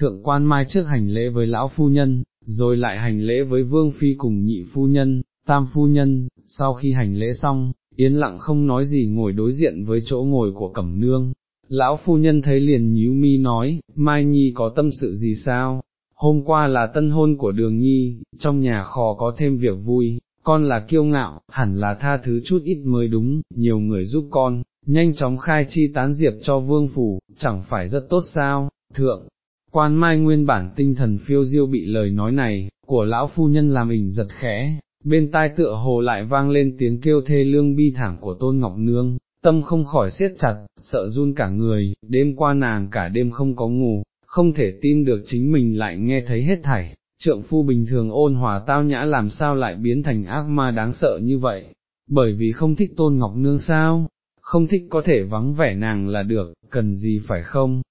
thượng quan mai trước hành lễ với lão phu nhân, rồi lại hành lễ với vương phi cùng nhị phu nhân, tam phu nhân, sau khi hành lễ xong, yên lặng không nói gì ngồi đối diện với chỗ ngồi của cẩm nương. Lão phu nhân thấy liền nhíu mi nói, Mai Nhi có tâm sự gì sao? Hôm qua là tân hôn của đường nhi, trong nhà kho có thêm việc vui, con là kiêu ngạo, hẳn là tha thứ chút ít mới đúng, nhiều người giúp con, nhanh chóng khai chi tán diệp cho vương phủ, chẳng phải rất tốt sao, thượng. Quan Mai nguyên bản tinh thần phiêu diêu bị lời nói này, của lão phu nhân làm mình giật khẽ, bên tai tựa hồ lại vang lên tiếng kêu thê lương bi thảm của Tôn Ngọc Nương, tâm không khỏi siết chặt, sợ run cả người, đêm qua nàng cả đêm không có ngủ, không thể tin được chính mình lại nghe thấy hết thảy, trượng phu bình thường ôn hòa tao nhã làm sao lại biến thành ác ma đáng sợ như vậy, bởi vì không thích Tôn Ngọc Nương sao, không thích có thể vắng vẻ nàng là được, cần gì phải không?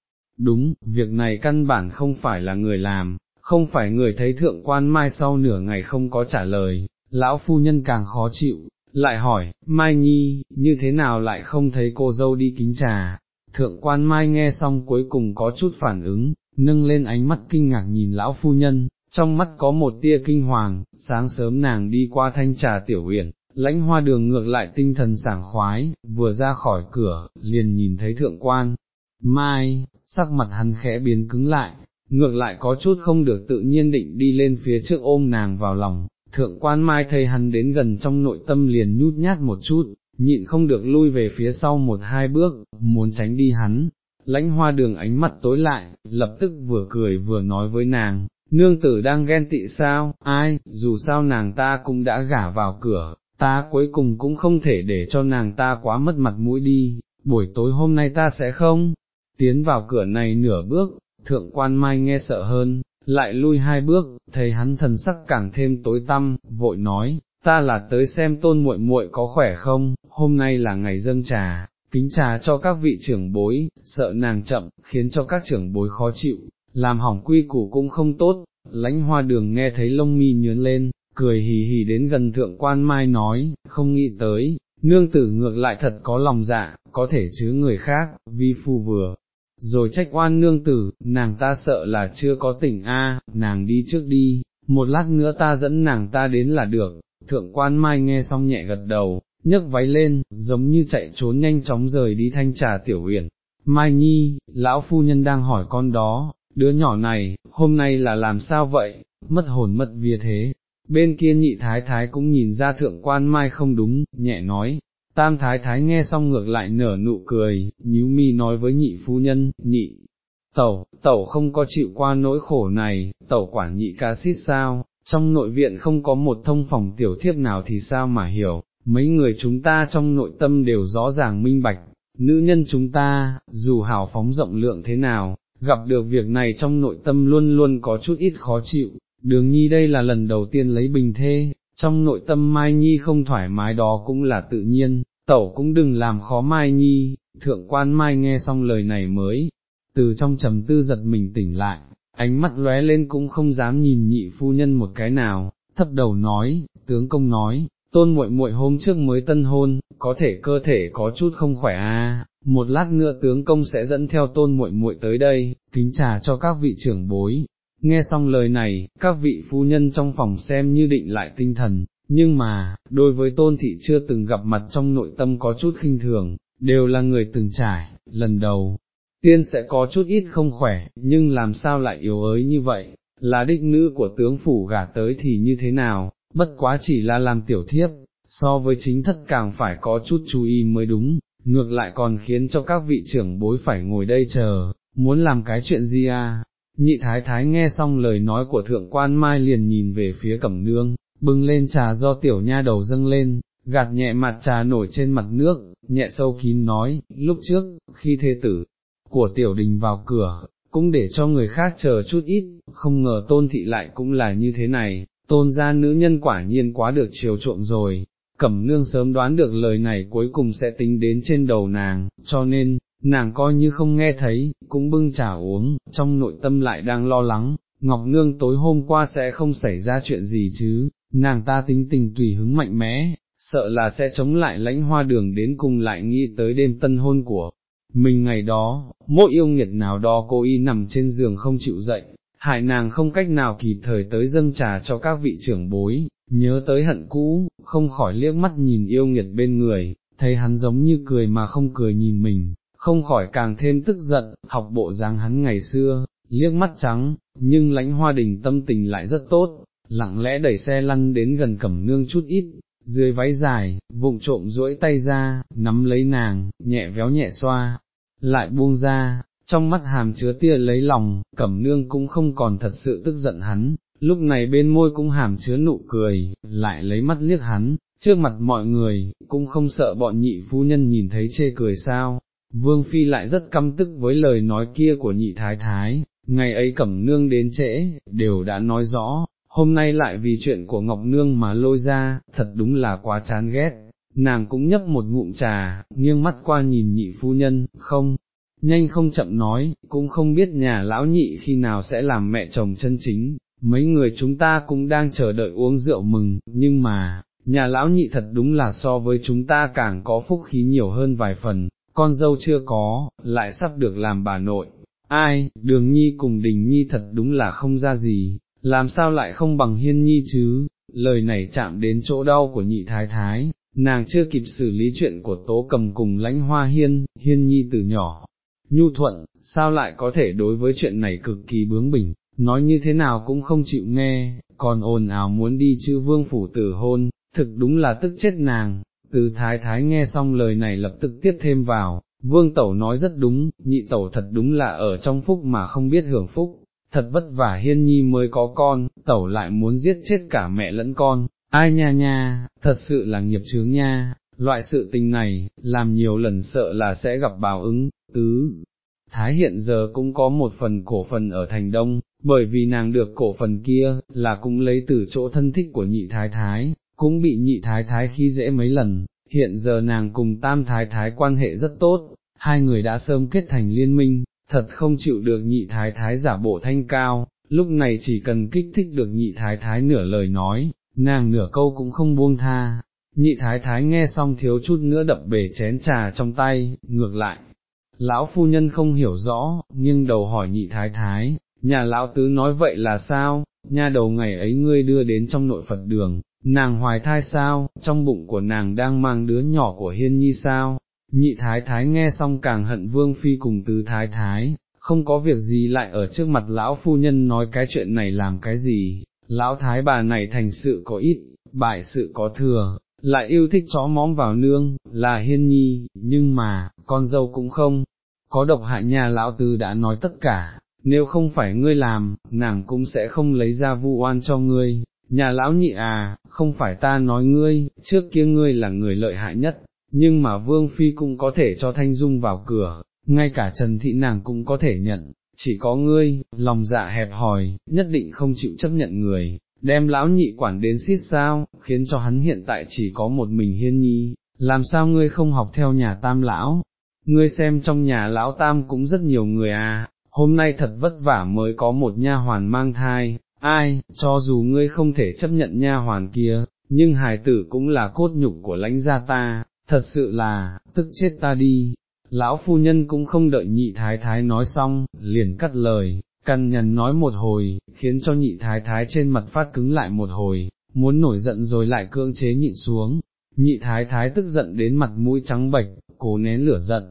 Đúng, việc này căn bản không phải là người làm, không phải người thấy thượng quan mai sau nửa ngày không có trả lời, lão phu nhân càng khó chịu, lại hỏi, Mai Nhi, như thế nào lại không thấy cô dâu đi kính trà, thượng quan Mai nghe xong cuối cùng có chút phản ứng, nâng lên ánh mắt kinh ngạc nhìn lão phu nhân, trong mắt có một tia kinh hoàng, sáng sớm nàng đi qua thanh trà tiểu huyện, lãnh hoa đường ngược lại tinh thần sảng khoái, vừa ra khỏi cửa, liền nhìn thấy thượng quan, mai, sắc mặt hắn khẽ biến cứng lại, ngược lại có chút không được tự nhiên định đi lên phía trước ôm nàng vào lòng, thượng quan mai thấy hắn đến gần trong nội tâm liền nhút nhát một chút, nhịn không được lui về phía sau một hai bước, muốn tránh đi hắn, lãnh hoa đường ánh mặt tối lại, lập tức vừa cười vừa nói với nàng, nương tử đang ghen tị sao, ai, dù sao nàng ta cũng đã gả vào cửa, ta cuối cùng cũng không thể để cho nàng ta quá mất mặt mũi đi, buổi tối hôm nay ta sẽ không, tiến vào cửa này nửa bước, thượng quan mai nghe sợ hơn, lại lui hai bước, thấy hắn thần sắc càng thêm tối tăm, vội nói, ta là tới xem tôn muội muội có khỏe không, hôm nay là ngày dâng trà, kính trà cho các vị trưởng bối, sợ nàng chậm, khiến cho các trưởng bối khó chịu, làm hỏng quy củ cũng không tốt, lãnh hoa đường nghe thấy lông mi nhướn lên, cười hì hì đến gần thượng quan mai nói, không nghĩ tới, nương tử ngược lại thật có lòng dạ, có thể chứa người khác, vi phu vừa. Rồi trách oan nương tử, nàng ta sợ là chưa có tỉnh a, nàng đi trước đi, một lát nữa ta dẫn nàng ta đến là được, thượng quan mai nghe xong nhẹ gật đầu, nhấc váy lên, giống như chạy trốn nhanh chóng rời đi thanh trà tiểu uyển. Mai Nhi, lão phu nhân đang hỏi con đó, đứa nhỏ này, hôm nay là làm sao vậy, mất hồn mất vía thế, bên kia nhị thái thái cũng nhìn ra thượng quan mai không đúng, nhẹ nói, tam thái thái nghe xong ngược lại nở nụ cười, nhíu mi nói với nhị phu nhân, nhị, tẩu, tẩu không có chịu qua nỗi khổ này, tẩu quả nhị ca xít sao, trong nội viện không có một thông phòng tiểu thiếp nào thì sao mà hiểu, mấy người chúng ta trong nội tâm đều rõ ràng minh bạch, nữ nhân chúng ta, dù hào phóng rộng lượng thế nào, gặp được việc này trong nội tâm luôn luôn có chút ít khó chịu, đường nhi đây là lần đầu tiên lấy bình thê, trong nội tâm Mai Nhi không thoải mái đó cũng là tự nhiên, tẩu cũng đừng làm khó Mai Nhi, thượng quan Mai nghe xong lời này mới, từ trong trầm tư giật mình tỉnh lại, ánh mắt lóe lên cũng không dám nhìn nhị phu nhân một cái nào, thấp đầu nói, tướng công nói, tôn muội muội hôm trước mới tân hôn, có thể cơ thể có chút không khỏe à, một lát nữa tướng công sẽ dẫn theo tôn muội muội tới đây, kính trà cho các vị trưởng bối. Nghe xong lời này, các vị phu nhân trong phòng xem như định lại tinh thần, nhưng mà, đối với tôn thị chưa từng gặp mặt trong nội tâm có chút khinh thường, đều là người từng trải, lần đầu, tiên sẽ có chút ít không khỏe, nhưng làm sao lại yếu ớt như vậy, là đích nữ của tướng phủ gả tới thì như thế nào, bất quá chỉ là làm tiểu thiếp, so với chính thất càng phải có chút chú ý mới đúng, ngược lại còn khiến cho các vị trưởng bối phải ngồi đây chờ, muốn làm cái chuyện gì à? Nhị thái thái nghe xong lời nói của thượng quan mai liền nhìn về phía cẩm nương, bưng lên trà do tiểu nha đầu dâng lên, gạt nhẹ mặt trà nổi trên mặt nước, nhẹ sâu kín nói, lúc trước, khi thê tử của tiểu đình vào cửa, cũng để cho người khác chờ chút ít, không ngờ tôn thị lại cũng là như thế này, tôn gia nữ nhân quả nhiên quá được chiều trộn rồi, cẩm nương sớm đoán được lời này cuối cùng sẽ tính đến trên đầu nàng, cho nên, nàng coi như không nghe thấy, cũng bưng trà uống, trong nội tâm lại đang lo lắng, Ngọc Nương tối hôm qua sẽ không xảy ra chuyện gì chứ, nàng ta tính tình tùy hứng mạnh mẽ, sợ là sẽ chống lại lãnh hoa đường đến cùng lại nghĩ tới đêm tân hôn của mình ngày đó, mỗi yêu nghiệt nào đó cô y nằm trên giường không chịu dậy, hại nàng không cách nào kịp thời tới dâng trà cho các vị trưởng bối, nhớ tới hận cũ, không khỏi liếc mắt nhìn yêu nghiệt bên người, thấy hắn giống như cười mà không cười nhìn mình, không khỏi càng thêm tức giận, học bộ dáng hắn ngày xưa, liếc mắt trắng, nhưng lãnh hoa đình tâm tình lại rất tốt, lặng lẽ đẩy xe lăn đến gần cẩm nương chút ít, dưới váy dài, vụng trộm duỗi tay ra, nắm lấy nàng, nhẹ véo nhẹ xoa, lại buông ra, trong mắt hàm chứa tia lấy lòng, cẩm nương cũng không còn thật sự tức giận hắn, lúc này bên môi cũng hàm chứa nụ cười, lại lấy mắt liếc hắn, trước mặt mọi người, cũng không sợ bọn nhị phu nhân nhìn thấy chê cười sao. Vương Phi lại rất căm tức với lời nói kia của nhị thái thái, ngày ấy cẩm nương đến trễ, đều đã nói rõ, hôm nay lại vì chuyện của Ngọc Nương mà lôi ra, thật đúng là quá chán ghét, nàng cũng nhấp một ngụm trà, nghiêng mắt qua nhìn nhị phu nhân, không, nhanh không chậm nói, cũng không biết nhà lão nhị khi nào sẽ làm mẹ chồng chân chính, mấy người chúng ta cũng đang chờ đợi uống rượu mừng, nhưng mà, nhà lão nhị thật đúng là so với chúng ta càng có phúc khí nhiều hơn vài phần, con dâu chưa có, lại sắp được làm bà nội. Ai, đường nhi cùng đình nhi thật đúng là không ra gì, làm sao lại không bằng hiên nhi chứ, lời này chạm đến chỗ đau của nhị thái thái, nàng chưa kịp xử lý chuyện của tố cầm cùng lãnh hoa hiên, hiên nhi từ nhỏ, nhu thuận, sao lại có thể đối với chuyện này cực kỳ bướng bỉnh, nói như thế nào cũng không chịu nghe, còn ồn ào muốn đi chữ vương phủ tử hôn, thực đúng là tức chết nàng, từ thái thái nghe xong lời này lập tức tiếp thêm vào, vương tẩu nói rất đúng, nhị tẩu thật đúng là ở trong phúc mà không biết hưởng phúc, thật vất vả hiên nhi mới có con, tẩu lại muốn giết chết cả mẹ lẫn con, ai nha nha, thật sự là nghiệp chướng nha, loại sự tình này, làm nhiều lần sợ là sẽ gặp báo ứng, tứ. Thái hiện giờ cũng có một phần cổ phần ở thành đông, bởi vì nàng được cổ phần kia, là cũng lấy từ chỗ thân thích của nhị thái thái, cũng bị nhị thái thái khi dễ mấy lần, hiện giờ nàng cùng tam thái thái quan hệ rất tốt, hai người đã sớm kết thành liên minh, thật không chịu được nhị thái thái giả bộ thanh cao, lúc này chỉ cần kích thích được nhị thái thái nửa lời nói, nàng nửa câu cũng không buông tha. Nhị thái thái nghe xong thiếu chút nữa đập bể chén trà trong tay, ngược lại, lão phu nhân không hiểu rõ, nhưng đầu hỏi nhị thái thái, nhà lão tứ nói vậy là sao, nha đầu ngày ấy ngươi đưa đến trong nội Phật đường, nàng hoài thai sao, trong bụng của nàng đang mang đứa nhỏ của hiên nhi sao, nhị thái thái nghe xong càng hận vương phi cùng tứ thái thái, không có việc gì lại ở trước mặt lão phu nhân nói cái chuyện này làm cái gì, lão thái bà này thành sự có ít, bại sự có thừa, lại yêu thích chó móm vào nương, là hiên nhi, nhưng mà, con dâu cũng không, có độc hại nhà lão tư đã nói tất cả, nếu không phải ngươi làm, nàng cũng sẽ không lấy ra vu oan cho ngươi, nhà lão nhị à, không phải ta nói ngươi, trước kia ngươi là người lợi hại nhất, nhưng mà vương phi cũng có thể cho thanh dung vào cửa, ngay cả trần thị nàng cũng có thể nhận, chỉ có ngươi, lòng dạ hẹp hòi, nhất định không chịu chấp nhận người, đem lão nhị quản đến xít sao, khiến cho hắn hiện tại chỉ có một mình hiên nhi, làm sao ngươi không học theo nhà tam lão, ngươi xem trong nhà lão tam cũng rất nhiều người à, hôm nay thật vất vả mới có một nha hoàn mang thai, ai, cho dù ngươi không thể chấp nhận nha hoàn kia, nhưng hài tử cũng là cốt nhục của lãnh gia ta, thật sự là, tức chết ta đi. Lão phu nhân cũng không đợi nhị thái thái nói xong, liền cắt lời, căn nhằn nói một hồi, khiến cho nhị thái thái trên mặt phát cứng lại một hồi, muốn nổi giận rồi lại cưỡng chế nhịn xuống, nhị thái thái tức giận đến mặt mũi trắng bệch, cố nén lửa giận,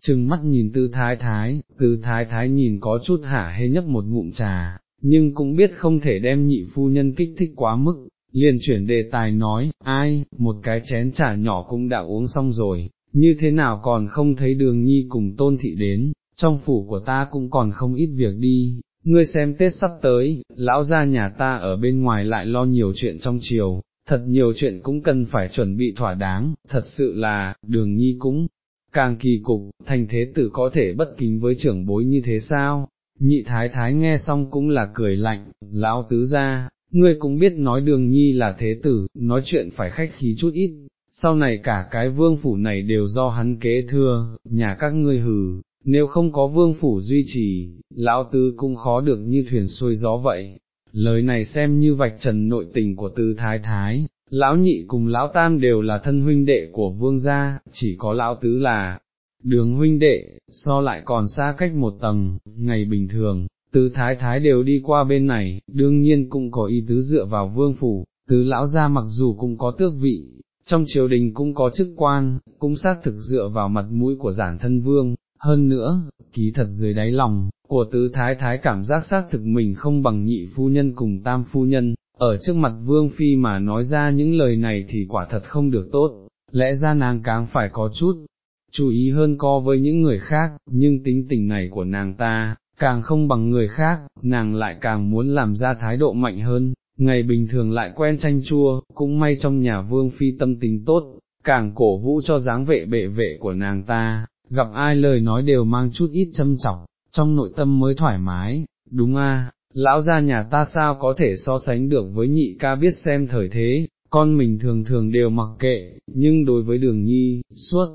trừng mắt nhìn tư thái thái, tư thái thái nhìn có chút hả hê nhấp một ngụm trà, nhưng cũng biết không thể đem nhị phu nhân kích thích quá mức, liền chuyển đề tài nói, ai, một cái chén trà nhỏ cũng đã uống xong rồi, như thế nào còn không thấy đường nhi cùng tôn thị đến, trong phủ của ta cũng còn không ít việc đi, ngươi xem Tết sắp tới, lão gia nhà ta ở bên ngoài lại lo nhiều chuyện trong chiều, thật nhiều chuyện cũng cần phải chuẩn bị thỏa đáng, thật sự là, đường nhi cũng, càng kỳ cục, thành thế tử có thể bất kính với trưởng bối như thế sao, nhị thái thái nghe xong cũng là cười lạnh, lão tứ ra, ngươi cũng biết nói đường nhi là thế tử, nói chuyện phải khách khí chút ít, sau này cả cái vương phủ này đều do hắn kế thừa, nhà các ngươi hừ, nếu không có vương phủ duy trì, lão tứ cũng khó được như thuyền xuôi gió vậy. Lời này xem như vạch trần nội tình của tư thái thái, lão nhị cùng lão tam đều là thân huynh đệ của vương gia, chỉ có lão tứ là đường huynh đệ, so lại còn xa cách một tầng, ngày bình thường, tứ thái thái đều đi qua bên này, đương nhiên cũng có ý tứ dựa vào vương phủ, tứ lão gia mặc dù cũng có tước vị, trong triều đình cũng có chức quan, cũng xác thực dựa vào mặt mũi của giản thân vương, hơn nữa, ký thật dưới đáy lòng, của tứ thái thái cảm giác xác thực mình không bằng nhị phu nhân cùng tam phu nhân, ở trước mặt vương phi mà nói ra những lời này thì quả thật không được tốt, lẽ ra nàng càng phải có chút, chú ý hơn co với những người khác, nhưng tính tình này của nàng ta, càng không bằng người khác, nàng lại càng muốn làm ra thái độ mạnh hơn, ngày bình thường lại quen tranh chua, cũng may trong nhà vương phi tâm tình tốt, càng cổ vũ cho dáng vệ bệ vệ của nàng ta, gặp ai lời nói đều mang chút ít châm chọc, trong nội tâm mới thoải mái, đúng a, lão gia nhà ta sao có thể so sánh được với nhị ca biết xem thời thế, con mình thường thường đều mặc kệ, nhưng đối với đường nhi, suốt,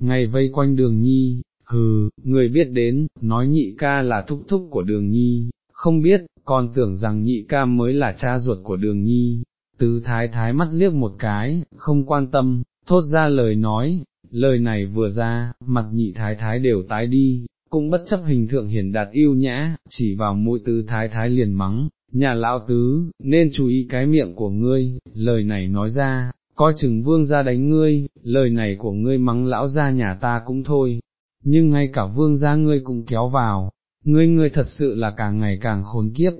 ngày vây quanh đường nhi, hừ, người biết đến, nói nhị ca là thúc thúc của đường nhi, không biết, còn tưởng rằng nhị ca mới là cha ruột của đường nhi, tứ thái thái mắt liếc một cái, không quan tâm, thốt ra lời nói, lời này vừa ra, mặt nhị thái thái đều tái đi, cũng bất chấp hình thượng hiển đạt yêu nhã, chỉ vào mũi tứ thái thái liền mắng, nhà lão tứ, nên chú ý cái miệng của ngươi, lời này nói ra, coi chừng vương ra đánh ngươi, lời này của ngươi mắng lão ra nhà ta cũng thôi, nhưng ngay cả vương ra ngươi cũng kéo vào, ngươi ngươi thật sự là càng ngày càng khốn kiếp.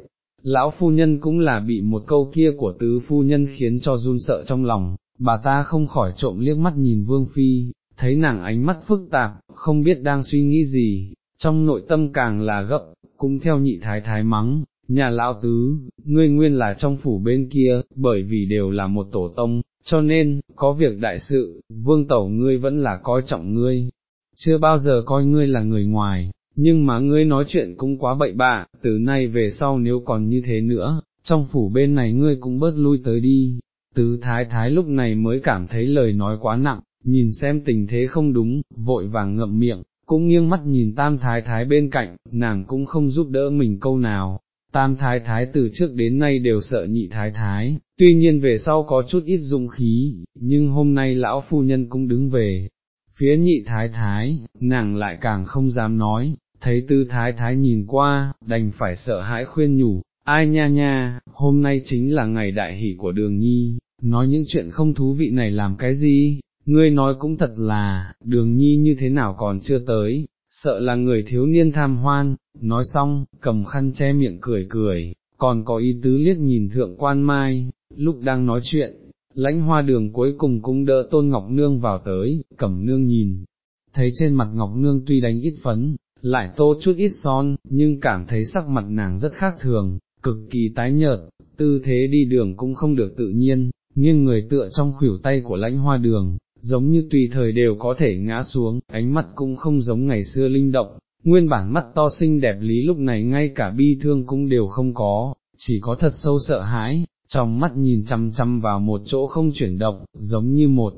Lão phu nhân cũng là bị một câu kia của tứ phu nhân khiến cho run sợ trong lòng, bà ta không khỏi trộm liếc mắt nhìn vương phi, thấy nàng ánh mắt phức tạp, không biết đang suy nghĩ gì, trong nội tâm càng là gấp, cũng theo nhị thái thái mắng, nhà lão tứ, ngươi nguyên là trong phủ bên kia, bởi vì đều là một tổ tông, cho nên, có việc đại sự, vương tẩu ngươi vẫn là coi trọng ngươi, chưa bao giờ coi ngươi là người ngoài, nhưng mà ngươi nói chuyện cũng quá bậy bạ, từ nay về sau nếu còn như thế nữa, trong phủ bên này ngươi cũng bớt lui tới đi. Tứ thái thái lúc này mới cảm thấy lời nói quá nặng, nhìn xem tình thế không đúng, vội vàng ngậm miệng, cũng nghiêng mắt nhìn tam thái thái bên cạnh, nàng cũng không giúp đỡ mình câu nào. Tam thái thái từ trước đến nay đều sợ nhị thái thái, tuy nhiên về sau có chút ít dụng khí, nhưng hôm nay lão phu nhân cũng đứng về, phía nhị thái thái, nàng lại càng không dám nói, thấy tư thái thái nhìn qua, đành phải sợ hãi khuyên nhủ, ai nha nha, hôm nay chính là ngày đại hỷ của đường nhi, nói những chuyện không thú vị này làm cái gì, ngươi nói cũng thật là, đường nhi như thế nào còn chưa tới, sợ là người thiếu niên tham hoan, nói xong, cầm khăn che miệng cười cười, còn có ý tứ liếc nhìn thượng quan mai, lúc đang nói chuyện, lãnh hoa đường cuối cùng cũng đỡ tôn ngọc nương vào tới, cầm nương nhìn, thấy trên mặt ngọc nương tuy đánh ít phấn, lại tô chút ít son, nhưng cảm thấy sắc mặt nàng rất khác thường, cực kỳ tái nhợt, tư thế đi đường cũng không được tự nhiên, nghiêng người tựa trong khuỷu tay của lãnh hoa đường, giống như tùy thời đều có thể ngã xuống, ánh mắt cũng không giống ngày xưa linh động, nguyên bản mắt to xinh đẹp lý lúc này ngay cả bi thương cũng đều không có, chỉ có thật sâu sợ hãi, trong mắt nhìn chăm chăm vào một chỗ không chuyển động, giống như một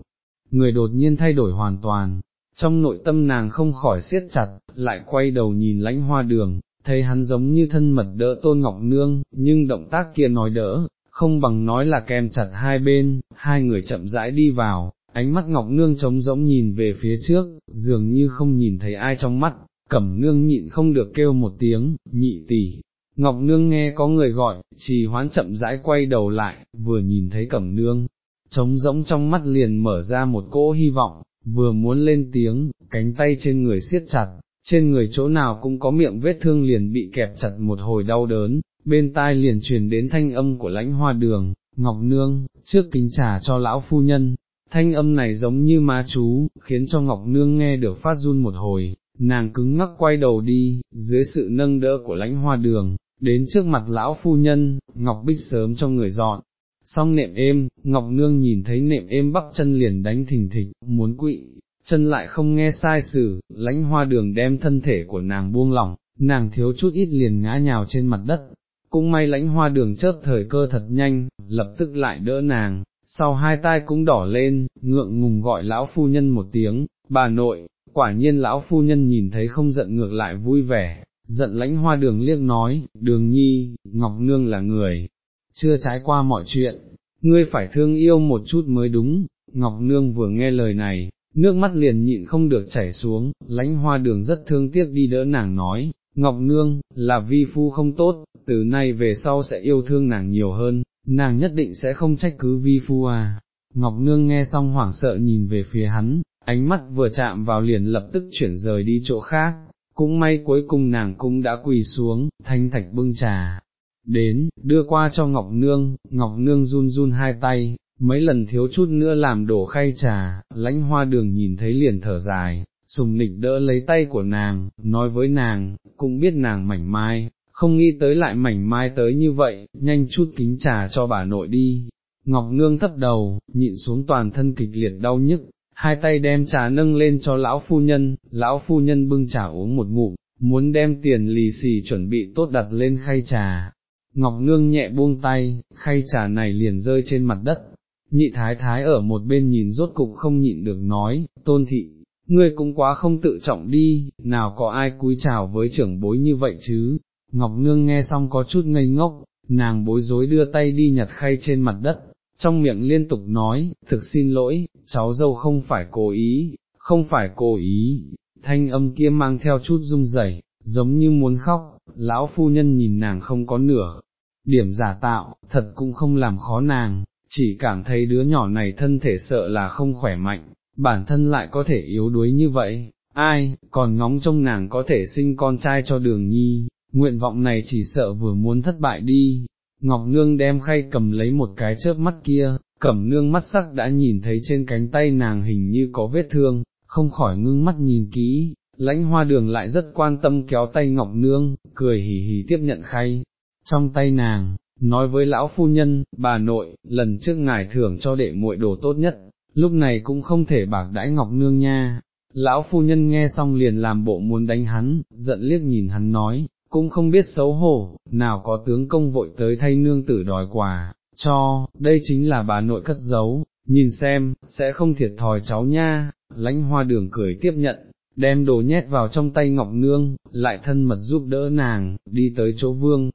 người đột nhiên thay đổi hoàn toàn, trong nội tâm nàng không khỏi siết chặt, lại quay đầu nhìn lãnh hoa đường, thấy hắn giống như thân mật đỡ tôn ngọc nương, nhưng động tác kia nói đỡ, không bằng nói là kèm chặt hai bên, hai người chậm rãi đi vào, ánh mắt ngọc nương trống rỗng nhìn về phía trước, dường như không nhìn thấy ai trong mắt, cẩm nương nhịn không được kêu một tiếng, nhị tỷ. Ngọc Nương nghe có người gọi, trì hoán chậm rãi quay đầu lại, vừa nhìn thấy Cẩm Nương, trống rỗng trong mắt liền mở ra một cỗ hy vọng, vừa muốn lên tiếng, cánh tay trên người siết chặt, trên người chỗ nào cũng có miệng vết thương liền bị kẹp chặt một hồi đau đớn, bên tai liền truyền đến thanh âm của lãnh hoa đường, Ngọc Nương, trước kính trà cho lão phu nhân, thanh âm này giống như ma chú, khiến cho Ngọc Nương nghe được phát run một hồi, nàng cứng ngắc quay đầu đi, dưới sự nâng đỡ của lãnh hoa đường, đến trước mặt lão phu nhân, Ngọc Bích sớm cho người dọn, xong nệm êm, Ngọc Nương nhìn thấy nệm êm bắc chân liền đánh thình thịch, muốn quỵ, chân lại không nghe sai sử, lãnh hoa đường đem thân thể của nàng buông lỏng, nàng thiếu chút ít liền ngã nhào trên mặt đất, cũng may lãnh hoa đường chớp thời cơ thật nhanh, lập tức lại đỡ nàng, sau hai tai cũng đỏ lên, ngượng ngùng gọi lão phu nhân một tiếng, bà nội, quả nhiên lão phu nhân nhìn thấy không giận ngược lại vui vẻ, giận lãnh hoa đường liếc nói, đường nhi, Ngọc Nương là người, chưa trải qua mọi chuyện, ngươi phải thương yêu một chút mới đúng, Ngọc Nương vừa nghe lời này, nước mắt liền nhịn không được chảy xuống, lãnh hoa đường rất thương tiếc đi đỡ nàng nói, Ngọc Nương, là vi phu không tốt, từ nay về sau sẽ yêu thương nàng nhiều hơn, nàng nhất định sẽ không trách cứ vi phu à. Ngọc Nương nghe xong hoảng sợ nhìn về phía hắn, ánh mắt vừa chạm vào liền lập tức chuyển rời đi chỗ khác, cũng may cuối cùng nàng cũng đã quỳ xuống, thanh thạch bưng trà, đến, đưa qua cho Ngọc Nương, Ngọc Nương run run hai tay, mấy lần thiếu chút nữa làm đổ khay trà, lãnh hoa đường nhìn thấy liền thở dài, sùng nịch đỡ lấy tay của nàng, nói với nàng, cũng biết nàng mảnh mai, không nghĩ tới lại mảnh mai tới như vậy, nhanh chút kính trà cho bà nội đi. Ngọc Nương thấp đầu, nhịn xuống toàn thân kịch liệt đau nhức, hai tay đem trà nâng lên cho lão phu nhân, lão phu nhân bưng trà uống một ngụm, muốn đem tiền lì xì chuẩn bị tốt đặt lên khay trà. Ngọc Nương nhẹ buông tay, khay trà này liền rơi trên mặt đất, nhị thái thái ở một bên nhìn rốt cục không nhịn được nói, tôn thị, ngươi cũng quá không tự trọng đi, nào có ai cúi chào với trưởng bối như vậy chứ, Ngọc Nương nghe xong có chút ngây ngốc, nàng bối rối đưa tay đi nhặt khay trên mặt đất, trong miệng liên tục nói, thực xin lỗi, cháu dâu không phải cố ý, không phải cố ý, thanh âm kia mang theo chút rung rẩy, giống như muốn khóc, lão phu nhân nhìn nàng không có nửa, điểm giả tạo, thật cũng không làm khó nàng, chỉ cảm thấy đứa nhỏ này thân thể sợ là không khỏe mạnh, bản thân lại có thể yếu đuối như vậy, ai, còn ngóng trông nàng có thể sinh con trai cho đường nhi, nguyện vọng này chỉ sợ vừa muốn thất bại đi. Ngọc Nương đem khay cầm lấy một cái chớp mắt kia, cẩm nương mắt sắc đã nhìn thấy trên cánh tay nàng hình như có vết thương, không khỏi ngưng mắt nhìn kỹ, lãnh hoa đường lại rất quan tâm kéo tay Ngọc Nương, cười hì hì tiếp nhận khay, trong tay nàng, nói với lão phu nhân, bà nội, lần trước ngài thưởng cho đệ muội đồ tốt nhất, lúc này cũng không thể bạc đãi Ngọc Nương nha. Lão phu nhân nghe xong liền làm bộ muốn đánh hắn, giận liếc nhìn hắn nói, cũng không biết xấu hổ, nào có tướng công vội tới thay nương tử đòi quà, cho, đây chính là bà nội cất giấu, nhìn xem, sẽ không thiệt thòi cháu nha, lãnh hoa đường cười tiếp nhận, đem đồ nhét vào trong tay Ngọc Nương, lại thân mật giúp đỡ nàng, đi tới chỗ vương.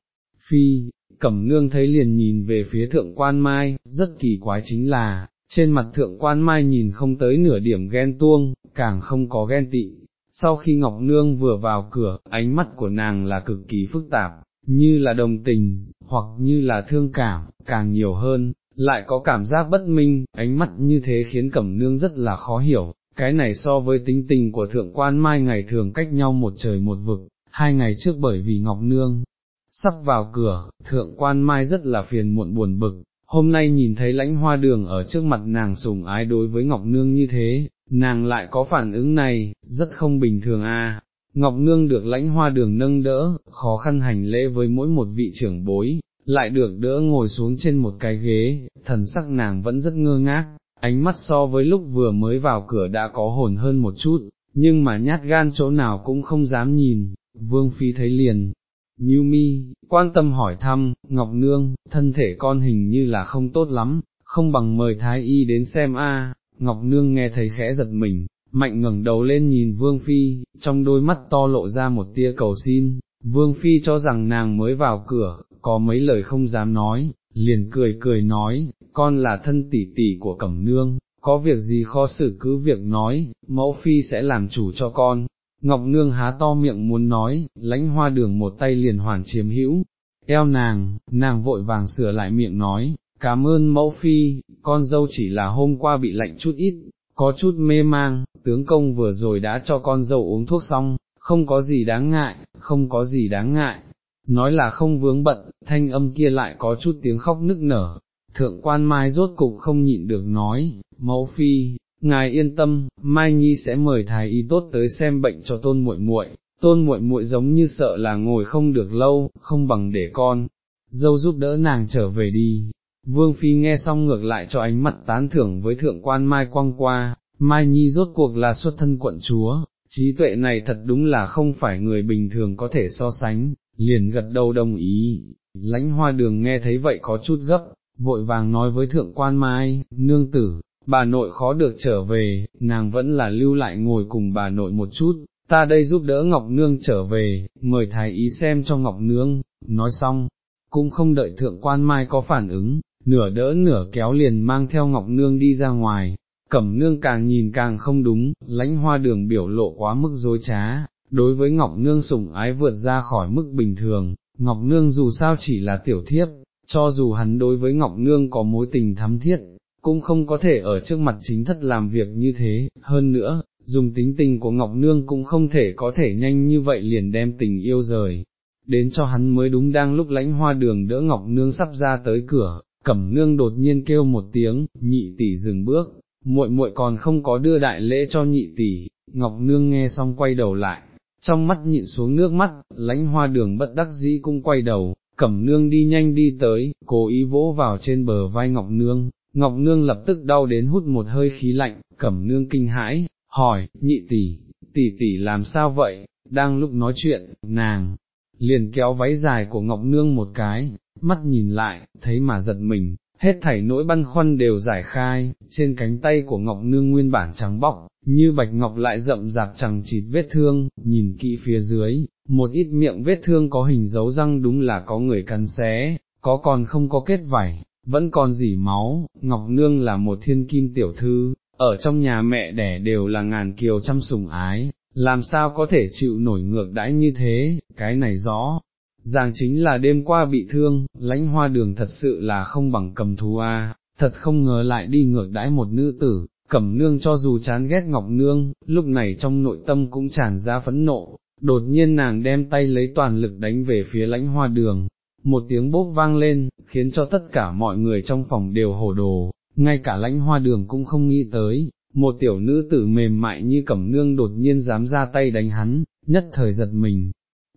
Phi, Cẩm Nương thấy liền nhìn về phía thượng quan mai, rất kỳ quái chính là, trên mặt thượng quan mai nhìn không tới nửa điểm ghen tuông, càng không có ghen tị. Sau khi Ngọc Nương vừa vào cửa, ánh mắt của nàng là cực kỳ phức tạp, như là đồng tình, hoặc như là thương cảm, càng nhiều hơn, lại có cảm giác bất minh, ánh mắt như thế khiến Cẩm Nương rất là khó hiểu, cái này so với tính tình của Thượng Quan Mai ngày thường cách nhau một trời một vực, hai ngày trước bởi vì Ngọc Nương sắp vào cửa, Thượng Quan Mai rất là phiền muộn buồn bực, hôm nay nhìn thấy lãnh hoa đường ở trước mặt nàng sùng ái đối với Ngọc Nương như thế, nàng lại có phản ứng này, rất không bình thường a. Ngọc Nương được lãnh hoa đường nâng đỡ, khó khăn hành lễ với mỗi một vị trưởng bối, lại được đỡ ngồi xuống trên một cái ghế, thần sắc nàng vẫn rất ngơ ngác, ánh mắt so với lúc vừa mới vào cửa đã có hồn hơn một chút, nhưng mà nhát gan chỗ nào cũng không dám nhìn, Vương Phi thấy liền, Như mi, quan tâm hỏi thăm, Ngọc Nương, thân thể con hình như là không tốt lắm, không bằng mời Thái Y đến xem a. Ngọc Nương nghe thấy khẽ giật mình, mạnh ngẩng đầu lên nhìn Vương Phi, trong đôi mắt to lộ ra một tia cầu xin, Vương Phi cho rằng nàng mới vào cửa, có mấy lời không dám nói, liền cười cười nói, con là thân tỷ tỷ của Cẩm Nương, có việc gì khó xử cứ việc nói, mẫu Phi sẽ làm chủ cho con. Ngọc Nương há to miệng muốn nói, lãnh hoa đường một tay liền hoàn chiếm hữu, eo nàng, nàng vội vàng sửa lại miệng nói, cảm ơn mẫu phi, con dâu chỉ là hôm qua bị lạnh chút ít, có chút mê mang, tướng công vừa rồi đã cho con dâu uống thuốc xong, không có gì đáng ngại, không có gì đáng ngại, nói là không vướng bận, thanh âm kia lại có chút tiếng khóc nức nở, thượng quan mai rốt cục không nhịn được nói, mẫu phi, ngài yên tâm, mai nhi sẽ mời thái y tốt tới xem bệnh cho tôn muội muội. Tôn muội muội giống như sợ là ngồi không được lâu, không bằng để con, dâu giúp đỡ nàng trở về đi, Vương Phi nghe xong ngược lại cho ánh mặt tán thưởng với thượng quan Mai Quang qua, Mai Nhi rốt cuộc là xuất thân quận chúa, trí tuệ này thật đúng là không phải người bình thường có thể so sánh, liền gật đầu đồng ý, lãnh hoa đường nghe thấy vậy có chút gấp, vội vàng nói với thượng quan Mai, nương tử, bà nội khó được trở về, nàng vẫn là lưu lại ngồi cùng bà nội một chút, ta đây giúp đỡ Ngọc Nương trở về, mời thái ý xem cho Ngọc Nương, nói xong, cũng không đợi thượng quan Mai có phản ứng, nửa đỡ nửa kéo liền mang theo Ngọc Nương đi ra ngoài, cẩm nương càng nhìn càng không đúng, lãnh hoa đường biểu lộ quá mức dối trá, đối với Ngọc Nương sủng ái vượt ra khỏi mức bình thường, Ngọc Nương dù sao chỉ là tiểu thiếp, cho dù hắn đối với Ngọc Nương có mối tình thắm thiết, cũng không có thể ở trước mặt chính thất làm việc như thế, hơn nữa, dùng tính tình của Ngọc Nương cũng không thể có thể nhanh như vậy liền đem tình yêu rời, đến cho hắn mới đúng đang lúc lãnh hoa đường đỡ Ngọc Nương sắp ra tới cửa, Cẩm Nương đột nhiên kêu một tiếng, nhị tỷ dừng bước, muội muội còn không có đưa đại lễ cho nhị tỷ, Ngọc Nương nghe xong quay đầu lại, trong mắt nhịn xuống nước mắt, lãnh hoa đường bất đắc dĩ cũng quay đầu, Cẩm Nương đi nhanh đi tới, cố ý vỗ vào trên bờ vai Ngọc Nương, Ngọc Nương lập tức đau đến hút một hơi khí lạnh, Cẩm Nương kinh hãi, hỏi, nhị tỷ, tỷ tỷ làm sao vậy, đang lúc nói chuyện, nàng, liền kéo váy dài của Ngọc Nương một cái, mắt nhìn lại, thấy mà giật mình, hết thảy nỗi băn khoăn đều giải khai, trên cánh tay của Ngọc Nương nguyên bản trắng bọc, như bạch ngọc lại rậm rạp chẳng chịt vết thương, nhìn kỹ phía dưới, một ít miệng vết thương có hình dấu răng đúng là có người cắn xé, có còn không có kết vảy, vẫn còn dỉ máu, Ngọc Nương là một thiên kim tiểu thư, ở trong nhà mẹ đẻ đều là ngàn kiều chăm sủng ái, làm sao có thể chịu nổi ngược đãi như thế, cái này rõ giàng chính là đêm qua bị thương, lãnh hoa đường thật sự là không bằng cầm thú a, thật không ngờ lại đi ngược đãi một nữ tử, cẩm nương cho dù chán ghét ngọc nương, lúc này trong nội tâm cũng tràn ra phẫn nộ, đột nhiên nàng đem tay lấy toàn lực đánh về phía lãnh hoa đường, một tiếng bốp vang lên, khiến cho tất cả mọi người trong phòng đều hổ đồ, ngay cả lãnh hoa đường cũng không nghĩ tới, một tiểu nữ tử mềm mại như cẩm nương đột nhiên dám ra tay đánh hắn, nhất thời giật mình,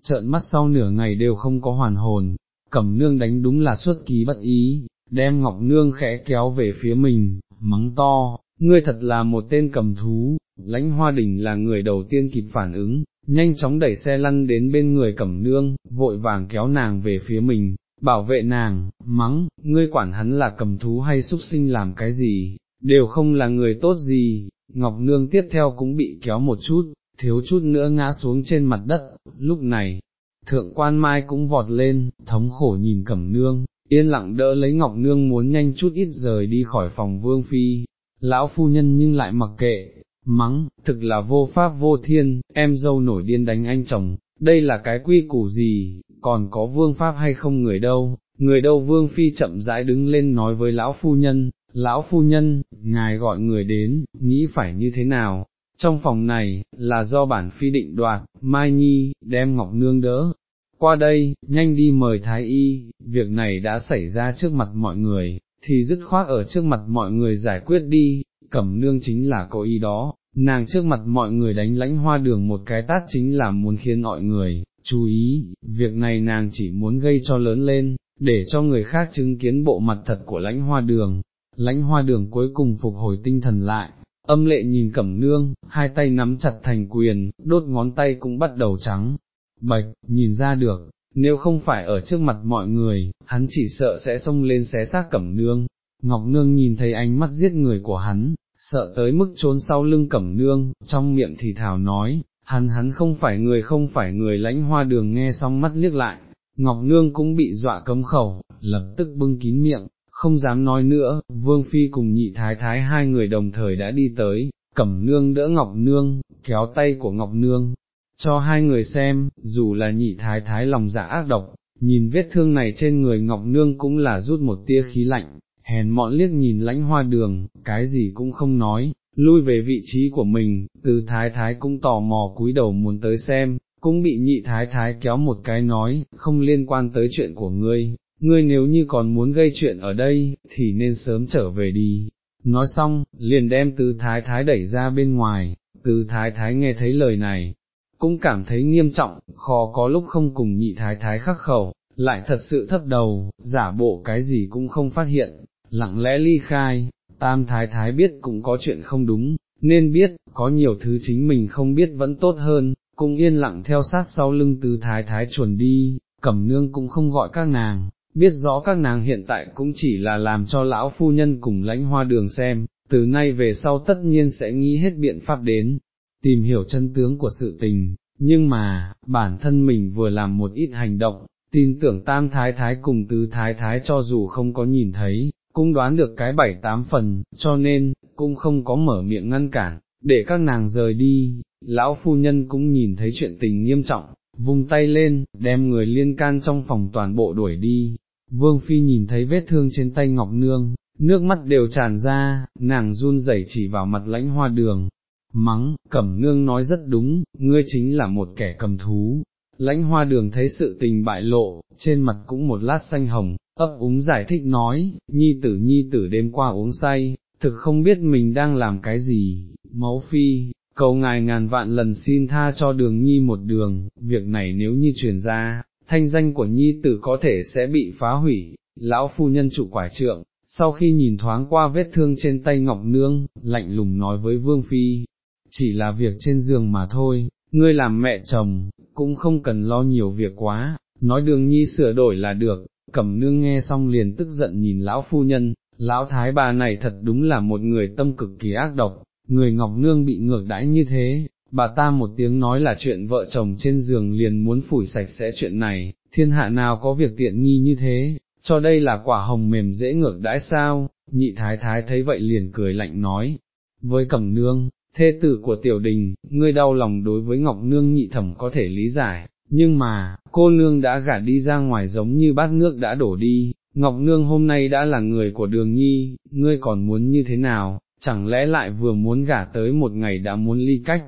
trợn mắt sau nửa ngày đều không có hoàn hồn, cẩm nương đánh đúng là xuất ký bất ý, đem ngọc nương khẽ kéo về phía mình, mắng to, ngươi thật là một tên cầm thú, lãnh hoa đỉnh là người đầu tiên kịp phản ứng, nhanh chóng đẩy xe lăn đến bên người cẩm nương, vội vàng kéo nàng về phía mình, bảo vệ nàng, mắng, ngươi quản hắn là cầm thú hay súc sinh làm cái gì, đều không là người tốt gì, Ngọc Nương tiếp theo cũng bị kéo một chút, thiếu chút nữa ngã xuống trên mặt đất, lúc này, thượng quan mai cũng vọt lên, thống khổ nhìn cẩm nương, yên lặng đỡ lấy Ngọc Nương muốn nhanh chút ít rời đi khỏi phòng vương phi, lão phu nhân nhưng lại mặc kệ, mắng, thực là vô pháp vô thiên, em dâu nổi điên đánh anh chồng, đây là cái quy củ gì, còn có vương pháp hay không người đâu, người đâu? Vương phi chậm rãi đứng lên nói với lão phu nhân, lão phu nhân, ngài gọi người đến, nghĩ phải như thế nào, trong phòng này, là do bản phi định đoạt, Mai Nhi, đem Ngọc Nương đỡ, qua đây, nhanh đi mời Thái Y, việc này đã xảy ra trước mặt mọi người, thì dứt khoát ở trước mặt mọi người giải quyết đi, cẩm nương chính là cô y đó, nàng trước mặt mọi người đánh lãnh hoa đường một cái tát chính là muốn khiến mọi người, chú ý, việc này nàng chỉ muốn gây cho lớn lên, để cho người khác chứng kiến bộ mặt thật của lãnh hoa đường, lãnh hoa đường cuối cùng phục hồi tinh thần lại, âm lệ nhìn cẩm nương, hai tay nắm chặt thành quyền, đốt ngón tay cũng bắt đầu trắng, bạch, nhìn ra được, nếu không phải ở trước mặt mọi người, hắn chỉ sợ sẽ xông lên xé xác cẩm nương. Ngọc Nương nhìn thấy ánh mắt giết người của hắn, sợ tới mức trốn sau lưng cẩm nương, trong miệng thì thảo nói, hắn hắn không phải người không phải người lãnh hoa đường nghe xong mắt liếc lại, Ngọc Nương cũng bị dọa cấm khẩu, lập tức bưng kín miệng, không dám nói nữa, Vương Phi cùng nhị thái thái hai người đồng thời đã đi tới, cẩm nương đỡ Ngọc Nương, kéo tay của Ngọc Nương, cho hai người xem, dù là nhị thái thái lòng dạ ác độc, nhìn vết thương này trên người Ngọc Nương cũng là rút một tia khí lạnh, hèn mọn liếc nhìn lãnh hoa đường, cái gì cũng không nói, lui về vị trí của mình, từ thái thái cũng tò mò cúi đầu muốn tới xem, cũng bị nhị thái thái kéo một cái nói, không liên quan tới chuyện của ngươi, ngươi nếu như còn muốn gây chuyện ở đây, thì nên sớm trở về đi. Nói xong, liền đem từ thái thái đẩy ra bên ngoài, từ thái thái nghe thấy lời này, cũng cảm thấy nghiêm trọng, khó có lúc không cùng nhị thái thái khắc khẩu, lại thật sự thấp đầu, giả bộ cái gì cũng không phát hiện, lặng lẽ ly khai, tam thái thái biết cũng có chuyện không đúng, nên biết, có nhiều thứ chính mình không biết vẫn tốt hơn, cũng yên lặng theo sát sau lưng từ thái thái chuẩn đi, cẩm nương cũng không gọi các nàng, biết rõ các nàng hiện tại cũng chỉ là làm cho lão phu nhân cùng lãnh hoa đường xem, từ nay về sau tất nhiên sẽ nghĩ hết biện pháp đến, tìm hiểu chân tướng của sự tình, nhưng mà, bản thân mình vừa làm một ít hành động, tin tưởng tam thái thái cùng tứ thái thái cho dù không có nhìn thấy, cũng đoán được cái bảy tám phần, cho nên, cũng không có mở miệng ngăn cản, để các nàng rời đi, lão phu nhân cũng nhìn thấy chuyện tình nghiêm trọng, vung tay lên, đem người liên can trong phòng toàn bộ đuổi đi. Vương Phi nhìn thấy vết thương trên tay Ngọc Nương, nước mắt đều tràn ra, nàng run rẩy chỉ vào mặt lãnh hoa đường, mắng, cẩm nương nói rất đúng, ngươi chính là một kẻ cầm thú. Lãnh hoa đường thấy sự tình bại lộ, trên mặt cũng một lát xanh hồng, ấp úng giải thích nói, nhi tử nhi tử đêm qua uống say, thực không biết mình đang làm cái gì, máu phi, cầu ngài ngàn vạn lần xin tha cho đường nhi một đường, việc này nếu như truyền ra, thanh danh của nhi tử có thể sẽ bị phá hủy, lão phu nhân trụ quả trượng, sau khi nhìn thoáng qua vết thương trên tay Ngọc Nương, lạnh lùng nói với Vương Phi, chỉ là việc trên giường mà thôi, ngươi làm mẹ chồng, cũng không cần lo nhiều việc quá, nói đường nhi sửa đổi là được, cẩm nương nghe xong liền tức giận nhìn lão phu nhân, lão thái bà này thật đúng là một người tâm cực kỳ ác độc, người ngọc nương bị ngược đãi như thế, bà ta một tiếng nói là chuyện vợ chồng trên giường liền muốn phủi sạch sẽ chuyện này, thiên hạ nào có việc tiện nghi như thế, cho đây là quả hồng mềm dễ ngược đãi sao, nhị thái thái thấy vậy liền cười lạnh nói, với cẩm nương, thê tử của tiểu đình, ngươi đau lòng đối với Ngọc Nương nhị thẩm có thể lý giải, nhưng mà, cô nương đã gả đi ra ngoài giống như bát nước đã đổ đi, Ngọc Nương hôm nay đã là người của đường nhi, ngươi còn muốn như thế nào, chẳng lẽ lại vừa muốn gả tới một ngày đã muốn ly cách,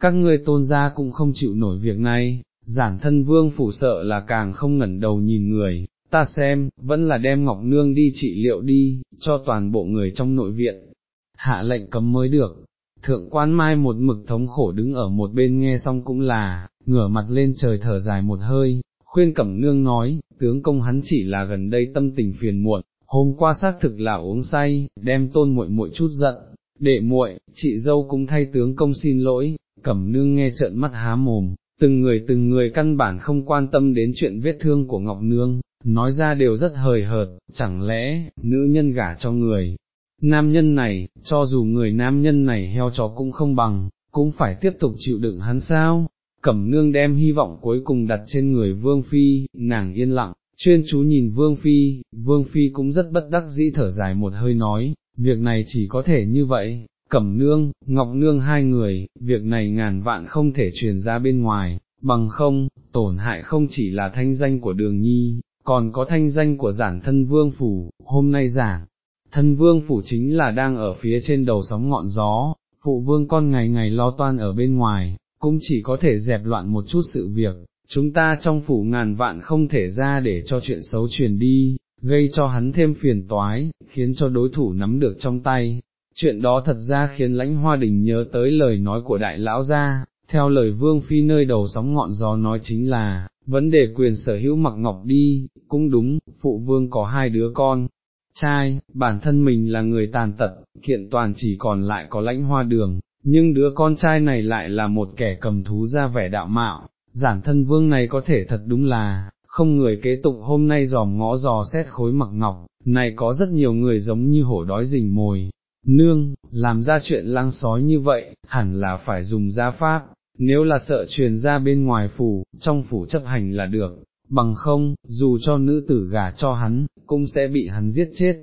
các ngươi tôn gia cũng không chịu nổi việc này, giản thân vương phủ sợ là càng không ngẩn đầu nhìn người, ta xem, vẫn là đem Ngọc Nương đi trị liệu đi, cho toàn bộ người trong nội viện, hạ lệnh cấm mới được, Thượng quan mai một mực thống khổ đứng ở một bên nghe xong cũng là, ngửa mặt lên trời thở dài một hơi, khuyên cẩm nương nói, tướng công hắn chỉ là gần đây tâm tình phiền muộn, hôm qua xác thực là uống say, đem tôn muội muội chút giận, đệ muội, chị dâu cũng thay tướng công xin lỗi, cẩm nương nghe trợn mắt há mồm, từng người từng người căn bản không quan tâm đến chuyện vết thương của Ngọc Nương, nói ra đều rất hời hợt, chẳng lẽ, nữ nhân gả cho người, nam nhân này, cho dù người nam nhân này heo chó cũng không bằng, cũng phải tiếp tục chịu đựng hắn sao, cẩm nương đem hy vọng cuối cùng đặt trên người vương phi, nàng yên lặng, chuyên chú nhìn vương phi, vương phi cũng rất bất đắc dĩ thở dài một hơi nói, việc này chỉ có thể như vậy, cẩm nương, ngọc nương hai người, việc này ngàn vạn không thể truyền ra bên ngoài, bằng không, tổn hại không chỉ là thanh danh của đường nhi, còn có thanh danh của giản thân vương phủ, hôm nay giảng thân vương phủ chính là đang ở phía trên đầu sóng ngọn gió, phụ vương con ngày ngày lo toan ở bên ngoài, cũng chỉ có thể dẹp loạn một chút sự việc, chúng ta trong phủ ngàn vạn không thể ra để cho chuyện xấu truyền đi, gây cho hắn thêm phiền toái, khiến cho đối thủ nắm được trong tay. Chuyện đó thật ra khiến lãnh hoa đình nhớ tới lời nói của đại lão gia, theo lời vương phi nơi đầu sóng ngọn gió nói chính là, vấn đề quyền sở hữu mặc ngọc đi, cũng đúng, phụ vương có hai đứa con, trai, bản thân mình là người tàn tật, kiện toàn chỉ còn lại có lãnh hoa đường, nhưng đứa con trai này lại là một kẻ cầm thú ra vẻ đạo mạo, giản thân vương này có thể thật đúng là, không người kế tục hôm nay dòm ngõ dò xét khối mặc ngọc, này có rất nhiều người giống như hổ đói rình mồi. Nương, làm ra chuyện lăng sói như vậy, hẳn là phải dùng gia pháp, nếu là sợ truyền ra bên ngoài phủ, trong phủ chấp hành là được, bằng không, dù cho nữ tử gả cho hắn, cũng sẽ bị hắn giết chết.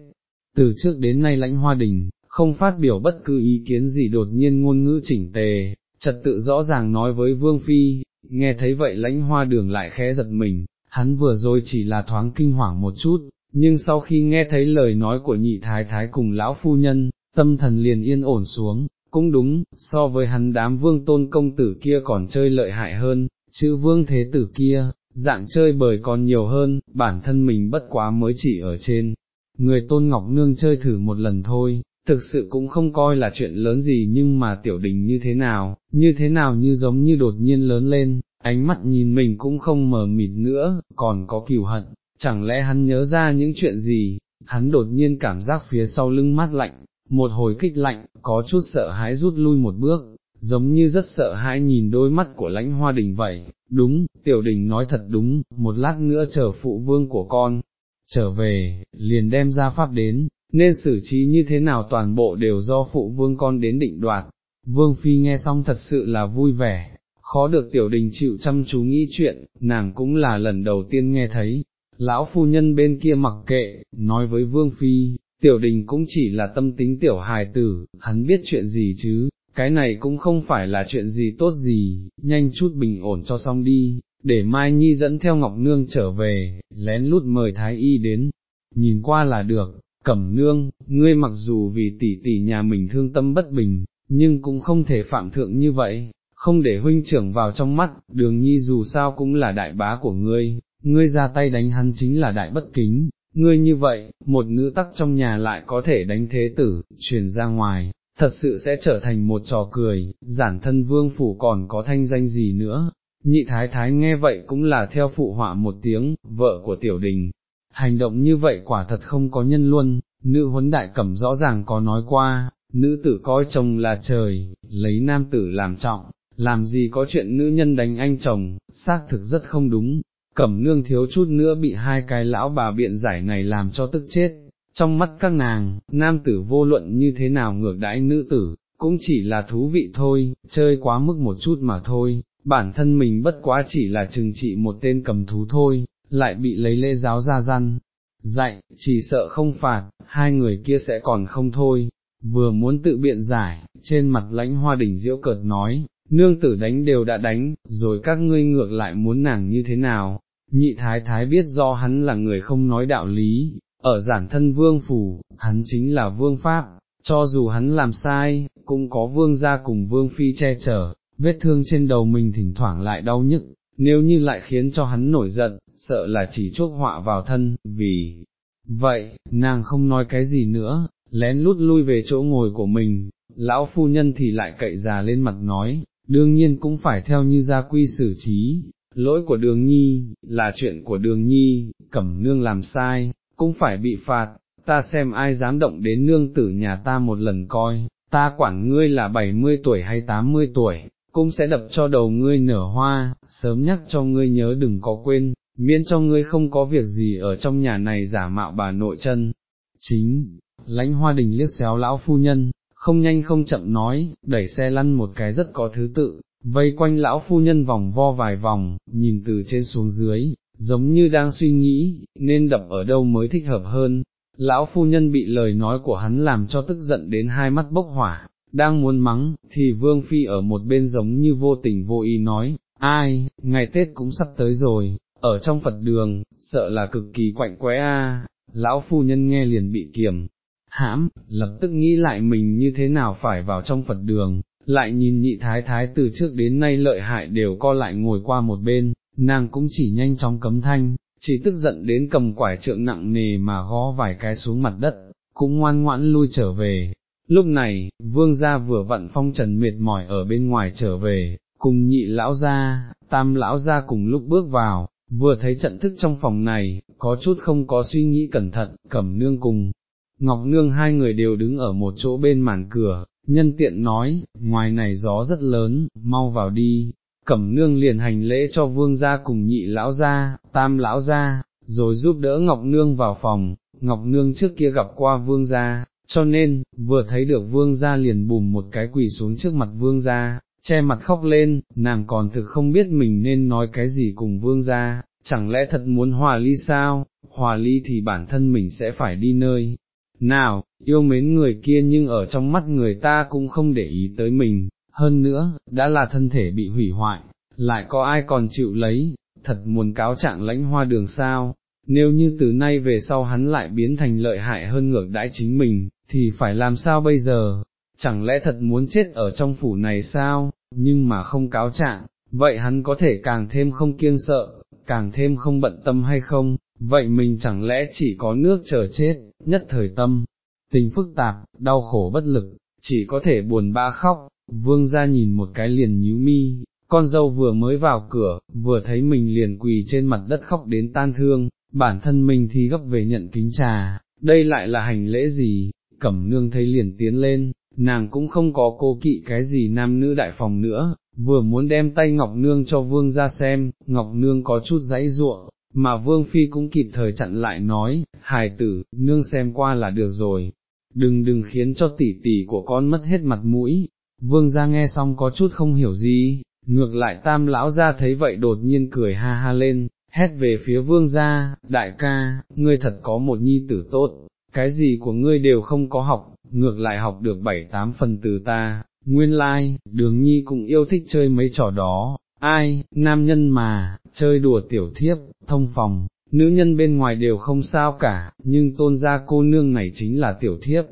Từ trước đến nay lãnh hoa đình, không phát biểu bất cứ ý kiến gì đột nhiên ngôn ngữ chỉnh tề, trật tự rõ ràng nói với Vương Phi, nghe thấy vậy lãnh hoa đường lại khẽ giật mình, hắn vừa rồi chỉ là thoáng kinh hoàng một chút, nhưng sau khi nghe thấy lời nói của nhị thái thái cùng lão phu nhân, tâm thần liền yên ổn xuống, cũng đúng, so với hắn đám vương tôn công tử kia còn chơi lợi hại hơn, chữ vương thế tử kia, dạng chơi bời còn nhiều hơn, bản thân mình bất quá mới chỉ ở trên, người tôn ngọc nương chơi thử một lần thôi, thực sự cũng không coi là chuyện lớn gì nhưng mà tiểu đình như thế nào, như thế nào như giống như đột nhiên lớn lên, ánh mắt nhìn mình cũng không mờ mịt nữa, còn có kiều hận, chẳng lẽ hắn nhớ ra những chuyện gì, hắn đột nhiên cảm giác phía sau lưng mát lạnh, một hồi kích lạnh, có chút sợ hãi rút lui một bước, giống như rất sợ hãi nhìn đôi mắt của lãnh hoa đình vậy, đúng, tiểu đình nói thật đúng, một lát nữa chờ phụ vương của con, trở về, liền đem ra pháp đến, nên xử trí như thế nào toàn bộ đều do phụ vương con đến định đoạt. Vương Phi nghe xong thật sự là vui vẻ, khó được tiểu đình chịu chăm chú nghĩ chuyện, nàng cũng là lần đầu tiên nghe thấy, lão phu nhân bên kia mặc kệ, nói với Vương Phi, tiểu đình cũng chỉ là tâm tính tiểu hài tử, hắn biết chuyện gì chứ, cái này cũng không phải là chuyện gì tốt gì, nhanh chút bình ổn cho xong đi, để Mai Nhi dẫn theo Ngọc Nương trở về, lén lút mời Thái Y đến, nhìn qua là được, cẩm nương, ngươi mặc dù vì tỷ tỷ nhà mình thương tâm bất bình, nhưng cũng không thể phạm thượng như vậy, không để huynh trưởng vào trong mắt, đường nhi dù sao cũng là đại bá của ngươi, ngươi ra tay đánh hắn chính là đại bất kính, ngươi như vậy, một nữ tắc trong nhà lại có thể đánh thế tử, truyền ra ngoài, thật sự sẽ trở thành một trò cười, giản thân vương phủ còn có thanh danh gì nữa. Nhị thái thái nghe vậy cũng là theo phụ họa một tiếng, vợ của tiểu đình, hành động như vậy quả thật không có nhân luân, nữ huấn đại cẩm rõ ràng có nói qua, nữ tử coi chồng là trời, lấy nam tử làm trọng, làm gì có chuyện nữ nhân đánh anh chồng, xác thực rất không đúng, cẩm nương thiếu chút nữa bị hai cái lão bà biện giải này làm cho tức chết, trong mắt các nàng, nam tử vô luận như thế nào ngược đãi nữ tử, cũng chỉ là thú vị thôi, chơi quá mức một chút mà thôi, bản thân mình bất quá chỉ là trừng trị một tên cầm thú thôi, lại bị lấy lễ giáo ra răn, dạy, chỉ sợ không phạt, hai người kia sẽ còn không thôi, vừa muốn tự biện giải, trên mặt lãnh hoa đỉnh diễu cợt nói, nương tử đánh đều đã đánh, rồi các ngươi ngược lại muốn nàng như thế nào, nhị thái thái biết do hắn là người không nói đạo lý, ở giản thân vương phủ, hắn chính là vương pháp, cho dù hắn làm sai, cũng có vương gia cùng vương phi che chở, vết thương trên đầu mình thỉnh thoảng lại đau nhức, nếu như lại khiến cho hắn nổi giận, sợ là chỉ chuốc họa vào thân, vì vậy, nàng không nói cái gì nữa, lén lút lui về chỗ ngồi của mình, lão phu nhân thì lại cậy già lên mặt nói, đương nhiên cũng phải theo như gia quy xử trí, lỗi của đường nhi, là chuyện của đường nhi, cẩm nương làm sai, cũng phải bị phạt, ta xem ai dám động đến nương tử nhà ta một lần coi, ta quản ngươi là 70 tuổi hay 80 tuổi, cũng sẽ đập cho đầu ngươi nở hoa, sớm nhắc cho ngươi nhớ đừng có quên, miễn cho ngươi không có việc gì ở trong nhà này giả mạo bà nội chân. Chính, lãnh hoa đình liếc xéo lão phu nhân, không nhanh không chậm nói, đẩy xe lăn một cái rất có thứ tự, vây quanh lão phu nhân vòng vo vài vòng, nhìn từ trên xuống dưới, giống như đang suy nghĩ, nên đập ở đâu mới thích hợp hơn. Lão phu nhân bị lời nói của hắn làm cho tức giận đến hai mắt bốc hỏa, đang muốn mắng, thì vương phi ở một bên giống như vô tình vô ý nói, ai, ngày Tết cũng sắp tới rồi, ở trong Phật đường, sợ là cực kỳ quạnh quẽ a. lão phu nhân nghe liền bị kiềm, hãm, lập tức nghĩ lại mình như thế nào phải vào trong Phật đường, lại nhìn nhị thái thái từ trước đến nay lợi hại đều co lại ngồi qua một bên, nàng cũng chỉ nhanh chóng cấm thanh, chỉ tức giận đến cầm quải trượng nặng nề mà gõ vài cái xuống mặt đất, cũng ngoan ngoãn lui trở về. Lúc này, vương gia vừa vặn phong trần mệt mỏi ở bên ngoài trở về, cùng nhị lão gia, tam lão gia cùng lúc bước vào, vừa thấy trận thức trong phòng này, có chút không có suy nghĩ cẩn thận, cẩm nương cùng. Ngọc Nương hai người đều đứng ở một chỗ bên màn cửa, nhân tiện nói, ngoài này gió rất lớn, mau vào đi, cẩm nương liền hành lễ cho vương gia cùng nhị lão gia, tam lão gia, rồi giúp đỡ Ngọc Nương vào phòng, Ngọc Nương trước kia gặp qua vương gia, cho nên, vừa thấy được vương gia liền bùm một cái quỳ xuống trước mặt vương gia, che mặt khóc lên, nàng còn thực không biết mình nên nói cái gì cùng vương gia, chẳng lẽ thật muốn hòa ly sao, hòa ly thì bản thân mình sẽ phải đi nơi. Nào, yêu mến người kia nhưng ở trong mắt người ta cũng không để ý tới mình, hơn nữa, đã là thân thể bị hủy hoại, lại có ai còn chịu lấy, thật muốn cáo trạng lãnh hoa đường sao, nếu như từ nay về sau hắn lại biến thành lợi hại hơn ngược đãi chính mình, thì phải làm sao bây giờ, chẳng lẽ thật muốn chết ở trong phủ này sao, nhưng mà không cáo trạng, vậy hắn có thể càng thêm không kiêng sợ, càng thêm không bận tâm hay không, vậy mình chẳng lẽ chỉ có nước chờ chết, nhất thời tâm, tình phức tạp, đau khổ bất lực, chỉ có thể buồn bã khóc, vương ra nhìn một cái liền nhíu mi, con dâu vừa mới vào cửa, vừa thấy mình liền quỳ trên mặt đất khóc đến tan thương, bản thân mình thì gấp về nhận kính trà, đây lại là hành lễ gì, cẩm nương thấy liền tiến lên, nàng cũng không có cô kỵ cái gì nam nữ đại phòng nữa, vừa muốn đem tay Ngọc Nương cho vương ra xem, Ngọc Nương có chút dãy ruộng, mà vương phi cũng kịp thời chặn lại nói, hài tử, nương xem qua là được rồi, đừng đừng khiến cho tỷ tỷ của con mất hết mặt mũi, vương ra nghe xong có chút không hiểu gì, ngược lại tam lão ra thấy vậy đột nhiên cười ha ha lên, hét về phía vương gia, đại ca, ngươi thật có một nhi tử tốt, cái gì của ngươi đều không có học, ngược lại học được bảy tám phần từ ta, nguyên lai, like, đường nhi cũng yêu thích chơi mấy trò đó, ai, nam nhân mà, chơi đùa tiểu thiếp, thông phòng, nữ nhân bên ngoài đều không sao cả, nhưng tôn gia cô nương này chính là tiểu thiếp,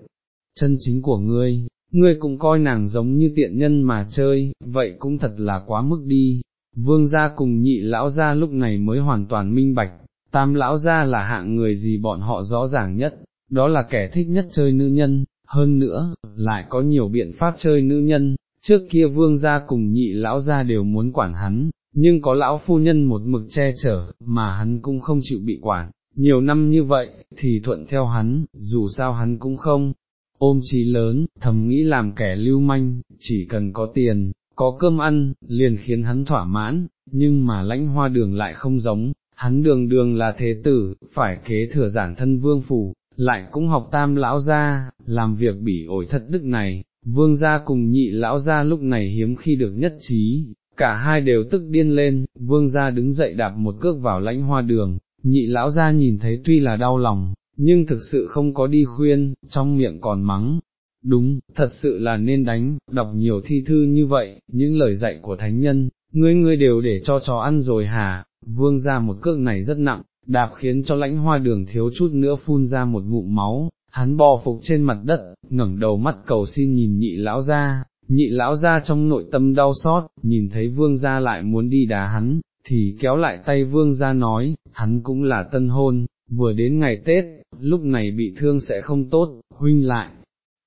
chân chính của ngươi, ngươi cũng coi nàng giống như tiện nhân mà chơi, vậy cũng thật là quá mức đi. Vương gia cùng nhị lão gia lúc này mới hoàn toàn minh bạch, tam lão gia là hạng người gì bọn họ rõ ràng nhất, đó là kẻ thích nhất chơi nữ nhân, hơn nữa, lại có nhiều biện pháp chơi nữ nhân, trước kia vương gia cùng nhị lão gia đều muốn quản hắn, nhưng có lão phu nhân một mực che chở, mà hắn cũng không chịu bị quản, nhiều năm như vậy, thì thuận theo hắn, dù sao hắn cũng không, ôm trí lớn, thầm nghĩ làm kẻ lưu manh, chỉ cần có tiền, có cơm ăn, liền khiến hắn thỏa mãn, nhưng mà lãnh hoa đường lại không giống, hắn đường đường là thế tử, phải kế thừa giản thân vương phủ, lại cũng học tam lão gia, làm việc bỉ ổi thật đức này, vương gia cùng nhị lão gia lúc này hiếm khi được nhất trí, cả hai đều tức điên lên, vương gia đứng dậy đạp một cước vào lãnh hoa đường, nhị lão gia nhìn thấy tuy là đau lòng, nhưng thực sự không có đi khuyên, trong miệng còn mắng. Đúng, thật sự là nên đánh, đọc nhiều thi thư như vậy, những lời dạy của thánh nhân, ngươi ngươi đều để cho chó ăn rồi hả, vương ra một cước này rất nặng, đạp khiến cho lãnh hoa đường thiếu chút nữa phun ra một ngụm máu, hắn bò phục trên mặt đất, ngẩng đầu mắt cầu xin nhìn nhị lão ra, nhị lão ra trong nội tâm đau xót, nhìn thấy vương ra lại muốn đi đá hắn, thì kéo lại tay vương ra nói, hắn cũng là tân hôn, vừa đến ngày Tết, lúc này bị thương sẽ không tốt, huynh lại,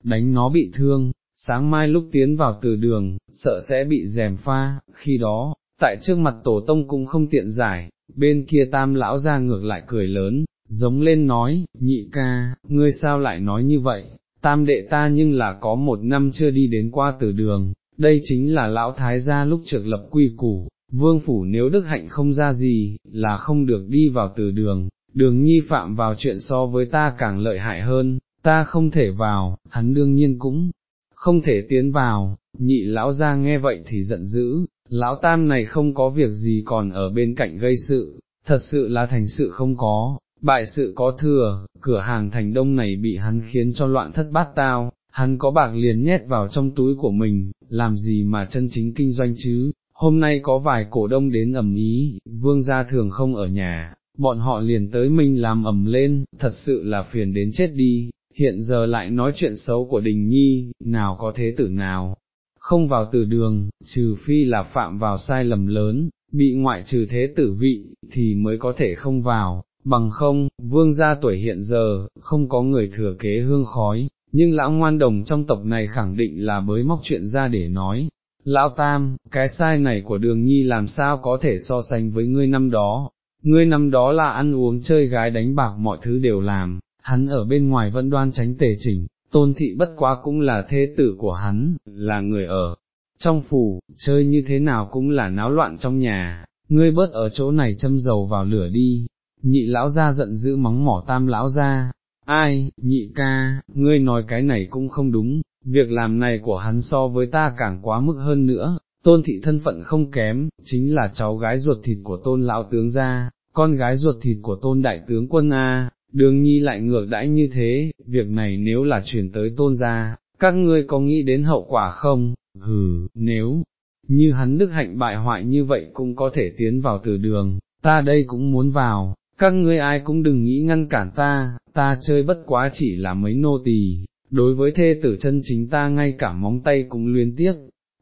đánh nó bị thương, sáng mai lúc tiến vào từ đường, sợ sẽ bị dèm pha, khi đó, tại trước mặt tổ tông cũng không tiện giải, bên kia tam lão ra ngược lại cười lớn, giống lên nói, nhị ca, ngươi sao lại nói như vậy, tam đệ ta nhưng là có một năm chưa đi đến qua tử đường, đây chính là lão thái gia lúc trực lập quy củ, vương phủ nếu đức hạnh không ra gì, là không được đi vào tử đường, đường nhi phạm vào chuyện so với ta càng lợi hại hơn, ta không thể vào, hắn đương nhiên cũng không thể tiến vào, nhị lão ra nghe vậy thì giận dữ, lão tam này không có việc gì còn ở bên cạnh gây sự, thật sự là thành sự không có, bại sự có thừa, cửa hàng thành đông này bị hắn khiến cho loạn thất bát tao, hắn có bạc liền nhét vào trong túi của mình, làm gì mà chân chính kinh doanh chứ, hôm nay có vài cổ đông đến ẩm ý, vương gia thường không ở nhà, bọn họ liền tới mình làm ẩm lên, thật sự là phiền đến chết đi, hiện giờ lại nói chuyện xấu của đình nhi, nào có thế tử nào, không vào từ đường, trừ phi là phạm vào sai lầm lớn, bị ngoại trừ thế tử vị, thì mới có thể không vào, bằng không, vương gia tuổi hiện giờ, không có người thừa kế hương khói, nhưng lão ngoan đồng trong tộc này khẳng định là mới móc chuyện ra để nói. Lão Tam, cái sai này của đường nhi làm sao có thể so sánh với ngươi năm đó, ngươi năm đó là ăn uống chơi gái đánh bạc mọi thứ đều làm, hắn ở bên ngoài vẫn đoan tránh tề chỉnh, tôn thị bất quá cũng là thế tử của hắn, là người ở. Trong phủ, chơi như thế nào cũng là náo loạn trong nhà, ngươi bớt ở chỗ này châm dầu vào lửa đi, nhị lão ra giận dữ mắng mỏ tam lão ra, ai, nhị ca, ngươi nói cái này cũng không đúng, việc làm này của hắn so với ta càng quá mức hơn nữa, tôn thị thân phận không kém, chính là cháu gái ruột thịt của tôn lão tướng gia, con gái ruột thịt của tôn đại tướng quân A, đường nhi lại ngược đãi như thế, việc này nếu là chuyển tới tôn gia, các ngươi có nghĩ đến hậu quả không, hừ, nếu, như hắn đức hạnh bại hoại như vậy cũng có thể tiến vào từ đường, ta đây cũng muốn vào, các ngươi ai cũng đừng nghĩ ngăn cản ta, ta chơi bất quá chỉ là mấy nô tỳ, đối với thê tử chân chính ta ngay cả móng tay cũng luyến tiếc,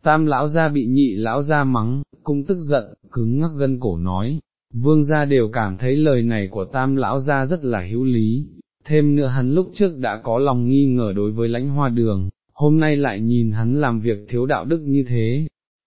tam lão gia bị nhị lão gia mắng, cũng tức giận, cứng ngắc gân cổ nói, vương gia đều cảm thấy lời này của tam lão gia rất là hữu lý, thêm nữa hắn lúc trước đã có lòng nghi ngờ đối với lãnh hoa đường, hôm nay lại nhìn hắn làm việc thiếu đạo đức như thế,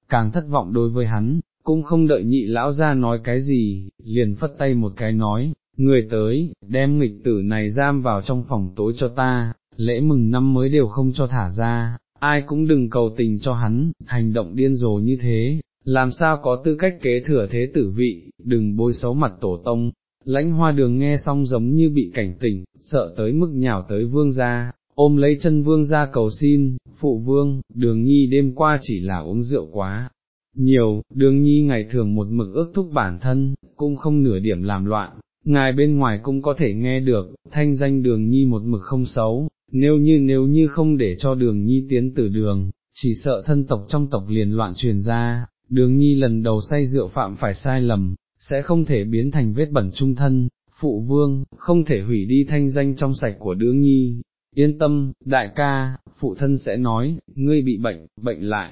càng thất vọng đối với hắn, cũng không đợi nhị lão ra nói cái gì, liền phất tay một cái nói, người tới, đem nghịch tử này giam vào trong phòng tối cho ta, lễ mừng năm mới đều không cho thả ra, ai cũng đừng cầu tình cho hắn, hành động điên rồ như thế, làm sao có tư cách kế thừa thế tử vị, đừng bôi xấu mặt tổ tông. Lãnh hoa đường nghe xong giống như bị cảnh tỉnh, sợ tới mức nhào tới vương gia, ôm lấy chân vương gia cầu xin, phụ vương, đường nhi đêm qua chỉ là uống rượu quá. Nhiều, đường nhi ngày thường một mực ước thúc bản thân, cũng không nửa điểm làm loạn, ngài bên ngoài cũng có thể nghe được, thanh danh đường nhi một mực không xấu, nếu như nếu như không để cho đường nhi tiến từ đường, chỉ sợ thân tộc trong tộc liền loạn truyền ra, đường nhi lần đầu say rượu phạm phải sai lầm, sẽ không thể biến thành vết bẩn trung thân, phụ vương, không thể hủy đi thanh danh trong sạch của đứa nhi. Yên tâm, đại ca, phụ thân sẽ nói, ngươi bị bệnh, bệnh lại,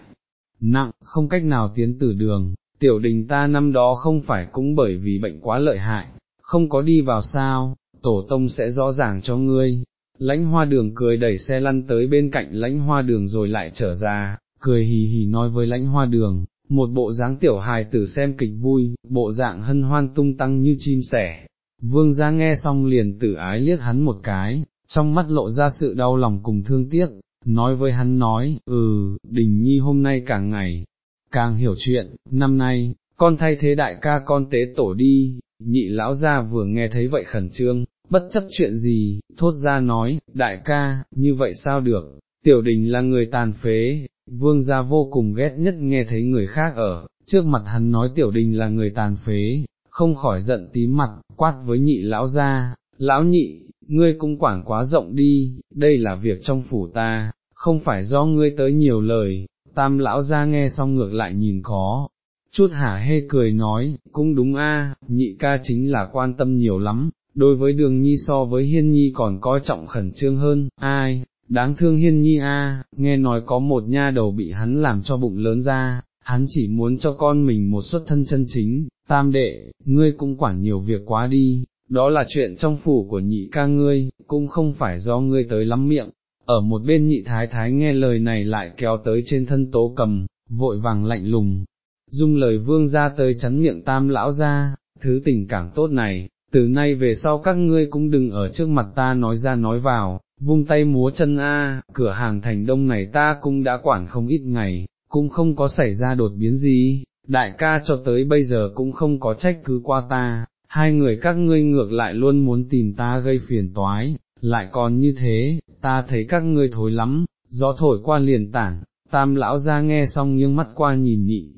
nặng, không cách nào tiến từ đường, tiểu đình ta năm đó không phải cũng bởi vì bệnh quá lợi hại, không có đi vào sao, tổ tông sẽ rõ ràng cho ngươi. Lãnh hoa đường cười đẩy xe lăn tới bên cạnh lãnh hoa đường rồi lại trở ra, cười hì hì nói với lãnh hoa đường, một bộ dáng tiểu hài tử xem kịch vui, bộ dạng hân hoan tung tăng như chim sẻ. Vương gia nghe xong liền tử ái liếc hắn một cái, trong mắt lộ ra sự đau lòng cùng thương tiếc, nói với hắn nói, ừ, đình nhi hôm nay càng ngày, càng hiểu chuyện, năm nay, con thay thế đại ca con tế tổ đi, nhị lão gia vừa nghe thấy vậy khẩn trương, bất chấp chuyện gì, thốt ra nói, đại ca, như vậy sao được, tiểu đình là người tàn phế, vương gia vô cùng ghét nhất nghe thấy người khác ở, trước mặt hắn nói tiểu đình là người tàn phế, không khỏi giận tím mặt, quát với nhị lão gia, lão nhị, ngươi cũng quản quá rộng đi, đây là việc trong phủ ta, không phải do ngươi tới nhiều lời, tam lão ra nghe xong ngược lại nhìn có, chút hả hê cười nói, cũng đúng a, nhị ca chính là quan tâm nhiều lắm, đối với đường nhi so với hiên nhi còn coi trọng khẩn trương hơn, ai, đáng thương hiên nhi a, nghe nói có một nha đầu bị hắn làm cho bụng lớn ra, hắn chỉ muốn cho con mình một xuất thân chân chính, tam đệ, ngươi cũng quản nhiều việc quá đi, đó là chuyện trong phủ của nhị ca ngươi, cũng không phải do ngươi tới lắm miệng. Ở một bên nhị thái thái nghe lời này lại kéo tới trên thân tố cầm, vội vàng lạnh lùng, dung lời vương ra tới chắn miệng tam lão ra, thứ tình cảm tốt này, từ nay về sau các ngươi cũng đừng ở trước mặt ta nói ra nói vào, vung tay múa chân a, cửa hàng thành đông này ta cũng đã quản không ít ngày, cũng không có xảy ra đột biến gì, đại ca cho tới bây giờ cũng không có trách cứ qua ta, hai người các ngươi ngược lại luôn muốn tìm ta gây phiền toái, lại còn như thế, ta thấy các ngươi thối lắm, gió thổi qua liền tản, tam lão ra nghe xong nghiêng mắt qua nhìn nhị.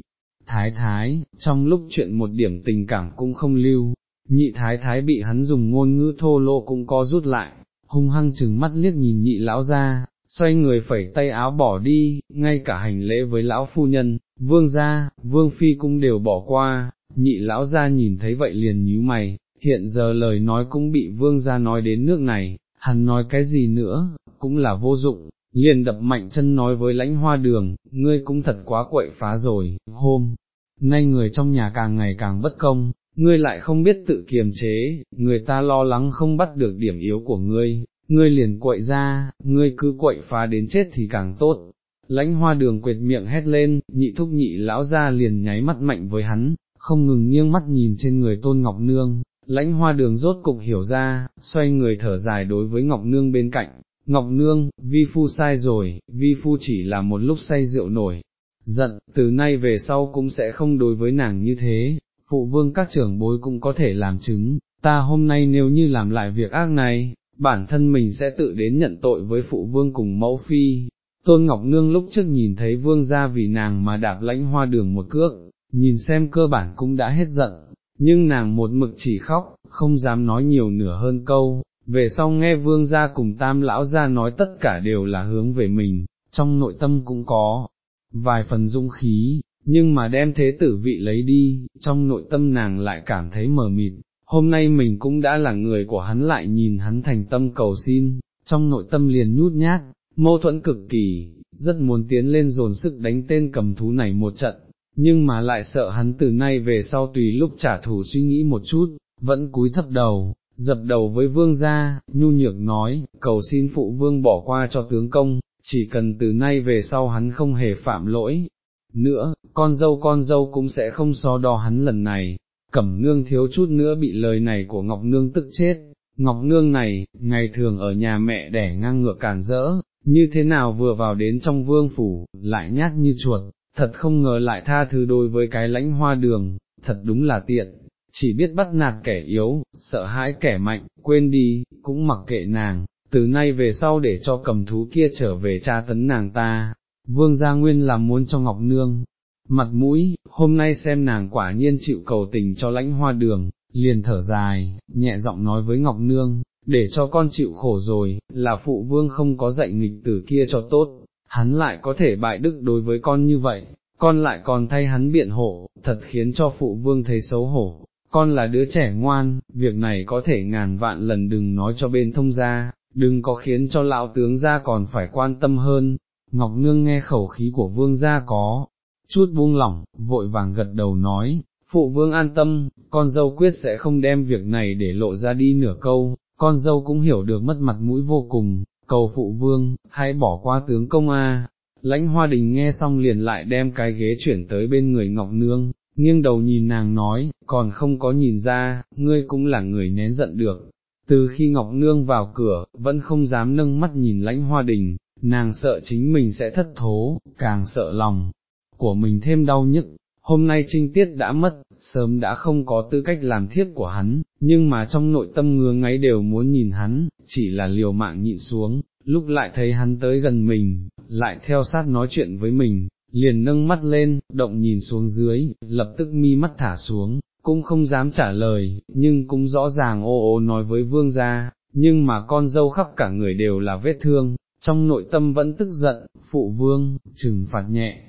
Thái thái, trong lúc chuyện một điểm tình cảm cũng không lưu, nhị thái thái bị hắn dùng ngôn ngữ thô lỗ cũng có rút lại, hung hăng chừng mắt liếc nhìn nhị lão ra, xoay người phẩy tay áo bỏ đi, ngay cả hành lễ với lão phu nhân, vương gia, vương phi cũng đều bỏ qua, nhị lão gia nhìn thấy vậy liền nhíu mày, hiện giờ lời nói cũng bị vương gia nói đến nước này, hắn nói cái gì nữa, cũng là vô dụng, liền đập mạnh chân nói với lãnh hoa đường, ngươi cũng thật quá quậy phá rồi, hôm, nay người trong nhà càng ngày càng bất công, ngươi lại không biết tự kiềm chế, người ta lo lắng không bắt được điểm yếu của ngươi, ngươi liền quậy ra, ngươi cứ quậy phá đến chết thì càng tốt. Lãnh hoa đường quệt miệng hét lên, nhị thúc nhị lão ra liền nháy mắt mạnh với hắn, không ngừng nghiêng mắt nhìn trên người tôn ngọc nương, lãnh hoa đường rốt cục hiểu ra, xoay người thở dài đối với ngọc nương bên cạnh, ngọc nương, vi phu sai rồi, vi phu chỉ là một lúc say rượu nổi, giận, từ nay về sau cũng sẽ không đối với nàng như thế, phụ vương các trưởng bối cũng có thể làm chứng, ta hôm nay nếu như làm lại việc ác này, bản thân mình sẽ tự đến nhận tội với phụ vương cùng mẫu phi. Tôn Ngọc Nương lúc trước nhìn thấy vương ra vì nàng mà đạp lãnh hoa đường một cước, nhìn xem cơ bản cũng đã hết giận, nhưng nàng một mực chỉ khóc, không dám nói nhiều nửa hơn câu, về sau nghe vương gia cùng tam lão gia nói tất cả đều là hướng về mình, trong nội tâm cũng có vài phần dung khí, nhưng mà đem thế tử vị lấy đi, trong nội tâm nàng lại cảm thấy mờ mịt, hôm nay mình cũng đã là người của hắn lại nhìn hắn thành tâm cầu xin, trong nội tâm liền nhút nhát, mâu thuẫn cực kỳ, rất muốn tiến lên dồn sức đánh tên cầm thú này một trận, nhưng mà lại sợ hắn từ nay về sau tùy lúc trả thù suy nghĩ một chút, vẫn cúi thấp đầu, dập đầu với vương gia, nhu nhược nói, cầu xin phụ vương bỏ qua cho tướng công, chỉ cần từ nay về sau hắn không hề phạm lỗi. Nữa, con dâu con dâu cũng sẽ không so đo hắn lần này, cẩm nương thiếu chút nữa bị lời này của Ngọc Nương tức chết, Ngọc Nương này, ngày thường ở nhà mẹ đẻ ngang ngược cản rỡ, như thế nào vừa vào đến trong vương phủ, lại nhát như chuột, thật không ngờ lại tha thứ đối với cái lãnh hoa đường, thật đúng là tiện, chỉ biết bắt nạt kẻ yếu, sợ hãi kẻ mạnh, quên đi, cũng mặc kệ nàng, từ nay về sau để cho cầm thú kia trở về tra tấn nàng ta, vương gia nguyên làm muốn cho Ngọc Nương, mặt mũi, hôm nay xem nàng quả nhiên chịu cầu tình cho lãnh hoa đường, liền thở dài, nhẹ giọng nói với Ngọc Nương, để cho con chịu khổ rồi, là phụ vương không có dạy nghịch tử kia cho tốt, hắn lại có thể bại đức đối với con như vậy, con lại còn thay hắn biện hộ, thật khiến cho phụ vương thấy xấu hổ, con là đứa trẻ ngoan, việc này có thể ngàn vạn lần đừng nói cho bên thông gia, đừng có khiến cho lão tướng gia còn phải quan tâm hơn. Ngọc Nương nghe khẩu khí của vương gia có, chút buông lỏng, vội vàng gật đầu nói, phụ vương an tâm, con dâu quyết sẽ không đem việc này để lộ ra đi nửa câu, con dâu cũng hiểu được mất mặt mũi vô cùng, cầu phụ vương, hãy bỏ qua tướng công a. Lãnh hoa đình nghe xong liền lại đem cái ghế chuyển tới bên người Ngọc Nương, nghiêng đầu nhìn nàng nói, còn không có nhìn ra, ngươi cũng là người nén giận được. Từ khi Ngọc Nương vào cửa, vẫn không dám nâng mắt nhìn lãnh hoa đình, nàng sợ chính mình sẽ thất thố, càng sợ lòng của mình thêm đau nhức. Hôm nay trinh tiết đã mất, sớm đã không có tư cách làm thiếp của hắn, nhưng mà trong nội tâm ngứa ngáy đều muốn nhìn hắn, chỉ là liều mạng nhịn xuống, lúc lại thấy hắn tới gần mình, lại theo sát nói chuyện với mình, liền nâng mắt lên, động nhìn xuống dưới, lập tức mi mắt thả xuống, cũng không dám trả lời, nhưng cũng rõ ràng ô ô nói với vương gia, nhưng mà con dâu khắp cả người đều là vết thương, trong nội tâm vẫn tức giận, phụ vương, trừng phạt nhẹ,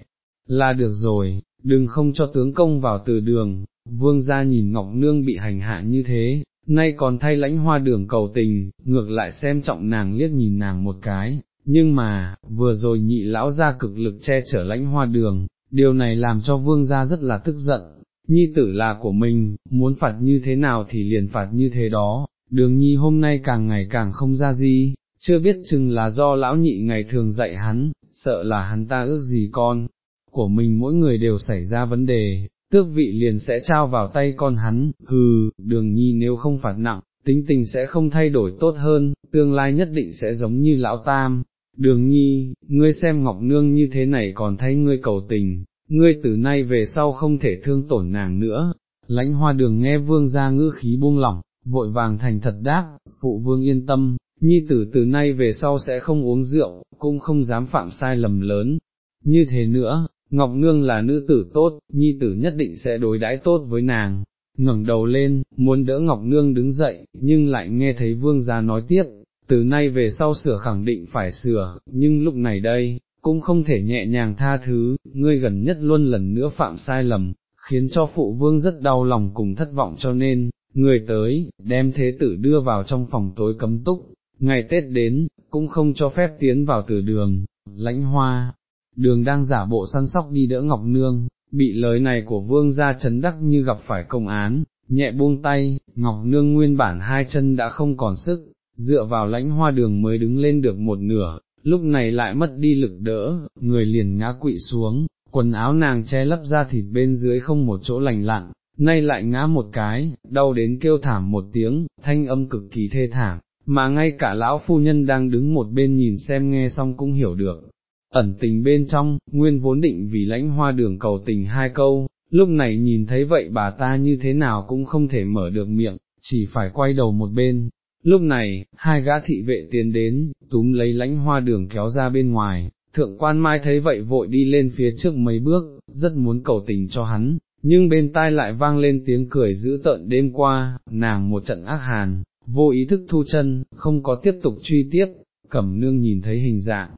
là được rồi, đừng không cho tướng công vào từ đường, vương gia nhìn Ngọc Nương bị hành hạ như thế, nay còn thay lãnh hoa đường cầu tình, ngược lại xem trọng nàng liếc nhìn nàng một cái, nhưng mà, vừa rồi nhị lão ra cực lực che chở lãnh hoa đường, điều này làm cho vương gia rất là tức giận, nhi tử là của mình, muốn phạt như thế nào thì liền phạt như thế đó, đường nhi hôm nay càng ngày càng không ra gì, chưa biết chừng là do lão nhị ngày thường dạy hắn, sợ là hắn ta ước gì con, của mình mỗi người đều xảy ra vấn đề, tước vị liền sẽ trao vào tay con hắn, hừ, đường nhi nếu không phạt nặng, tính tình sẽ không thay đổi tốt hơn, tương lai nhất định sẽ giống như lão tam. Đường nhi, ngươi xem Ngọc Nương như thế này còn thấy ngươi cầu tình, ngươi từ nay về sau không thể thương tổn nàng nữa. Lãnh hoa đường nghe vương ra ngữ khí buông lỏng, vội vàng thành thật đáp, phụ vương yên tâm, nhi tử từ nay về sau sẽ không uống rượu, cũng không dám phạm sai lầm lớn. Như thế nữa, Ngọc Nương là nữ tử tốt, nhi tử nhất định sẽ đối đãi tốt với nàng. ngẩng đầu lên, muốn đỡ Ngọc Nương đứng dậy, nhưng lại nghe thấy vương gia nói tiếp, từ nay về sau sửa khẳng định phải sửa, nhưng lúc này đây, cũng không thể nhẹ nhàng tha thứ, ngươi gần nhất luôn lần nữa phạm sai lầm, khiến cho phụ vương rất đau lòng cùng thất vọng cho nên, người tới, đem thế tử đưa vào trong phòng tối cấm túc, ngày Tết đến, cũng không cho phép tiến vào từ đường, lãnh hoa, đường đang giả bộ săn sóc đi đỡ Ngọc Nương, bị lời này của vương gia chấn đắc như gặp phải công án, nhẹ buông tay, Ngọc Nương nguyên bản hai chân đã không còn sức, dựa vào lãnh hoa đường mới đứng lên được một nửa, lúc này lại mất đi lực đỡ, người liền ngã quỵ xuống, quần áo nàng che lấp ra thịt bên dưới không một chỗ lành lặn, nay lại ngã một cái, đau đến kêu thảm một tiếng, thanh âm cực kỳ thê thảm, mà ngay cả lão phu nhân đang đứng một bên nhìn xem nghe xong cũng hiểu được, ẩn tình bên trong, nguyên vốn định vì lãnh hoa đường cầu tình hai câu, lúc này nhìn thấy vậy bà ta như thế nào cũng không thể mở được miệng, chỉ phải quay đầu một bên. Lúc này, hai gã thị vệ tiến đến, túm lấy lãnh hoa đường kéo ra bên ngoài, thượng quan mai thấy vậy vội đi lên phía trước mấy bước, rất muốn cầu tình cho hắn, nhưng bên tai lại vang lên tiếng cười dữ tợn đêm qua, nàng một trận ác hàn, vô ý thức thu chân, không có tiếp tục truy tiếp, cẩm nương nhìn thấy hình dạng,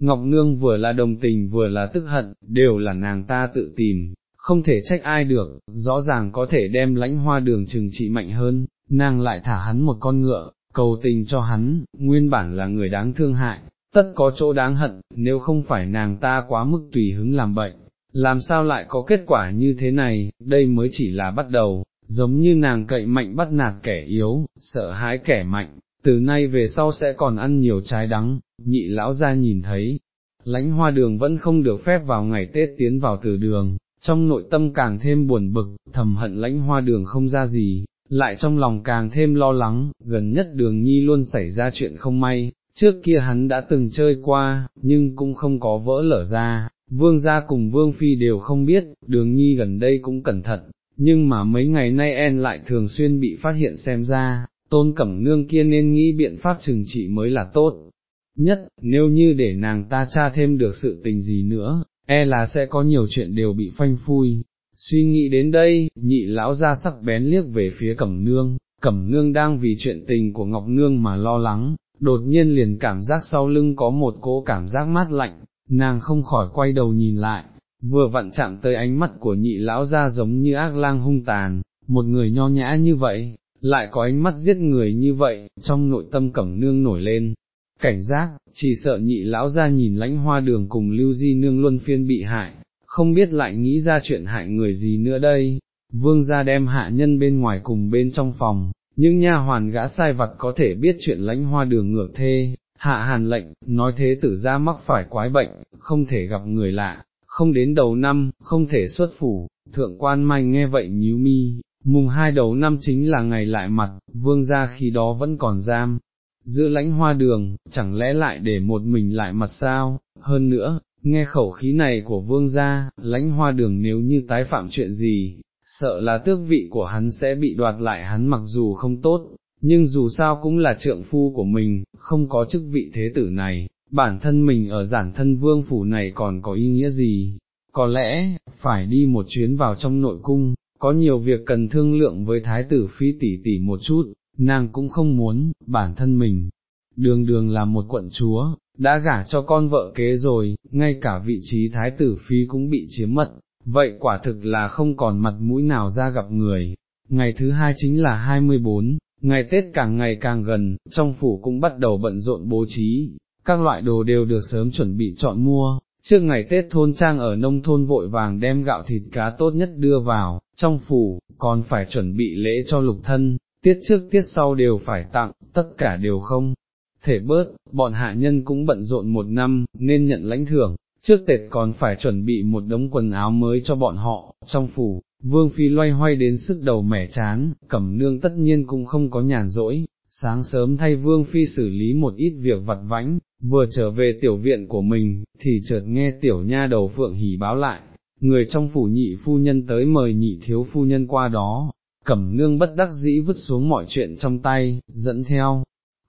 Ngọc Nương vừa là đồng tình vừa là tức hận, đều là nàng ta tự tìm, không thể trách ai được, rõ ràng có thể đem lãnh hoa đường trừng trị mạnh hơn, nàng lại thả hắn một con ngựa, cầu tình cho hắn, nguyên bản là người đáng thương hại, tất có chỗ đáng hận, nếu không phải nàng ta quá mức tùy hứng làm bệnh, làm sao lại có kết quả như thế này, đây mới chỉ là bắt đầu, giống như nàng cậy mạnh bắt nạt kẻ yếu, sợ hãi kẻ mạnh, từ nay về sau sẽ còn ăn nhiều trái đắng, nhị lão ra nhìn thấy, lãnh hoa đường vẫn không được phép vào ngày Tết tiến vào từ đường, trong nội tâm càng thêm buồn bực, thầm hận lãnh hoa đường không ra gì, lại trong lòng càng thêm lo lắng, gần nhất đường nhi luôn xảy ra chuyện không may, trước kia hắn đã từng chơi qua, nhưng cũng không có vỡ lở ra, vương gia cùng vương phi đều không biết, đường nhi gần đây cũng cẩn thận, nhưng mà mấy ngày nay en lại thường xuyên bị phát hiện xem ra, tôn cẩm nương kia nên nghĩ biện pháp trừng trị mới là tốt. Nhất, nếu như để nàng ta tra thêm được sự tình gì nữa, e là sẽ có nhiều chuyện đều bị phanh phui. Suy nghĩ đến đây, nhị lão ra sắc bén liếc về phía cẩm nương, cẩm nương đang vì chuyện tình của Ngọc Nương mà lo lắng, đột nhiên liền cảm giác sau lưng có một cỗ cảm giác mát lạnh, nàng không khỏi quay đầu nhìn lại, vừa vặn chạm tới ánh mắt của nhị lão ra giống như ác lang hung tàn, một người nho nhã như vậy, lại có ánh mắt giết người như vậy, trong nội tâm cẩm nương nổi lên. Cảnh giác, chỉ sợ nhị lão ra nhìn lãnh hoa đường cùng lưu di nương luân phiên bị hại, không biết lại nghĩ ra chuyện hại người gì nữa đây, vương gia đem hạ nhân bên ngoài cùng bên trong phòng, nhưng nha hoàn gã sai vặt có thể biết chuyện lãnh hoa đường ngược thê, hạ hàn lệnh, nói thế tử gia mắc phải quái bệnh, không thể gặp người lạ, không đến đầu năm, không thể xuất phủ, thượng quan mai nghe vậy nhíu mi, mùng hai đầu năm chính là ngày lại mặt, vương gia khi đó vẫn còn giam, giữa lãnh hoa đường, chẳng lẽ lại để một mình lại mặt sao, hơn nữa, nghe khẩu khí này của vương gia, lãnh hoa đường nếu như tái phạm chuyện gì, sợ là tước vị của hắn sẽ bị đoạt lại hắn mặc dù không tốt, nhưng dù sao cũng là trượng phu của mình, không có chức vị thế tử này, bản thân mình ở giản thân vương phủ này còn có ý nghĩa gì, có lẽ, phải đi một chuyến vào trong nội cung, có nhiều việc cần thương lượng với thái tử phi tỷ tỷ một chút, nàng cũng không muốn, bản thân mình, đường đường là một quận chúa, đã gả cho con vợ kế rồi, ngay cả vị trí thái tử phi cũng bị chiếm mật, vậy quả thực là không còn mặt mũi nào ra gặp người. Ngày thứ hai chính là 24, ngày Tết càng ngày càng gần, trong phủ cũng bắt đầu bận rộn bố trí, các loại đồ đều được sớm chuẩn bị chọn mua, trước ngày Tết thôn trang ở nông thôn vội vàng đem gạo thịt cá tốt nhất đưa vào, trong phủ, còn phải chuẩn bị lễ cho lục thân, tiết trước tiết sau đều phải tặng, tất cả đều không. Thể bớt, bọn hạ nhân cũng bận rộn một năm, nên nhận lãnh thưởng, trước Tết còn phải chuẩn bị một đống quần áo mới cho bọn họ, trong phủ, vương phi loay hoay đến sức đầu mẻ chán, cẩm nương tất nhiên cũng không có nhàn rỗi, sáng sớm thay vương phi xử lý một ít việc vặt vãnh, vừa trở về tiểu viện của mình, thì chợt nghe tiểu nha đầu phượng hỉ báo lại, người trong phủ nhị phu nhân tới mời nhị thiếu phu nhân qua đó, cẩm nương bất đắc dĩ vứt xuống mọi chuyện trong tay, dẫn theo,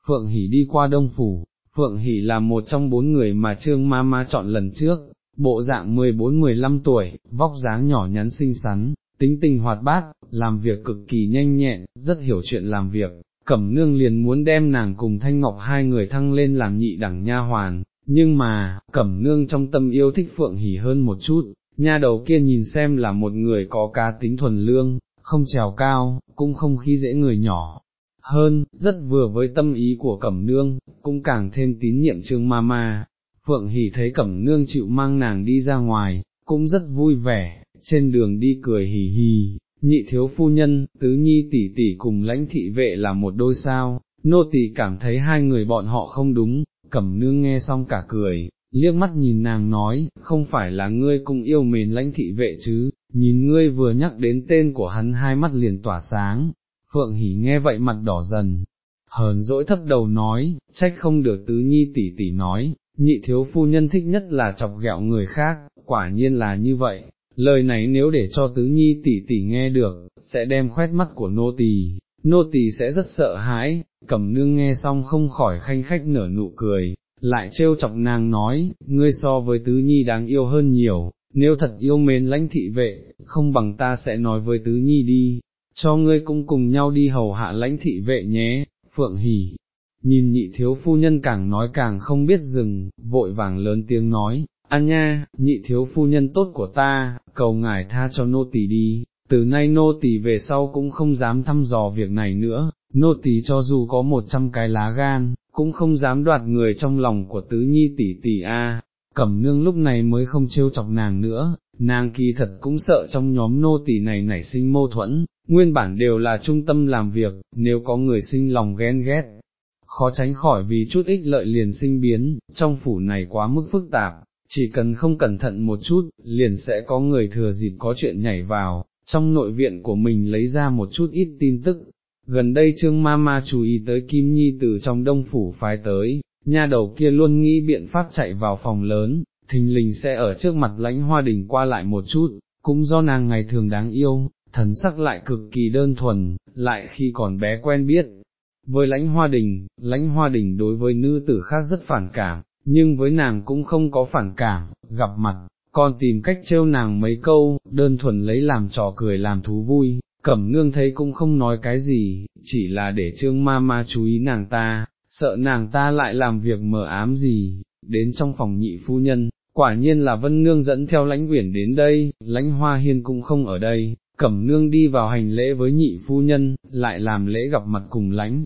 phượng hỉ đi qua đông phủ, phượng hỉ là một trong bốn người mà trương ma ma chọn lần trước, bộ dạng 14-15 tuổi, vóc dáng nhỏ nhắn xinh xắn, tính tình hoạt bát, làm việc cực kỳ nhanh nhẹn, rất hiểu chuyện làm việc, Cẩm nương liền muốn đem nàng cùng Thanh Ngọc hai người thăng lên làm nhị đẳng nha hoàn, nhưng mà, Cẩm nương trong tâm yêu thích Phượng Hỉ hơn một chút, nha đầu kia nhìn xem là một người có cá tính thuần lương, không trèo cao, cũng không khi dễ người nhỏ. Hơn, rất vừa với tâm ý của Cẩm Nương, cũng càng thêm tín nhiệm Trương Mama. Phượng Hỷ thấy Cẩm Nương chịu mang nàng đi ra ngoài, cũng rất vui vẻ, trên đường đi cười hì hì, nhị thiếu phu nhân, tứ nhi tỷ tỷ cùng lãnh thị vệ là một đôi sao, nô tỳ cảm thấy hai người bọn họ không đúng, cẩm nương nghe xong cả cười, liếc mắt nhìn nàng nói, không phải là ngươi cũng yêu mến lãnh thị vệ chứ, nhìn ngươi vừa nhắc đến tên của hắn hai mắt liền tỏa sáng, phượng hỉ nghe vậy mặt đỏ dần, hờn dỗi thấp đầu nói, trách không được tứ nhi tỷ tỷ nói, nhị thiếu phu nhân thích nhất là chọc ghẹo người khác, quả nhiên là như vậy, lời này nếu để cho tứ nhi tỷ tỷ nghe được, sẽ đem khoét mắt của nô tỳ, nô tỳ sẽ rất sợ hãi, cẩm nương nghe xong không khỏi khanh khách nở nụ cười, lại trêu chọc nàng nói, ngươi so với tứ nhi đáng yêu hơn nhiều, nếu thật yêu mến lãnh thị vệ, không bằng ta sẽ nói với tứ nhi đi, cho ngươi cũng cùng nhau đi hầu hạ lãnh thị vệ nhé, phượng hỉ. Nhìn nhị thiếu phu nhân càng nói càng không biết dừng, vội vàng lớn tiếng nói, An nha, nhị thiếu phu nhân tốt của ta, cầu ngài tha cho nô tỳ đi, từ nay nô tỳ về sau cũng không dám thăm dò việc này nữa, nô tỳ cho dù có một trăm cái lá gan, cũng không dám đoạt người trong lòng của tứ nhi tỷ tỷ a. Cẩm nương lúc này mới không trêu chọc nàng nữa, nàng kỳ thật cũng sợ trong nhóm nô tỳ này nảy sinh mâu thuẫn, nguyên bản đều là trung tâm làm việc, nếu có người sinh lòng ghen ghét, khó tránh khỏi vì chút ích lợi liền sinh biến, trong phủ này quá mức phức tạp, chỉ cần không cẩn thận một chút, liền sẽ có người thừa dịp có chuyện nhảy vào, trong nội viện của mình lấy ra một chút ít tin tức. Gần đây Trương Mama chú ý tới Kim Nhi từ trong đông phủ phái tới, nha đầu kia luôn nghĩ biện pháp chạy vào phòng lớn, thình lình sẽ ở trước mặt lãnh hoa đình qua lại một chút, cũng do nàng ngày thường đáng yêu, thần sắc lại cực kỳ đơn thuần, lại khi còn bé quen biết. Với lãnh hoa đình, lãnh hoa đình đối với nữ tử khác rất phản cảm, nhưng với nàng cũng không có phản cảm, gặp mặt, còn tìm cách trêu nàng mấy câu, đơn thuần lấy làm trò cười làm thú vui, cẩm nương thấy cũng không nói cái gì, chỉ là để trương ma ma chú ý nàng ta, sợ nàng ta lại làm việc mờ ám gì, đến trong phòng nhị phu nhân, quả nhiên là vân nương dẫn theo lãnh quyển đến đây, lãnh hoa hiên cũng không ở đây, cẩm nương đi vào hành lễ với nhị phu nhân, lại làm lễ gặp mặt cùng lãnh.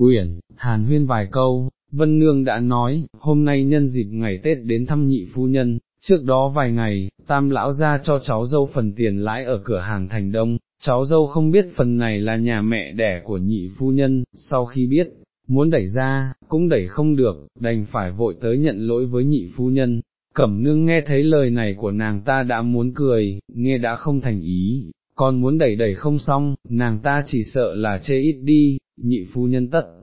Uyển, hàn huyên vài câu, Vân Nương đã nói, hôm nay nhân dịp ngày Tết đến thăm nhị phu nhân, trước đó vài ngày, tam lão ra cho cháu dâu phần tiền lãi ở cửa hàng thành đông, cháu dâu không biết phần này là nhà mẹ đẻ của nhị phu nhân, sau khi biết, muốn đẩy ra, cũng đẩy không được, đành phải vội tới nhận lỗi với nhị phu nhân. Cẩm nương nghe thấy lời này của nàng ta đã muốn cười, nghe đã không thành ý, còn muốn đẩy đẩy không xong, nàng ta chỉ sợ là chê ít đi, nhị phu nhân tất,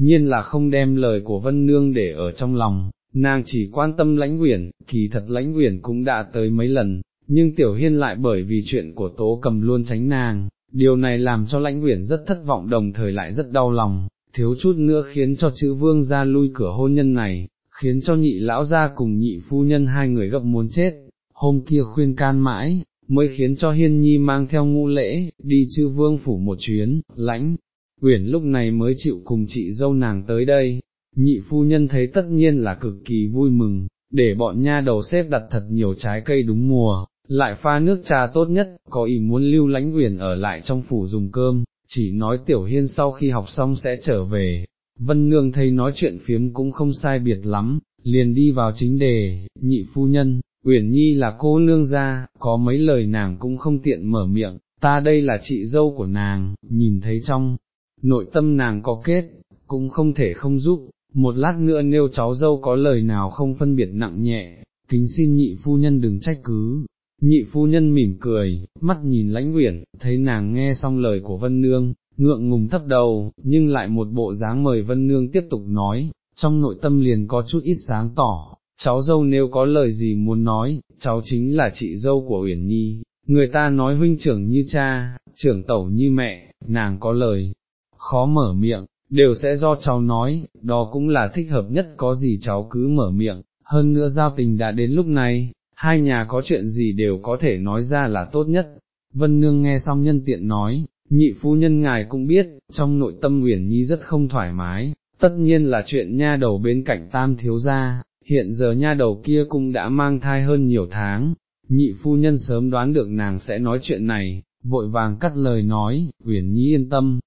nhiên là không đem lời của Vân Nương để ở trong lòng, nàng chỉ quan tâm lãnh quyển, kỳ thật lãnh quyển cũng đã tới mấy lần, nhưng Tiểu Hiên lại bởi vì chuyện của Tố Cầm luôn tránh nàng, điều này làm cho lãnh quyển rất thất vọng đồng thời lại rất đau lòng, thiếu chút nữa khiến cho chữ vương ra lui cửa hôn nhân này, khiến cho nhị lão ra cùng nhị phu nhân hai người gấp muốn chết, hôm kia khuyên can mãi, mới khiến cho hiên nhi mang theo ngũ lễ, đi chư vương phủ một chuyến, lãnh, uyển lúc này mới chịu cùng chị dâu nàng tới đây, nhị phu nhân thấy tất nhiên là cực kỳ vui mừng, để bọn nha đầu xếp đặt thật nhiều trái cây đúng mùa, lại pha nước trà tốt nhất, có ý muốn lưu lãnh uyển ở lại trong phủ dùng cơm, chỉ nói tiểu hiên sau khi học xong sẽ trở về. Vân Nương thấy nói chuyện phiếm cũng không sai biệt lắm, liền đi vào chính đề, nhị phu nhân, Uyển Nhi là cô nương gia, có mấy lời nàng cũng không tiện mở miệng, ta đây là chị dâu của nàng, nhìn thấy trong, nội tâm nàng có kết, cũng không thể không giúp, một lát nữa nếu cháu dâu có lời nào không phân biệt nặng nhẹ, kính xin nhị phu nhân đừng trách cứ. Nhị phu nhân mỉm cười, mắt nhìn lãnh uyển, thấy nàng nghe xong lời của Vân Nương, ngượng ngùng thấp đầu, nhưng lại một bộ dáng mời Vân Nương tiếp tục nói, trong nội tâm liền có chút ít sáng tỏ, cháu dâu nếu có lời gì muốn nói, cháu chính là chị dâu của Uyển Nhi, người ta nói huynh trưởng như cha, trưởng tẩu như mẹ, nàng có lời, khó mở miệng, đều sẽ do cháu nói, đó cũng là thích hợp nhất có gì cháu cứ mở miệng, hơn nữa giao tình đã đến lúc này, hai nhà có chuyện gì đều có thể nói ra là tốt nhất. Vân Nương nghe xong nhân tiện nói, nhị phu nhân ngài cũng biết, trong nội tâm Uyển Nhi rất không thoải mái, tất nhiên là chuyện nha đầu bên cạnh tam thiếu gia, hiện giờ nha đầu kia cũng đã mang thai hơn nhiều tháng, nhị phu nhân sớm đoán được nàng sẽ nói chuyện này, vội vàng cắt lời nói, Uyển Nhi yên tâm,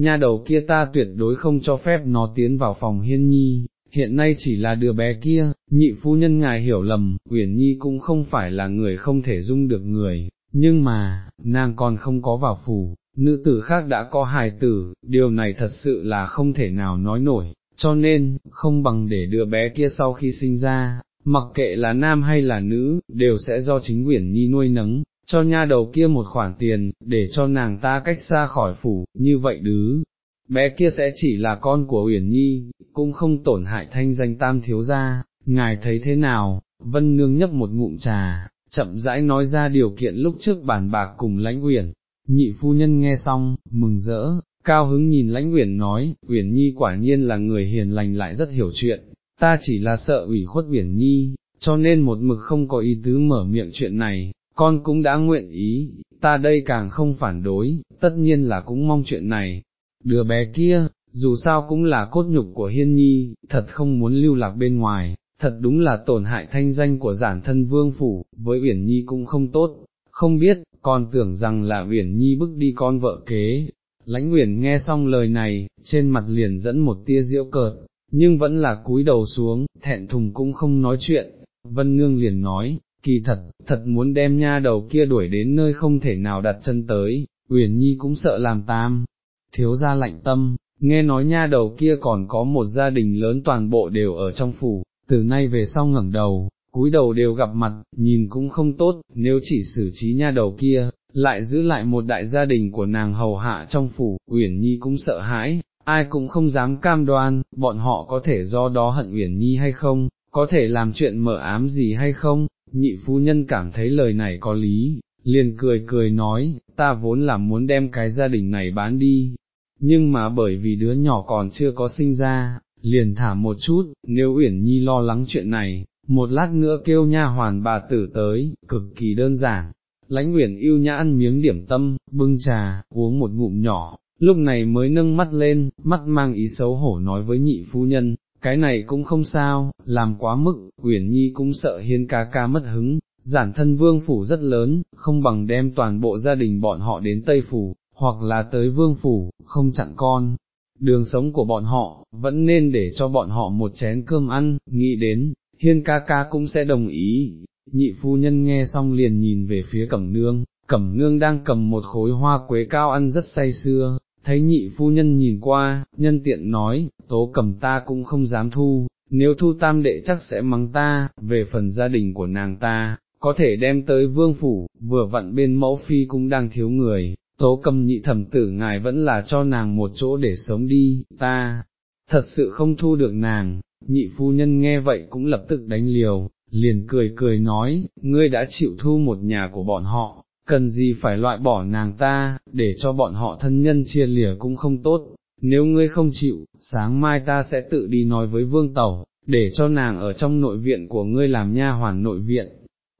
nha đầu kia ta tuyệt đối không cho phép nó tiến vào phòng hiên nhi, hiện nay chỉ là đứa bé kia, nhị phu nhân ngài hiểu lầm, Uyển Nhi cũng không phải là người không thể dung được người, nhưng mà, nàng còn không có vào phủ, nữ tử khác đã có hài tử, điều này thật sự là không thể nào nói nổi, cho nên, không bằng để đứa bé kia sau khi sinh ra, mặc kệ là nam hay là nữ, đều sẽ do chính Uyển Nhi nuôi nấng, cho nha đầu kia một khoản tiền, để cho nàng ta cách xa khỏi phủ, như vậy đứ. Bé kia sẽ chỉ là con của Uyển Nhi, cũng không tổn hại thanh danh tam thiếu gia, ngài thấy thế nào, vân nương nhấp một ngụm trà, chậm rãi nói ra điều kiện lúc trước bản bạc cùng lãnh uyển, nhị phu nhân nghe xong, mừng rỡ, cao hứng nhìn lãnh uyển nói, uyển nhi quả nhiên là người hiền lành lại rất hiểu chuyện, ta chỉ là sợ ủy khuất uyển nhi, cho nên một mực không có ý tứ mở miệng chuyện này, con cũng đã nguyện ý, ta đây càng không phản đối, tất nhiên là cũng mong chuyện này, đứa bé kia, dù sao cũng là cốt nhục của hiên nhi, thật không muốn lưu lạc bên ngoài, thật đúng là tổn hại thanh danh của giản thân vương phủ, với Uyển Nhi cũng không tốt, không biết, còn tưởng rằng là Uyển Nhi bức đi con vợ kế. Lãnh Uyển nghe xong lời này, trên mặt liền dẫn một tia diễu cợt, nhưng vẫn là cúi đầu xuống, thẹn thùng cũng không nói chuyện, Vân Nương liền nói, kỳ thật, thật muốn đem nha đầu kia đuổi đến nơi không thể nào đặt chân tới, Uyển Nhi cũng sợ làm tam, thiếu ra lạnh tâm, nghe nói nha đầu kia còn có một gia đình lớn toàn bộ đều ở trong phủ, từ nay về sau ngẩng đầu, cúi đầu đều gặp mặt, nhìn cũng không tốt, nếu chỉ xử trí nha đầu kia, lại giữ lại một đại gia đình của nàng hầu hạ trong phủ, Uyển Nhi cũng sợ hãi, ai cũng không dám cam đoan, bọn họ có thể do đó hận Uyển Nhi hay không, có thể làm chuyện mở ám gì hay không, nhị phu nhân cảm thấy lời này có lý, liền cười cười nói, ta vốn là muốn đem cái gia đình này bán đi, nhưng mà bởi vì đứa nhỏ còn chưa có sinh ra, liền thả một chút, nếu Uyển Nhi lo lắng chuyện này, một lát nữa kêu nha hoàn bà tử tới, cực kỳ đơn giản. Lãnh Uyển yêu nhã ăn miếng điểm tâm, bưng trà, uống một ngụm nhỏ, lúc này mới nâng mắt lên, mắt mang ý xấu hổ nói với nhị phu nhân, cái này cũng không sao, làm quá mức, Uyển Nhi cũng sợ hiên ca ca mất hứng, giản thân vương phủ rất lớn, không bằng đem toàn bộ gia đình bọn họ đến Tây Phủ, hoặc là tới vương phủ, không chặn con. Đường sống của bọn họ, vẫn nên để cho bọn họ một chén cơm ăn, nghĩ đến, hiên ca ca cũng sẽ đồng ý. Nhị phu nhân nghe xong liền nhìn về phía cẩm nương, cẩm nương đang cầm một khối hoa quế cao ăn rất say sưa, thấy nhị phu nhân nhìn qua, nhân tiện nói, tố cầm ta cũng không dám thu, nếu thu tam đệ chắc sẽ mắng ta, về phần gia đình của nàng ta, có thể đem tới vương phủ, vừa vặn bên mẫu phi cũng đang thiếu người, tố cầm nhị thẩm tử ngài vẫn là cho nàng một chỗ để sống đi, ta, thật sự không thu được nàng, nhị phu nhân nghe vậy cũng lập tức đánh liều, liền cười cười nói, ngươi đã chịu thu một nhà của bọn họ, cần gì phải loại bỏ nàng ta, để cho bọn họ thân nhân chia lìa cũng không tốt, nếu ngươi không chịu, sáng mai ta sẽ tự đi nói với vương tẩu, để cho nàng ở trong nội viện của ngươi làm nha hoàn nội viện.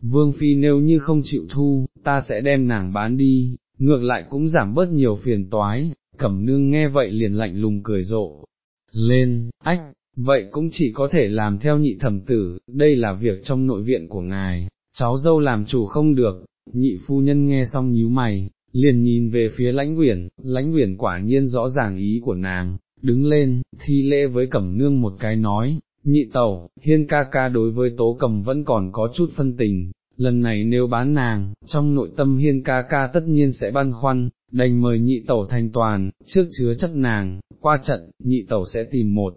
Vương Phi nếu như không chịu thu, ta sẽ đem nàng bán đi, ngược lại cũng giảm bớt nhiều phiền toái, cẩm nương nghe vậy liền lạnh lùng cười rộ. Lên, ách, vậy cũng chỉ có thể làm theo nhị thẩm tử, đây là việc trong nội viện của ngài, cháu dâu làm chủ không được, nhị phu nhân nghe xong nhíu mày, liền nhìn về phía lãnh quyển, lãnh quyển quả nhiên rõ ràng ý của nàng, đứng lên, thi lễ với cẩm nương một cái nói, nhị tẩu, hiên ca ca đối với tố cầm vẫn còn có chút phân tình, lần này nếu bán nàng, trong nội tâm hiên ca ca tất nhiên sẽ băn khoăn, đành mời nhị tẩu thành toàn, trước chứa chấp nàng, qua trận, nhị tẩu sẽ tìm một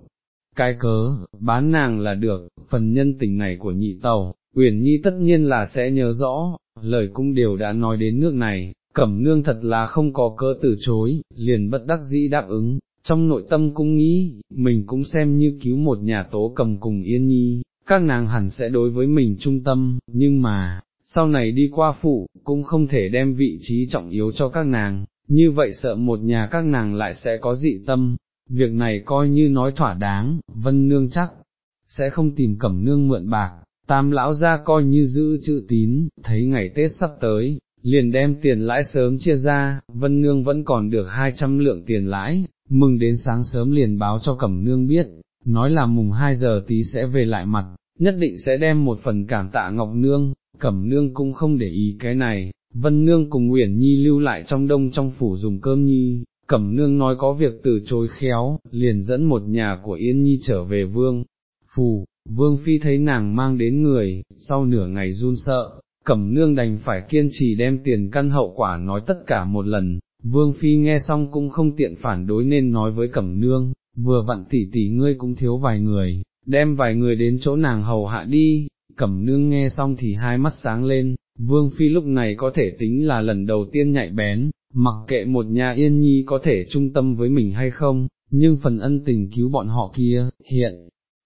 cái cớ, bán nàng là được, phần nhân tình này của nhị tẩu, Uyển Nhi tất nhiên là sẽ nhớ rõ, lời cũng đều đã nói đến nước này, cẩm nương thật là không có cơ từ chối, liền bất đắc dĩ đáp ứng, trong nội tâm cũng nghĩ, mình cũng xem như cứu một nhà tố cầm cùng Yên Nhi, các nàng hẳn sẽ đối với mình trung tâm, nhưng mà, sau này đi qua phụ, cũng không thể đem vị trí trọng yếu cho các nàng, như vậy sợ một nhà các nàng lại sẽ có dị tâm, việc này coi như nói thỏa đáng, vân nương chắc, sẽ không tìm cẩm nương mượn bạc, tam lão ra coi như giữ chữ tín, thấy ngày Tết sắp tới, liền đem tiền lãi sớm chia ra, vân nương vẫn còn được 200 lượng tiền lãi, mừng đến sáng sớm liền báo cho cẩm nương biết, nói là mùng 2 giờ tí sẽ về lại mặt, nhất định sẽ đem một phần cảm tạ ngọc nương, cẩm nương cũng không để ý cái này, vân nương cùng Nguyễn Nhi lưu lại trong đông trong phủ dùng cơm nhi, cẩm nương nói có việc từ chối khéo, liền dẫn một nhà của Yên Nhi trở về vương, Phù vương phi thấy nàng mang đến người, sau nửa ngày run sợ, cẩm nương đành phải kiên trì đem tiền căn hậu quả nói tất cả một lần, vương phi nghe xong cũng không tiện phản đối nên nói với cẩm nương, vừa vặn tỷ tỷ ngươi cũng thiếu vài người, đem vài người đến chỗ nàng hầu hạ đi, cẩm nương nghe xong thì hai mắt sáng lên, vương phi lúc này có thể tính là lần đầu tiên nhạy bén, mặc kệ một nhà yên nhi có thể trung tâm với mình hay không, nhưng phần ân tình cứu bọn họ kia, hiện,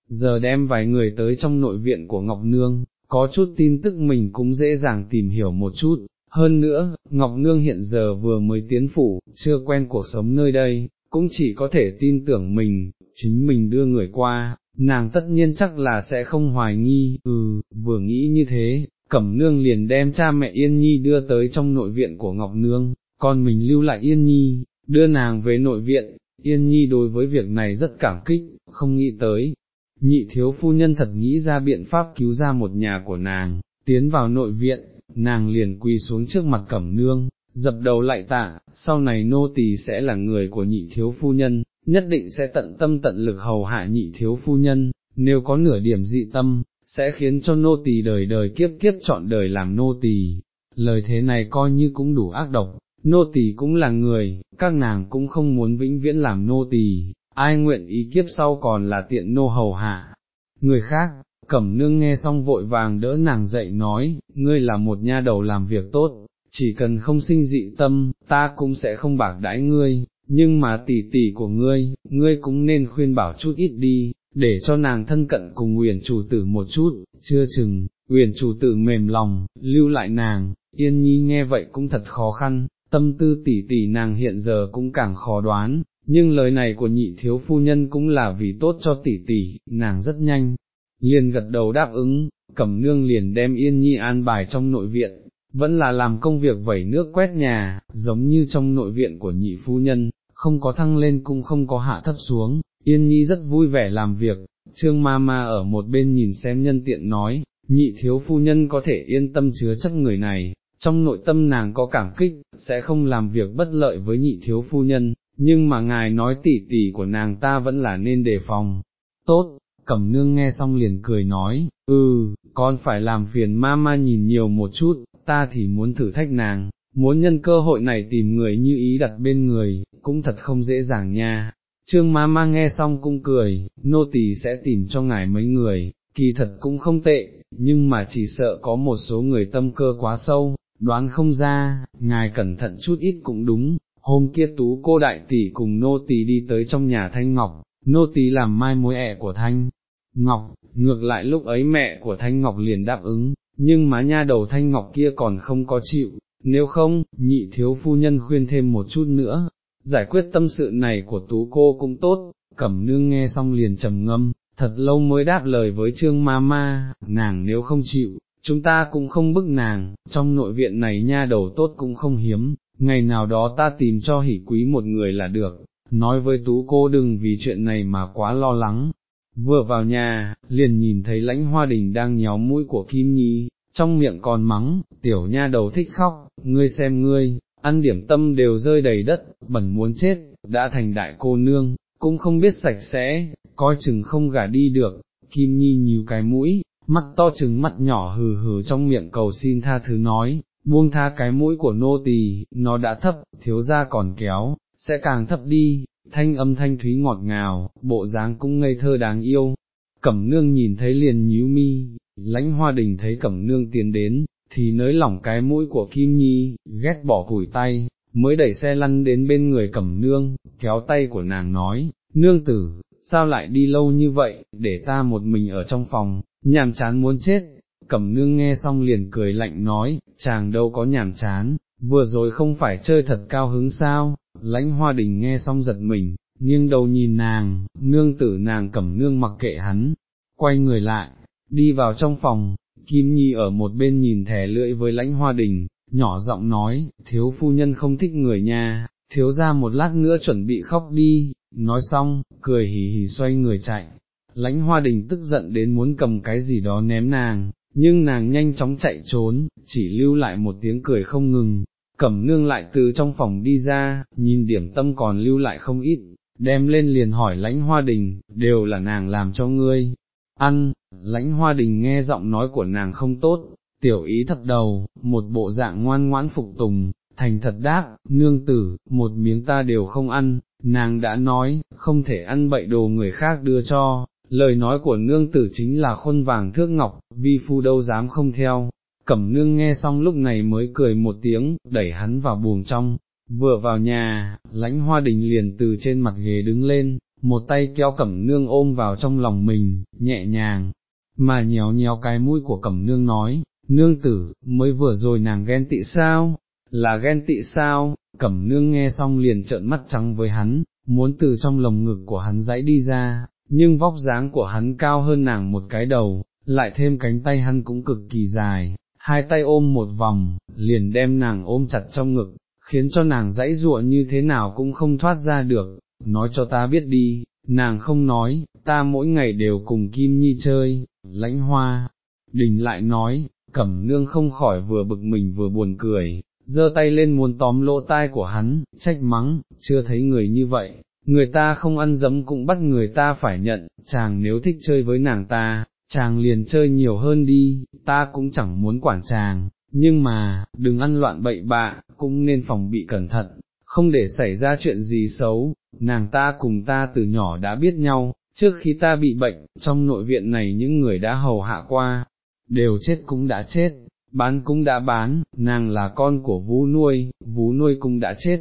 giờ đem vài người tới trong nội viện của Ngọc Nương, có chút tin tức mình cũng dễ dàng tìm hiểu một chút, hơn nữa, Ngọc Nương hiện giờ vừa mới tiến phủ, chưa quen cuộc sống nơi đây, cũng chỉ có thể tin tưởng mình, chính mình đưa người qua, nàng tất nhiên chắc là sẽ không hoài nghi, ừ, vừa nghĩ như thế, Cẩm Nương liền đem cha mẹ Yên Nhi đưa tới trong nội viện của Ngọc Nương, còn mình lưu lại Yên Nhi, đưa nàng về nội viện, Yên Nhi đối với việc này rất cảm kích, không nghĩ tới, nhị thiếu phu nhân thật nghĩ ra biện pháp cứu ra một nhà của nàng, tiến vào nội viện, nàng liền quỳ xuống trước mặt cẩm nương, dập đầu lại tạ, sau này nô tỳ sẽ là người của nhị thiếu phu nhân, nhất định sẽ tận tâm tận lực hầu hạ nhị thiếu phu nhân, nếu có nửa điểm dị tâm, sẽ khiến cho nô tỳ đời đời kiếp kiếp chọn đời làm nô tỳ. Lời thế này coi như cũng đủ ác độc, nô tỳ cũng là người, các nàng cũng không muốn vĩnh viễn làm nô tỳ, ai nguyện ý kiếp sau còn là tiện nô hầu hạ. Người khác, cẩm nương nghe xong vội vàng đỡ nàng dậy nói, ngươi là một nha đầu làm việc tốt, chỉ cần không sinh dị tâm, ta cũng sẽ không bạc đãi ngươi, nhưng mà tỷ tỷ của ngươi, ngươi cũng nên khuyên bảo chút ít đi, để cho nàng thân cận cùng Uyển chủ tử một chút, chưa chừng, Uyển chủ tử mềm lòng, lưu lại nàng, Yên Nhi nghe vậy cũng thật khó khăn, tâm tư tỷ tỷ nàng hiện giờ cũng càng khó đoán, nhưng lời này của nhị thiếu phu nhân cũng là vì tốt cho tỷ tỷ, nàng rất nhanh, liền gật đầu đáp ứng, cẩm nương liền đem yên nhi an bài trong nội viện, vẫn là làm công việc vẩy nước quét nhà, giống như trong nội viện của nhị phu nhân, không có thăng lên cũng không có hạ thấp xuống, yên nhi rất vui vẻ làm việc, trương ma ma ở một bên nhìn xem nhân tiện nói, nhị thiếu phu nhân có thể yên tâm chứa chấp người này, trong nội tâm nàng có cảm kích, sẽ không làm việc bất lợi với nhị thiếu phu nhân, nhưng mà ngài nói tỉ tỉ của nàng ta vẫn là nên đề phòng. Tốt, cẩm nương nghe xong liền cười nói, ừ, con phải làm phiền ma ma nhìn nhiều một chút, ta thì muốn thử thách nàng, muốn nhân cơ hội này tìm người như ý đặt bên người, cũng thật không dễ dàng nha. Trương ma ma nghe xong cũng cười, nô tỳ sẽ tìm cho ngài mấy người, kỳ thật cũng không tệ, nhưng mà chỉ sợ có một số người tâm cơ quá sâu, đoán không ra, ngài cẩn thận chút ít cũng đúng, hôm kia tú cô đại tỷ cùng nô tỳ đi tới trong nhà Thanh Ngọc, nô tỳ làm mai mối ẻ của Thanh Ngọc, ngược lại lúc ấy mẹ của Thanh Ngọc liền đáp ứng, nhưng má nha đầu Thanh Ngọc kia còn không có chịu, nếu không, nhị thiếu phu nhân khuyên thêm một chút nữa, giải quyết tâm sự này của tú cô cũng tốt, cẩm nương nghe xong liền trầm ngâm, thật lâu mới đáp lời với trương ma ma, nàng nếu không chịu, chúng ta cũng không bức nàng, trong nội viện này nha đầu tốt cũng không hiếm, ngày nào đó ta tìm cho hỷ quý một người là được, nói với tú cô đừng vì chuyện này mà quá lo lắng. Vừa vào nhà, liền nhìn thấy lãnh hoa đình đang nhéo mũi của Kim Nhi, trong miệng còn mắng, tiểu nha đầu thích khóc, ngươi xem ngươi, ăn điểm tâm đều rơi đầy đất, bẩn muốn chết, đã thành đại cô nương, cũng không biết sạch sẽ, coi chừng không gả đi được, Kim Nhi nhíu cái mũi, mắt to chừng mắt nhỏ hừ hừ trong miệng cầu xin tha thứ nói, buông tha cái mũi của nô tỳ, nó đã thấp, thiếu ra còn kéo, sẽ càng thấp đi, thanh âm thanh thúy ngọt ngào, bộ dáng cũng ngây thơ đáng yêu. Cẩm nương nhìn thấy liền nhíu mi, lãnh hoa đình thấy cẩm nương tiến đến, thì nới lỏng cái mũi của Kim Nhi, ghét bỏ củi tay, mới đẩy xe lăn đến bên người cẩm nương, kéo tay của nàng nói, nương tử, sao lại đi lâu như vậy, để ta một mình ở trong phòng, nhàm chán muốn chết, cẩm nương nghe xong liền cười lạnh nói, chàng đâu có nhàm chán, vừa rồi không phải chơi thật cao hứng sao, lãnh hoa đình nghe xong giật mình, nghiêng đầu nhìn nàng, nương tử nàng cẩm nương mặc kệ hắn, quay người lại, đi vào trong phòng, Kim Nhi ở một bên nhìn thẻ lưỡi với lãnh hoa đình, nhỏ giọng nói, thiếu phu nhân không thích người nha, thiếu ra một lát nữa chuẩn bị khóc đi, nói xong, cười hì hì xoay người chạy, lãnh hoa đình tức giận đến muốn cầm cái gì đó ném nàng, nhưng nàng nhanh chóng chạy trốn, chỉ lưu lại một tiếng cười không ngừng, cẩm nương lại từ trong phòng đi ra, nhìn điểm tâm còn lưu lại không ít, đem lên liền hỏi lãnh hoa đình, đều là nàng làm cho ngươi, ăn, lãnh hoa đình nghe giọng nói của nàng không tốt, tiểu ý thật đầu, một bộ dạng ngoan ngoãn phục tùng, thành thật đáp, nương tử, một miếng ta đều không ăn, nàng đã nói, không thể ăn bậy đồ người khác đưa cho, lời nói của nương tử chính là khôn vàng thước ngọc, vi phu đâu dám không theo. Cẩm nương nghe xong lúc này mới cười một tiếng, đẩy hắn vào buồng trong, vừa vào nhà, lãnh hoa đình liền từ trên mặt ghế đứng lên, một tay kéo cẩm nương ôm vào trong lòng mình, nhẹ nhàng, mà nhéo nhéo cái mũi của cẩm nương nói, nương tử, mới vừa rồi nàng ghen tị sao, là ghen tị sao, cẩm nương nghe xong liền trợn mắt trắng với hắn, muốn từ trong lồng ngực của hắn dãy đi ra, nhưng vóc dáng của hắn cao hơn nàng một cái đầu, lại thêm cánh tay hắn cũng cực kỳ dài, hai tay ôm một vòng, liền đem nàng ôm chặt trong ngực, khiến cho nàng dãy ruộng như thế nào cũng không thoát ra được, nói cho ta biết đi, nàng không nói, ta mỗi ngày đều cùng Kim Nhi chơi, lãnh hoa, đình lại nói, cẩm nương không khỏi vừa bực mình vừa buồn cười, giơ tay lên muốn tóm lỗ tai của hắn, trách mắng, chưa thấy người như vậy, người ta không ăn dấm cũng bắt người ta phải nhận, chàng nếu thích chơi với nàng ta, chàng liền chơi nhiều hơn đi, ta cũng chẳng muốn quản chàng, nhưng mà, đừng ăn loạn bậy bạ, cũng nên phòng bị cẩn thận, không để xảy ra chuyện gì xấu, nàng ta cùng ta từ nhỏ đã biết nhau, trước khi ta bị bệnh, trong nội viện này những người đã hầu hạ qua, đều chết cũng đã chết, bán cũng đã bán, nàng là con của vú nuôi, vú nuôi cũng đã chết,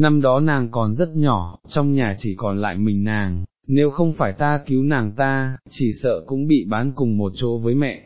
năm đó nàng còn rất nhỏ, trong nhà chỉ còn lại mình nàng, nếu không phải ta cứu nàng ta, chỉ sợ cũng bị bán cùng một chỗ với mẹ.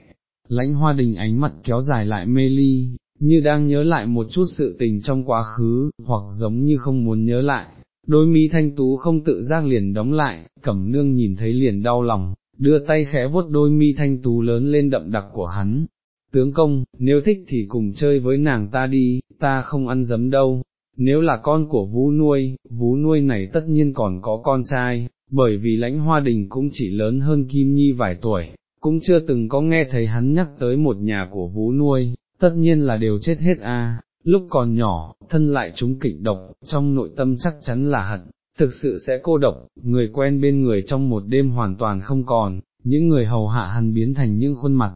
Lãnh hoa đình ánh mặt kéo dài lại mê ly, như đang nhớ lại một chút sự tình trong quá khứ, hoặc giống như không muốn nhớ lại. Đôi mi thanh tú không tự giác liền đóng lại, cẩm nương nhìn thấy liền đau lòng, đưa tay khẽ vuốt đôi mi thanh tú lớn lên đậm đặc của hắn. Tướng công, nếu thích thì cùng chơi với nàng ta đi, ta không ăn dấm đâu, nếu là con của vú nuôi, vú nuôi này tất nhiên còn có con trai, bởi vì lãnh hoa đình cũng chỉ lớn hơn Kim Nhi vài tuổi, cũng chưa từng có nghe thấy hắn nhắc tới một nhà của vú nuôi, tất nhiên là đều chết hết a. lúc còn nhỏ, thân lại chúng kịch độc, trong nội tâm chắc chắn là hận, thực sự sẽ cô độc, người quen bên người trong một đêm hoàn toàn không còn, những người hầu hạ hắn biến thành những khuôn mặt.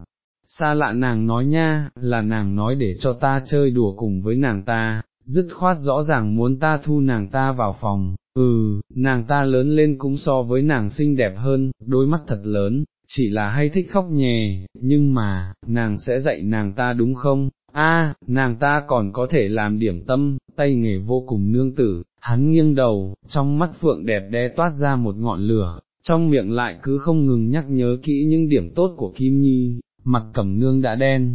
Xa lạ nàng nói nha, là nàng nói để cho ta chơi đùa cùng với nàng ta, dứt khoát rõ ràng muốn ta thu nàng ta vào phòng, ừ, nàng ta lớn lên cũng so với nàng xinh đẹp hơn, đôi mắt thật lớn, chỉ là hay thích khóc nhè, nhưng mà, nàng sẽ dạy nàng ta đúng không? A, nàng ta còn có thể làm điểm tâm, tay nghề vô cùng nương tử, hắn nghiêng đầu, trong mắt phượng đẹp đe toát ra một ngọn lửa, trong miệng lại cứ không ngừng nhắc nhớ kỹ những điểm tốt của Kim Nhi, mặt cẩm nương đã đen,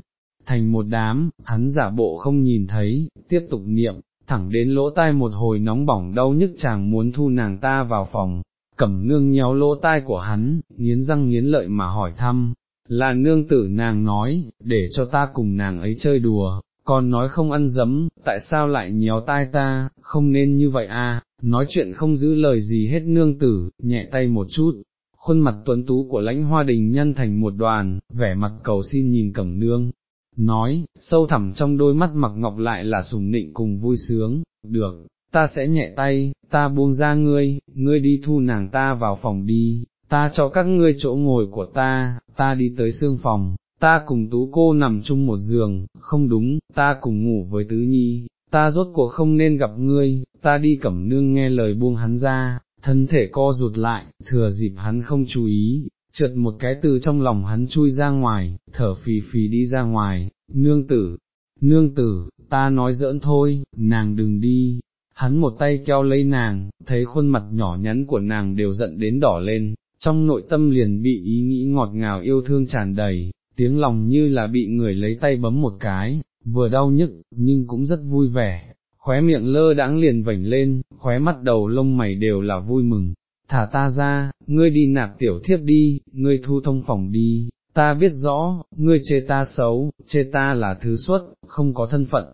thành một đám, hắn giả bộ không nhìn thấy, tiếp tục niệm, thẳng đến lỗ tai một hồi nóng bỏng đau nhức chàng muốn thu nàng ta vào phòng, cẩm nương nhéo lỗ tai của hắn, nghiến răng nghiến lợi mà hỏi thăm, là nương tử nàng nói, để cho ta cùng nàng ấy chơi đùa, còn nói không ăn dấm, tại sao lại nhéo tai ta, không nên như vậy à, nói chuyện không giữ lời gì hết nương tử, nhẹ tay một chút. Khuôn mặt tuấn tú của lãnh hoa đình nhân thành một đoàn, vẻ mặt cầu xin nhìn cẩm nương, nói, sâu thẳm trong đôi mắt mặc ngọc lại là sùng nịnh cùng vui sướng, được, ta sẽ nhẹ tay, ta buông ra ngươi, ngươi đi thu nàng ta vào phòng đi, ta cho các ngươi chỗ ngồi của ta, ta đi tới xương phòng, ta cùng tú cô nằm chung một giường, không đúng, ta cùng ngủ với tứ nhi, ta rốt cuộc không nên gặp ngươi, ta đi cẩm nương nghe lời buông hắn ra, thân thể co rụt lại, thừa dịp hắn không chú ý, trượt một cái từ trong lòng hắn chui ra ngoài, thở phì phì đi ra ngoài, nương tử, nương tử, ta nói giỡn thôi, nàng đừng đi, hắn một tay keo lấy nàng, thấy khuôn mặt nhỏ nhắn của nàng đều giận đến đỏ lên, trong nội tâm liền bị ý nghĩ ngọt ngào yêu thương tràn đầy, tiếng lòng như là bị người lấy tay bấm một cái, vừa đau nhức, nhưng cũng rất vui vẻ, khóe miệng lơ đãng liền vảnh lên, khóe mắt đầu lông mày đều là vui mừng, thả ta ra, ngươi đi nạp tiểu thiếp đi, ngươi thu thông phòng đi, ta biết rõ, ngươi chê ta xấu, chê ta là thứ xuất, không có thân phận,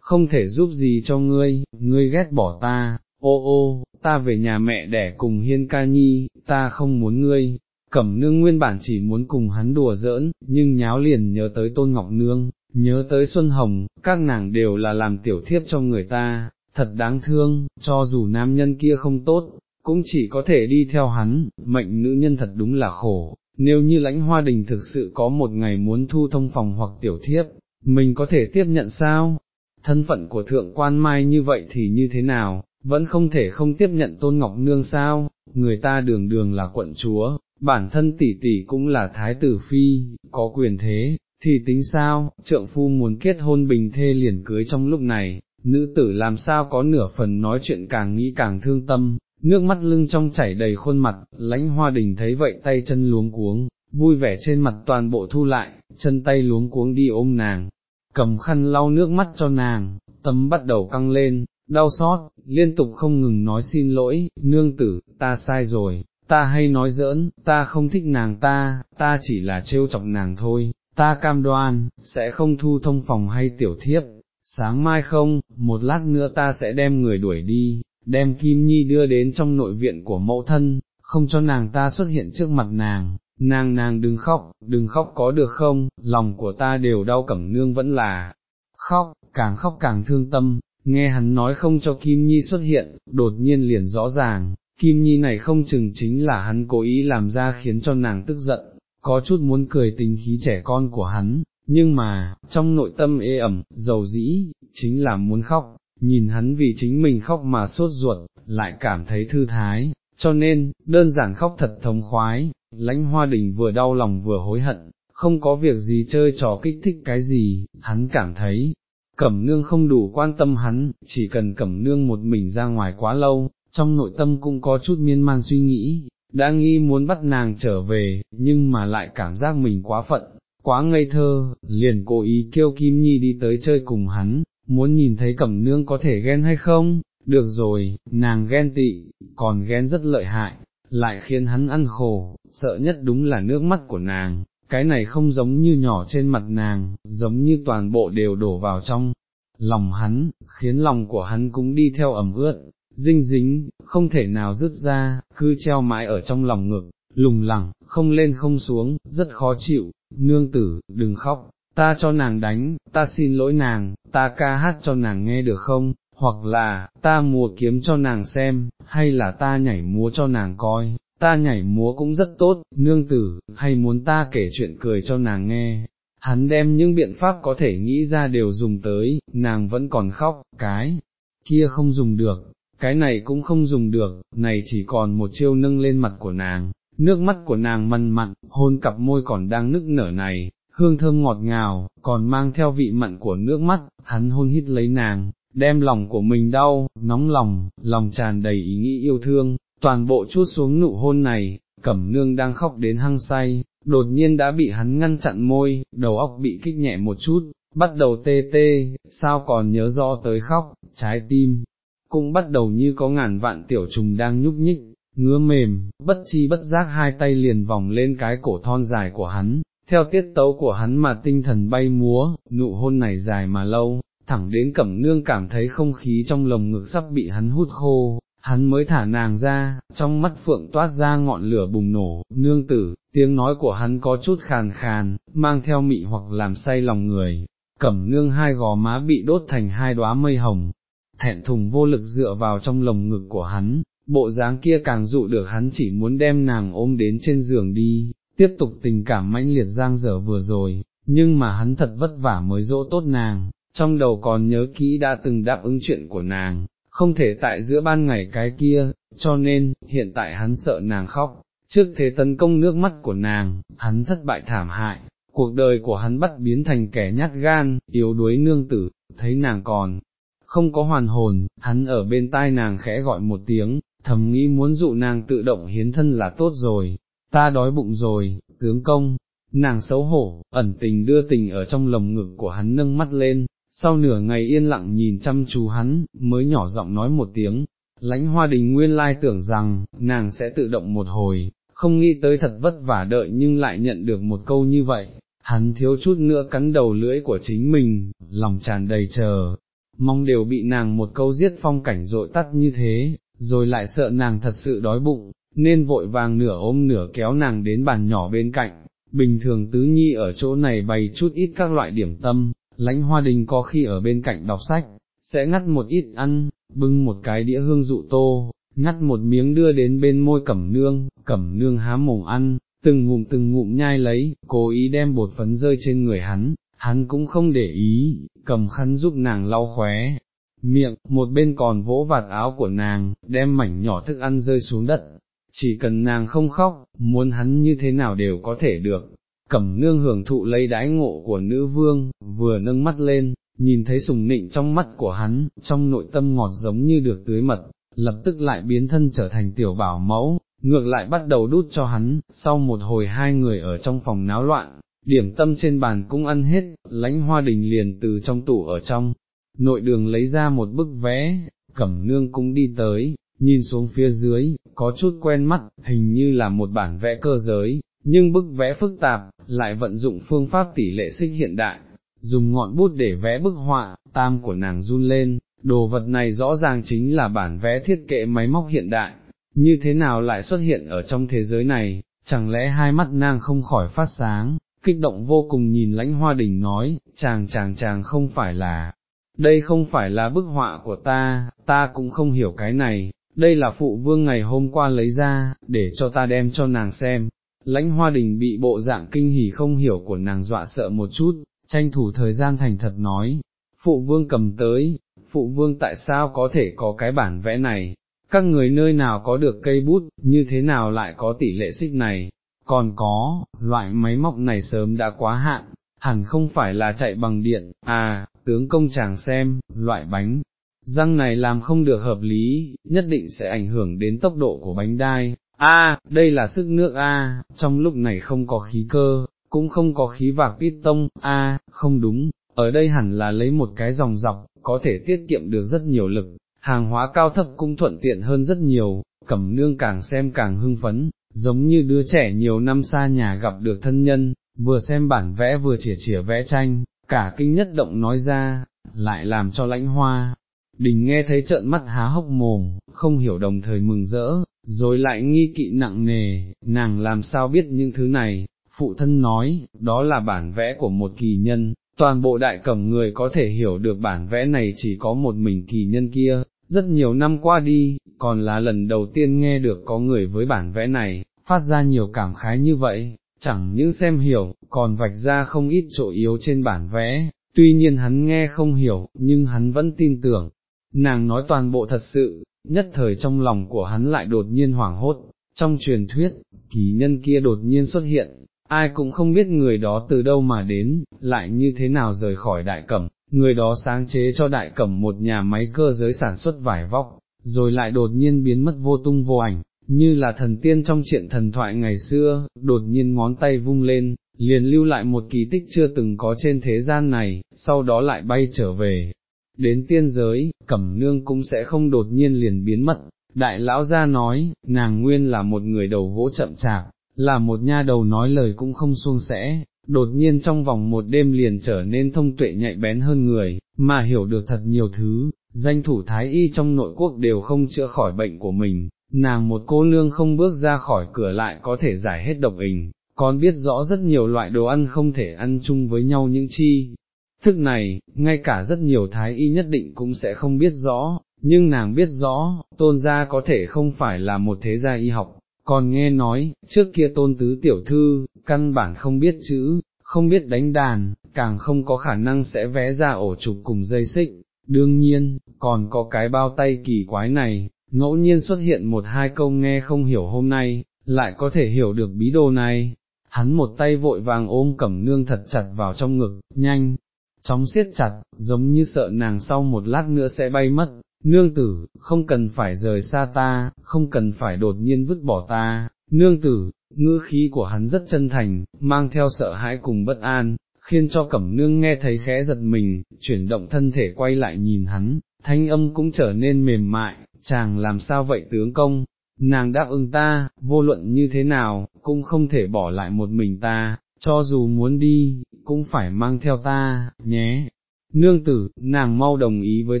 không thể giúp gì cho ngươi, ngươi ghét bỏ ta, ô ô, ta về nhà mẹ đẻ cùng hiên ca nhi, ta không muốn ngươi. Cẩm nương nguyên bản chỉ muốn cùng hắn đùa giỡn, nhưng nháo liền nhớ tới tôn ngọc nương, nhớ tới Xuân Hồng, các nàng đều là làm tiểu thiếp cho người ta, thật đáng thương, cho dù nam nhân kia không tốt, cũng chỉ có thể đi theo hắn, mệnh nữ nhân thật đúng là khổ, nếu như lãnh hoa đình thực sự có một ngày muốn thu thông phòng hoặc tiểu thiếp, mình có thể tiếp nhận sao? Thân phận của thượng quan mai như vậy thì như thế nào, vẫn không thể không tiếp nhận tôn ngọc nương sao, người ta đường đường là quận chúa, bản thân tỷ tỷ cũng là thái tử phi, có quyền thế, thì tính sao, trượng phu muốn kết hôn bình thê liền cưới trong lúc này, nữ tử làm sao có nửa phần nói chuyện càng nghĩ càng thương tâm, nước mắt lưng trong chảy đầy khuôn mặt, lãnh hoa đình thấy vậy tay chân luống cuống, vui vẻ trên mặt toàn bộ thu lại, chân tay luống cuống đi ôm nàng, cầm khăn lau nước mắt cho nàng, tâm bắt đầu căng lên, đau xót, liên tục không ngừng nói xin lỗi, nương tử, ta sai rồi, ta hay nói giỡn, ta không thích nàng ta, ta chỉ là trêu chọc nàng thôi, ta cam đoan, sẽ không thu thông phòng hay tiểu thiếp, sáng mai không, một lát nữa ta sẽ đem người đuổi đi, đem Kim Nhi đưa đến trong nội viện của mẫu thân, không cho nàng ta xuất hiện trước mặt nàng, nàng nàng đừng khóc, đừng khóc có được không, lòng của ta đều đau cẩm nương vẫn là khóc, càng khóc càng thương tâm, nghe hắn nói không cho Kim Nhi xuất hiện, đột nhiên liền rõ ràng, Kim Nhi này không chừng chính là hắn cố ý làm ra khiến cho nàng tức giận, có chút muốn cười tình khí trẻ con của hắn, nhưng mà, trong nội tâm ê ẩm, dầu dĩ, chính là muốn khóc, nhìn hắn vì chính mình khóc mà sốt ruột, lại cảm thấy thư thái, cho nên, đơn giản khóc thật thống khoái, lãnh hoa đình vừa đau lòng vừa hối hận, không có việc gì chơi trò kích thích cái gì, hắn cảm thấy, cẩm nương không đủ quan tâm hắn, chỉ cần cẩm nương một mình ra ngoài quá lâu, trong nội tâm cũng có chút miên man suy nghĩ, đã nghi muốn bắt nàng trở về, nhưng mà lại cảm giác mình quá phận, quá ngây thơ, liền cố ý kêu Kim Nhi đi tới chơi cùng hắn, muốn nhìn thấy cẩm nương có thể ghen hay không, được rồi, nàng ghen tị, còn ghen rất lợi hại, lại khiến hắn ăn khổ, sợ nhất đúng là nước mắt của nàng, cái này không giống như nhỏ trên mặt nàng, giống như toàn bộ đều đổ vào trong lòng hắn, khiến lòng của hắn cũng đi theo ẩm ướt, dinh dính, không thể nào dứt ra, cứ treo mãi ở trong lòng ngực, lùng lẳng, không lên không xuống, rất khó chịu, nương tử, đừng khóc, ta cho nàng đánh, ta xin lỗi nàng, ta ca hát cho nàng nghe được không, hoặc là, ta múa kiếm cho nàng xem, hay là ta nhảy múa cho nàng coi, ta nhảy múa cũng rất tốt, nương tử, hay muốn ta kể chuyện cười cho nàng nghe. Hắn đem những biện pháp có thể nghĩ ra đều dùng tới, nàng vẫn còn khóc, cái kia không dùng được, cái này cũng không dùng được, này chỉ còn một chiêu nâng lên mặt của nàng, nước mắt của nàng mằn mặn, hôn cặp môi còn đang nức nở này, hương thơm ngọt ngào, còn mang theo vị mặn của nước mắt, hắn hôn hít lấy nàng, đem lòng của mình đau, nóng lòng, lòng tràn đầy ý nghĩ yêu thương, toàn bộ chút xuống nụ hôn này, cẩm nương đang khóc đến hăng say, đột nhiên đã bị hắn ngăn chặn môi, đầu óc bị kích nhẹ một chút, bắt đầu tê tê, sao còn nhớ do tới khóc, trái tim, cũng bắt đầu như có ngàn vạn tiểu trùng đang nhúc nhích, ngứa mềm, bất chi bất giác hai tay liền vòng lên cái cổ thon dài của hắn, theo tiết tấu của hắn mà tinh thần bay múa, nụ hôn này dài mà lâu, thẳng đến cẩm nương cảm thấy không khí trong lồng ngực sắp bị hắn hút khô, hắn mới thả nàng ra, trong mắt phượng toát ra ngọn lửa bùng nổ, nương tử, tiếng nói của hắn có chút khàn khàn, mang theo mị hoặc làm say lòng người, cẩm nương hai gò má bị đốt thành hai đóa mây hồng, thẹn thùng vô lực dựa vào trong lồng ngực của hắn, bộ dáng kia càng dụ được hắn chỉ muốn đem nàng ôm đến trên giường đi, tiếp tục tình cảm mãnh liệt giang dở vừa rồi, nhưng mà hắn thật vất vả mới dỗ tốt nàng, trong đầu còn nhớ kỹ đã từng đáp ứng chuyện của nàng, không thể tại giữa ban ngày cái kia, cho nên, hiện tại hắn sợ nàng khóc, trước thế tấn công nước mắt của nàng, hắn thất bại thảm hại, cuộc đời của hắn bắt biến thành kẻ nhát gan, yếu đuối nương tử, thấy nàng còn không có hoàn hồn, hắn ở bên tai nàng khẽ gọi một tiếng, thầm nghĩ muốn dụ nàng tự động hiến thân là tốt rồi, ta đói bụng rồi, tướng công, nàng xấu hổ, ẩn tình đưa tình ở trong lồng ngực của hắn nâng mắt lên, sau nửa ngày yên lặng nhìn chăm chú hắn, mới nhỏ giọng nói một tiếng, lãnh hoa đình nguyên lai tưởng rằng, nàng sẽ tự động một hồi, không nghĩ tới thật vất vả đợi nhưng lại nhận được một câu như vậy, hắn thiếu chút nữa cắn đầu lưỡi của chính mình, lòng tràn đầy chờ, mong đều bị nàng một câu giết phong cảnh rội tắt như thế, rồi lại sợ nàng thật sự đói bụng, nên vội vàng nửa ôm nửa kéo nàng đến bàn nhỏ bên cạnh, bình thường tứ nhi ở chỗ này bày chút ít các loại điểm tâm, lãnh hoa đình có khi ở bên cạnh đọc sách, sẽ ngắt một ít ăn, bưng một cái đĩa hương dụ tô, ngắt một miếng đưa đến bên môi cẩm nương, cẩm nương há mồm ăn, từng ngụm từng ngụm nhai lấy, cố ý đem bột phấn rơi trên người hắn, hắn cũng không để ý, cầm khăn giúp nàng lau khóe, miệng, một bên còn vỗ vạt áo của nàng, đem mảnh nhỏ thức ăn rơi xuống đất, chỉ cần nàng không khóc, muốn hắn như thế nào đều có thể được. Cẩm nương hưởng thụ lấy đãi ngộ của nữ vương, vừa nâng mắt lên, nhìn thấy sùng nịnh trong mắt của hắn, trong nội tâm ngọt giống như được tưới mật, lập tức lại biến thân trở thành tiểu bảo mẫu, ngược lại bắt đầu đút cho hắn, sau một hồi hai người ở trong phòng náo loạn, điểm tâm trên bàn cũng ăn hết, lãnh hoa đình liền từ trong tủ ở trong, nội đường lấy ra một bức vẽ, cẩm nương cũng đi tới, nhìn xuống phía dưới, có chút quen mắt, hình như là một bản vẽ cơ giới, nhưng bức vẽ phức tạp, lại vận dụng phương pháp tỷ lệ xích hiện đại, dùng ngọn bút để vẽ bức họa, tam của nàng run lên, đồ vật này rõ ràng chính là bản vẽ thiết kế máy móc hiện đại, như thế nào lại xuất hiện ở trong thế giới này, chẳng lẽ hai mắt nàng không khỏi phát sáng, kích động vô cùng nhìn lãnh hoa đình nói, chàng chàng chàng không phải là, đây không phải là bức họa của ta, ta cũng không hiểu cái này, đây là phụ vương ngày hôm qua lấy ra, để cho ta đem cho nàng xem. Lãnh hoa đình bị bộ dạng kinh hỉ không hiểu của nàng dọa sợ một chút, tranh thủ thời gian thành thật nói, phụ vương cầm tới, phụ vương tại sao có thể có cái bản vẽ này, các người nơi nào có được cây bút, như thế nào lại có tỷ lệ xích này, còn có, loại máy móc này sớm đã quá hạn, hẳn không phải là chạy bằng điện, à, tướng công chàng xem, loại bánh, răng này làm không được hợp lý, nhất định sẽ ảnh hưởng đến tốc độ của bánh đai, a, đây là sức nước a, trong lúc này không có khí cơ, cũng không có khí vạc tông a, không đúng, ở đây hẳn là lấy một cái dòng dọc, có thể tiết kiệm được rất nhiều lực, hàng hóa cao thấp cũng thuận tiện hơn rất nhiều, cẩm nương càng xem càng hưng phấn, giống như đứa trẻ nhiều năm xa nhà gặp được thân nhân, vừa xem bản vẽ vừa chỉa chỉa vẽ tranh, cả kinh nhất động nói ra, lại làm cho lãnh hoa. Đình nghe thấy trợn mắt há hốc mồm, không hiểu đồng thời mừng rỡ, rồi lại nghi kỵ nặng nề, nàng làm sao biết những thứ này, phụ thân nói, đó là bản vẽ của một kỳ nhân, toàn bộ đại cẩm người có thể hiểu được bản vẽ này chỉ có một mình kỳ nhân kia, rất nhiều năm qua đi, còn là lần đầu tiên nghe được có người với bản vẽ này, phát ra nhiều cảm khái như vậy, chẳng những xem hiểu, còn vạch ra không ít chỗ yếu trên bản vẽ, tuy nhiên hắn nghe không hiểu, nhưng hắn vẫn tin tưởng, nàng nói toàn bộ thật sự, nhất thời trong lòng của hắn lại đột nhiên hoảng hốt, trong truyền thuyết, kỳ nhân kia đột nhiên xuất hiện, ai cũng không biết người đó từ đâu mà đến, lại như thế nào rời khỏi đại cẩm, người đó sáng chế cho đại cẩm một nhà máy cơ giới sản xuất vải vóc, rồi lại đột nhiên biến mất vô tung vô ảnh, như là thần tiên trong chuyện thần thoại ngày xưa, đột nhiên ngón tay vung lên, liền lưu lại một kỳ tích chưa từng có trên thế gian này, sau đó lại bay trở về. Đến tiên giới, cẩm nương cũng sẽ không đột nhiên liền biến mất, đại lão gia nói, nàng nguyên là một người đầu gỗ chậm chạp, là một nha đầu nói lời cũng không suông sẻ, đột nhiên trong vòng một đêm liền trở nên thông tuệ nhạy bén hơn người, mà hiểu được thật nhiều thứ, danh thủ thái y trong nội quốc đều không chữa khỏi bệnh của mình, nàng một cô nương không bước ra khỏi cửa lại có thể giải hết độc hình, còn biết rõ rất nhiều loại đồ ăn không thể ăn chung với nhau những chi. Thức này, ngay cả rất nhiều thái y nhất định cũng sẽ không biết rõ, nhưng nàng biết rõ, tôn gia có thể không phải là một thế gia y học, còn nghe nói, trước kia tôn tứ tiểu thư, căn bản không biết chữ, không biết đánh đàn, càng không có khả năng sẽ vẽ ra ổ trục cùng dây xích, đương nhiên, còn có cái bao tay kỳ quái này, ngẫu nhiên xuất hiện một hai câu nghe không hiểu hôm nay, lại có thể hiểu được bí đồ này, hắn một tay vội vàng ôm cẩm nương thật chặt vào trong ngực, nhanh, chóng siết chặt, giống như sợ nàng sau một lát nữa sẽ bay mất, nương tử, không cần phải rời xa ta, không cần phải đột nhiên vứt bỏ ta, nương tử, ngữ khí của hắn rất chân thành, mang theo sợ hãi cùng bất an, khiến cho cẩm nương nghe thấy khẽ giật mình, chuyển động thân thể quay lại nhìn hắn, thanh âm cũng trở nên mềm mại, chàng làm sao vậy tướng công, nàng đáp ứng ta, vô luận như thế nào, cũng không thể bỏ lại một mình ta, cho dù muốn đi, cũng phải mang theo ta, nhé. Nương tử, nàng mau đồng ý với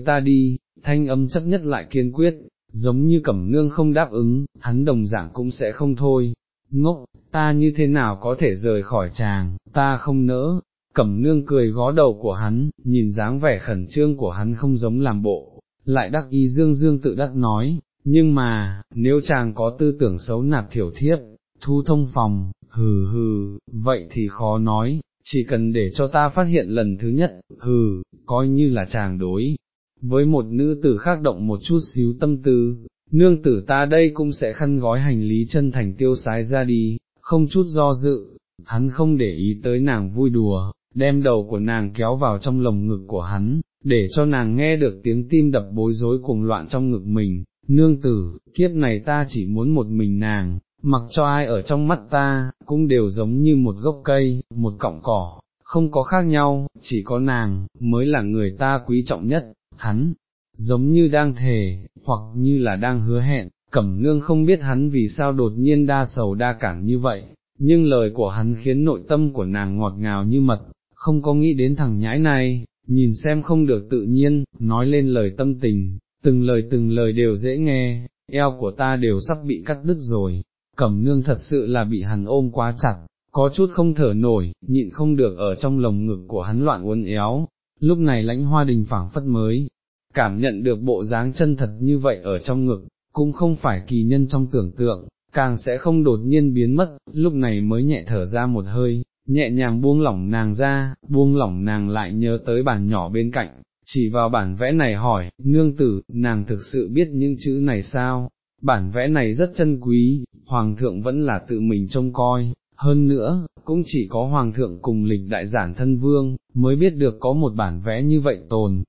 ta đi, thanh âm chấp nhất lại kiên quyết, giống như cẩm nương không đáp ứng, hắn đồng dạng cũng sẽ không thôi. Ngốc, ta như thế nào có thể rời khỏi chàng, ta không nỡ, cẩm nương cười gó đầu của hắn, nhìn dáng vẻ khẩn trương của hắn không giống làm bộ, lại đắc ý dương dương tự đắc nói, nhưng mà, nếu chàng có tư tưởng xấu nạp thiểu thiếp, thu thông phòng, hừ hừ, vậy thì khó nói, chỉ cần để cho ta phát hiện lần thứ nhất, hừ, coi như là chàng đối. Với một nữ tử khác động một chút xíu tâm tư, nương tử ta đây cũng sẽ khăn gói hành lý chân thành tiêu sái ra đi, không chút do dự, hắn không để ý tới nàng vui đùa, đem đầu của nàng kéo vào trong lồng ngực của hắn, để cho nàng nghe được tiếng tim đập bối rối cuồng loạn trong ngực mình, nương tử, kiếp này ta chỉ muốn một mình nàng, mặc cho ai ở trong mắt ta, cũng đều giống như một gốc cây, một cọng cỏ, không có khác nhau, chỉ có nàng, mới là người ta quý trọng nhất, hắn, giống như đang thề, hoặc như là đang hứa hẹn, cẩm nương không biết hắn vì sao đột nhiên đa sầu đa cảm như vậy, nhưng lời của hắn khiến nội tâm của nàng ngọt ngào như mật, không có nghĩ đến thằng nhãi này, nhìn xem không được tự nhiên, nói lên lời tâm tình, từng lời từng lời đều dễ nghe, eo của ta đều sắp bị cắt đứt rồi, cẩm nương thật sự là bị hắn ôm quá chặt, có chút không thở nổi, nhịn không được ở trong lồng ngực của hắn loạn uốn éo, lúc này lãnh hoa đình phảng phất mới, cảm nhận được bộ dáng chân thật như vậy ở trong ngực, cũng không phải kỳ nhân trong tưởng tượng, càng sẽ không đột nhiên biến mất, lúc này mới nhẹ thở ra một hơi, nhẹ nhàng buông lỏng nàng ra, buông lỏng nàng lại nhớ tới bàn nhỏ bên cạnh, chỉ vào bản vẽ này hỏi, nương tử, nàng thực sự biết những chữ này sao, bản vẽ này rất chân quý, hoàng thượng vẫn là tự mình trông coi, hơn nữa, cũng chỉ có hoàng thượng cùng lịch đại giản thân vương, mới biết được có một bản vẽ như vậy tồn.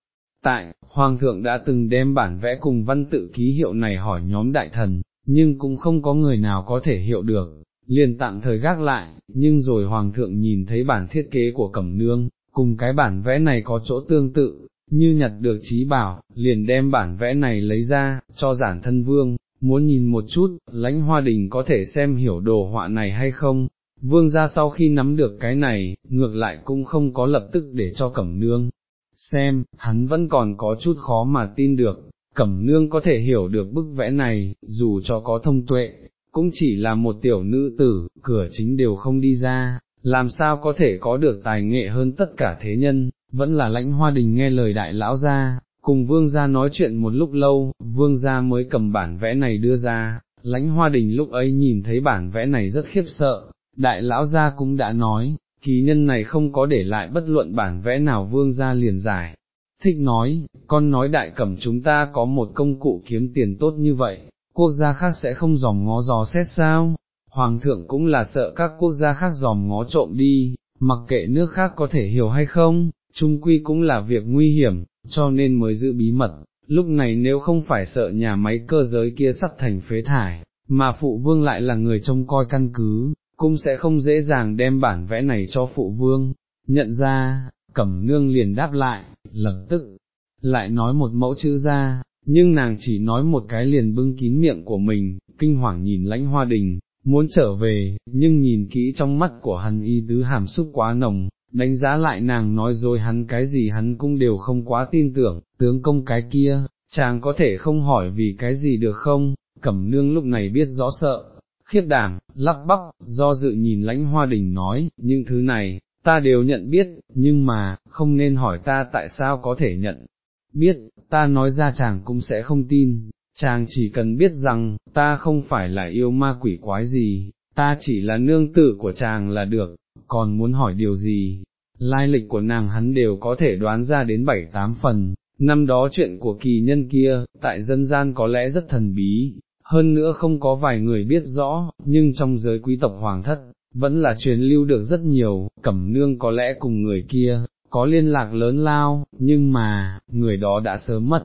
Tại, hoàng thượng đã từng đem bản vẽ cùng văn tự ký hiệu này hỏi nhóm đại thần, nhưng cũng không có người nào có thể hiểu được, liền tạm thời gác lại, nhưng rồi hoàng thượng nhìn thấy bản thiết kế của cẩm nương, cùng cái bản vẽ này có chỗ tương tự, như nhặt được trí bảo, liền đem bản vẽ này lấy ra, cho giản thân vương, muốn nhìn một chút, lãnh hoa đình có thể xem hiểu đồ họa này hay không, vương ra sau khi nắm được cái này, ngược lại cũng không có lập tức để cho cẩm nương, xem, hắn vẫn còn có chút khó mà tin được, cẩm nương có thể hiểu được bức vẽ này, dù cho có thông tuệ, cũng chỉ là một tiểu nữ tử, cửa chính đều không đi ra, làm sao có thể có được tài nghệ hơn tất cả thế nhân, vẫn là lãnh hoa đình nghe lời đại lão ra, cùng vương gia nói chuyện một lúc lâu, vương gia mới cầm bản vẽ này đưa ra, lãnh hoa đình lúc ấy nhìn thấy bản vẽ này rất khiếp sợ, đại lão gia cũng đã nói, kỳ nhân này không có để lại bất luận bản vẽ nào vương gia liền giải. Thích nói, con nói đại cẩm chúng ta có một công cụ kiếm tiền tốt như vậy, quốc gia khác sẽ không dòm ngó dò xét sao, hoàng thượng cũng là sợ các quốc gia khác dòm ngó trộm đi, mặc kệ nước khác có thể hiểu hay không, trung quy cũng là việc nguy hiểm, cho nên mới giữ bí mật, lúc này nếu không phải sợ nhà máy cơ giới kia sắp thành phế thải, mà phụ vương lại là người trông coi căn cứ, cũng sẽ không dễ dàng đem bản vẽ này cho phụ vương, nhận ra, cẩm nương liền đáp lại, lập tức, lại nói một mẫu chữ ra, nhưng nàng chỉ nói một cái liền bưng kín miệng của mình, kinh hoàng nhìn lãnh hoa đình, muốn trở về, nhưng nhìn kỹ trong mắt của hắn y tứ hàm xúc quá nồng, đánh giá lại nàng nói rồi hắn cái gì hắn cũng đều không quá tin tưởng, tướng công cái kia, chàng có thể không hỏi vì cái gì được không, cẩm nương lúc này biết rõ sợ, khiếp đảm, lắc bắp, do dự nhìn lãnh hoa đình nói, những thứ này, ta đều nhận biết, nhưng mà, không nên hỏi ta tại sao có thể nhận biết, ta nói ra chàng cũng sẽ không tin, chàng chỉ cần biết rằng, ta không phải là yêu ma quỷ quái gì, ta chỉ là nương tử của chàng là được, còn muốn hỏi điều gì, lai lịch của nàng hắn đều có thể đoán ra đến bảy tám phần, năm đó chuyện của kỳ nhân kia, tại dân gian có lẽ rất thần bí, hơn nữa không có vài người biết rõ, nhưng trong giới quý tộc hoàng thất, vẫn là truyền lưu được rất nhiều, cẩm nương có lẽ cùng người kia, có liên lạc lớn lao, nhưng mà, người đó đã sớm mất,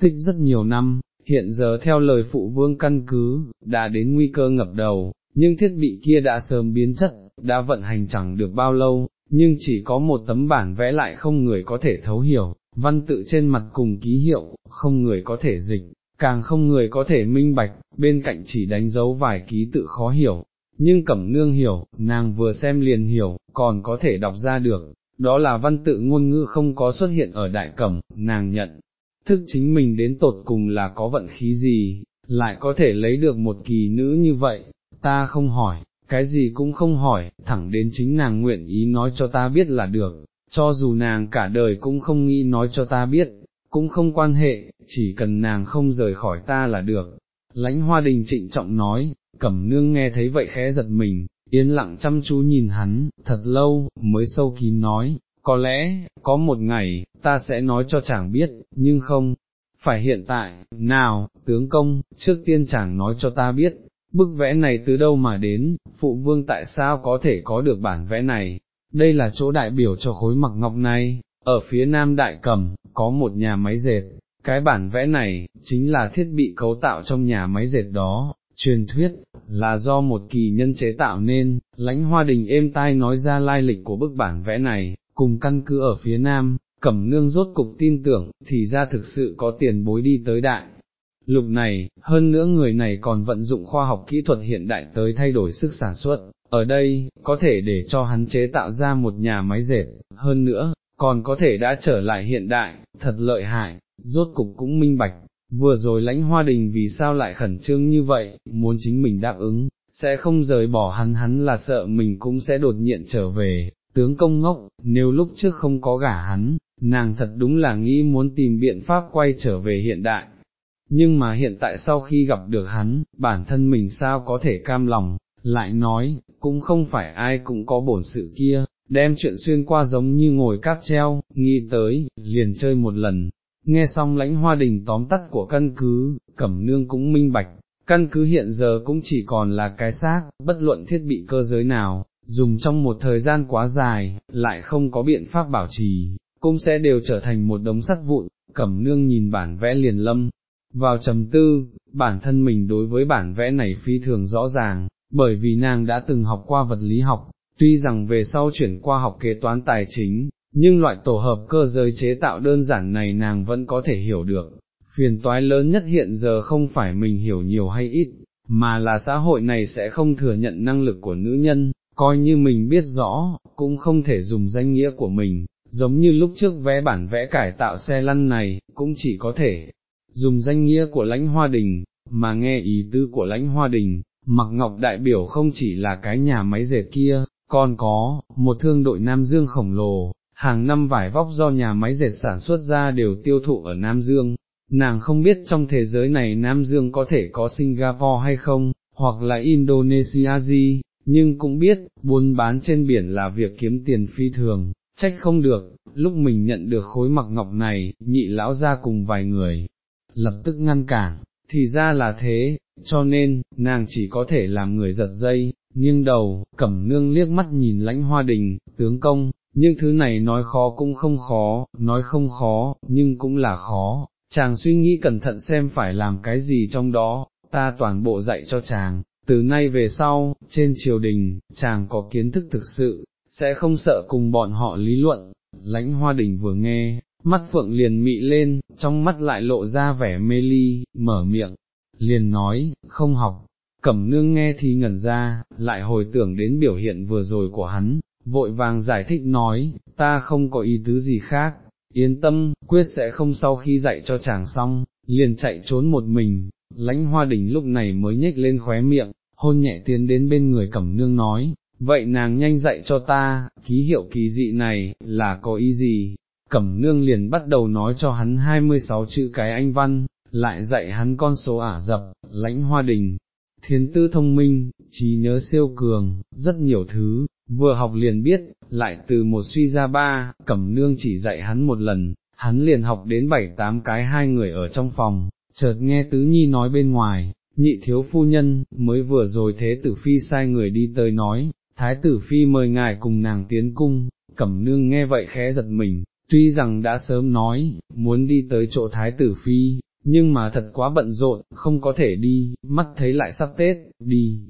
tích rất nhiều năm, hiện giờ theo lời phụ vương căn cứ, đã đến nguy cơ ngập đầu, nhưng thiết bị kia đã sớm biến chất, đã vận hành chẳng được bao lâu, nhưng chỉ có một tấm bản vẽ lại không người có thể thấu hiểu, văn tự trên mặt cùng ký hiệu, không người có thể dịch, càng không người có thể minh bạch, bên cạnh chỉ đánh dấu vài ký tự khó hiểu, nhưng cẩm nương hiểu, nàng vừa xem liền hiểu, còn có thể đọc ra được, đó là văn tự ngôn ngữ không có xuất hiện ở đại cẩm, nàng nhận, thức chính mình đến tột cùng là có vận khí gì, lại có thể lấy được một kỳ nữ như vậy, ta không hỏi, cái gì cũng không hỏi, thẳng đến chính nàng nguyện ý nói cho ta biết là được, cho dù nàng cả đời cũng không nghĩ nói cho ta biết, cũng không quan hệ, chỉ cần nàng không rời khỏi ta là được. Lãnh hoa đình trịnh trọng nói, cẩm nương nghe thấy vậy khẽ giật mình, yên lặng chăm chú nhìn hắn, thật lâu, mới sâu kín nói, có lẽ, có một ngày, ta sẽ nói cho chàng biết, nhưng không, phải hiện tại, nào, tướng công, trước tiên chàng nói cho ta biết, bức vẽ này từ đâu mà đến, phụ vương tại sao có thể có được bản vẽ này, đây là chỗ đại biểu cho khối mặc ngọc này, ở phía nam đại cầm, có một nhà máy dệt, cái bản vẽ này, chính là thiết bị cấu tạo trong nhà máy dệt đó, truyền thuyết, là do một kỳ nhân chế tạo nên, lãnh hoa đình êm tai nói ra lai lịch của bức bản vẽ này, cùng căn cứ ở phía nam, cẩm nương rốt cục tin tưởng, thì ra thực sự có tiền bối đi tới đại. Lục này, hơn nữa người này còn vận dụng khoa học kỹ thuật hiện đại tới thay đổi sức sản xuất, ở đây, có thể để cho hắn chế tạo ra một nhà máy dệt, hơn nữa, còn có thể đã trở lại hiện đại, thật lợi hại, rốt cục cũng minh bạch, vừa rồi lãnh hoa đình vì sao lại khẩn trương như vậy, muốn chính mình đáp ứng, sẽ không rời bỏ hắn hắn là sợ mình cũng sẽ đột nhiên trở về, tướng công ngốc, nếu lúc trước không có gả hắn, nàng thật đúng là nghĩ muốn tìm biện pháp quay trở về hiện đại. Nhưng mà hiện tại sau khi gặp được hắn, bản thân mình sao có thể cam lòng, lại nói, cũng không phải ai cũng có bổn sự kia, đem chuyện xuyên qua giống như ngồi cáp treo, nghĩ tới, liền chơi một lần. Nghe xong lãnh hoa đình tóm tắt của căn cứ, cẩm nương cũng minh bạch, căn cứ hiện giờ cũng chỉ còn là cái xác, bất luận thiết bị cơ giới nào, dùng trong một thời gian quá dài, lại không có biện pháp bảo trì, cũng sẽ đều trở thành một đống sắt vụn, cẩm nương nhìn bản vẽ liền lâm. Vào trầm tư, bản thân mình đối với bản vẽ này phi thường rõ ràng, bởi vì nàng đã từng học qua vật lý học, tuy rằng về sau chuyển qua học kế toán tài chính, nhưng loại tổ hợp cơ giới chế tạo đơn giản này nàng vẫn có thể hiểu được, phiền toái lớn nhất hiện giờ không phải mình hiểu nhiều hay ít, mà là xã hội này sẽ không thừa nhận năng lực của nữ nhân, coi như mình biết rõ, cũng không thể dùng danh nghĩa của mình, giống như lúc trước vẽ bản vẽ cải tạo xe lăn này, cũng chỉ có thể dùng danh nghĩa của lãnh hoa đình, mà nghe ý tư của lãnh hoa đình, mặc ngọc đại biểu không chỉ là cái nhà máy dệt kia, còn có, một thương đội Nam Dương khổng lồ, hàng năm vải vóc do nhà máy dệt sản xuất ra đều tiêu thụ ở Nam Dương. Nàng không biết trong thế giới này Nam Dương có thể có Singapore hay không, hoặc là Indonesia gì, nhưng cũng biết, buôn bán trên biển là việc kiếm tiền phi thường, trách không được, lúc mình nhận được khối mặc ngọc này, nhị lão ra cùng vài người, lập tức ngăn cản, thì ra là thế, cho nên, nàng chỉ có thể làm người giật dây, nghiêng đầu, cẩm nương liếc mắt nhìn lãnh hoa đình, tướng công, nhưng thứ này nói khó cũng không khó, nói không khó, nhưng cũng là khó, chàng suy nghĩ cẩn thận xem phải làm cái gì trong đó, ta toàn bộ dạy cho chàng, từ nay về sau, trên triều đình, chàng có kiến thức thực sự, sẽ không sợ cùng bọn họ lý luận, lãnh hoa đình vừa nghe, mắt phượng liền mị lên, trong mắt lại lộ ra vẻ mê ly, mở miệng, liền nói, không học, cẩm nương nghe thì ngẩn ra, lại hồi tưởng đến biểu hiện vừa rồi của hắn, vội vàng giải thích nói, ta không có ý tứ gì khác, yên tâm, quyết sẽ không sau khi dạy cho chàng xong, liền chạy trốn một mình, lãnh hoa đỉnh lúc này mới nhếch lên khóe miệng, hôn nhẹ tiến đến bên người cẩm nương nói, vậy nàng nhanh dạy cho ta, ký hiệu kỳ dị này, là có ý gì? Cẩm nương liền bắt đầu nói cho hắn 26 chữ cái anh văn, lại dạy hắn con số ả dập, lãnh hoa đình, thiên tư thông minh, trí nhớ siêu cường, rất nhiều thứ, vừa học liền biết, lại từ một suy ra ba, cẩm nương chỉ dạy hắn một lần, hắn liền học đến bảy tám cái hai người ở trong phòng, chợt nghe tứ nhi nói bên ngoài, nhị thiếu phu nhân, mới vừa rồi thế tử phi sai người đi tới nói, thái tử phi mời ngài cùng nàng tiến cung, cẩm nương nghe vậy khẽ giật mình, tuy rằng đã sớm nói, muốn đi tới chỗ thái tử phi, nhưng mà thật quá bận rộn, không có thể đi, mắt thấy lại sắp Tết, đi.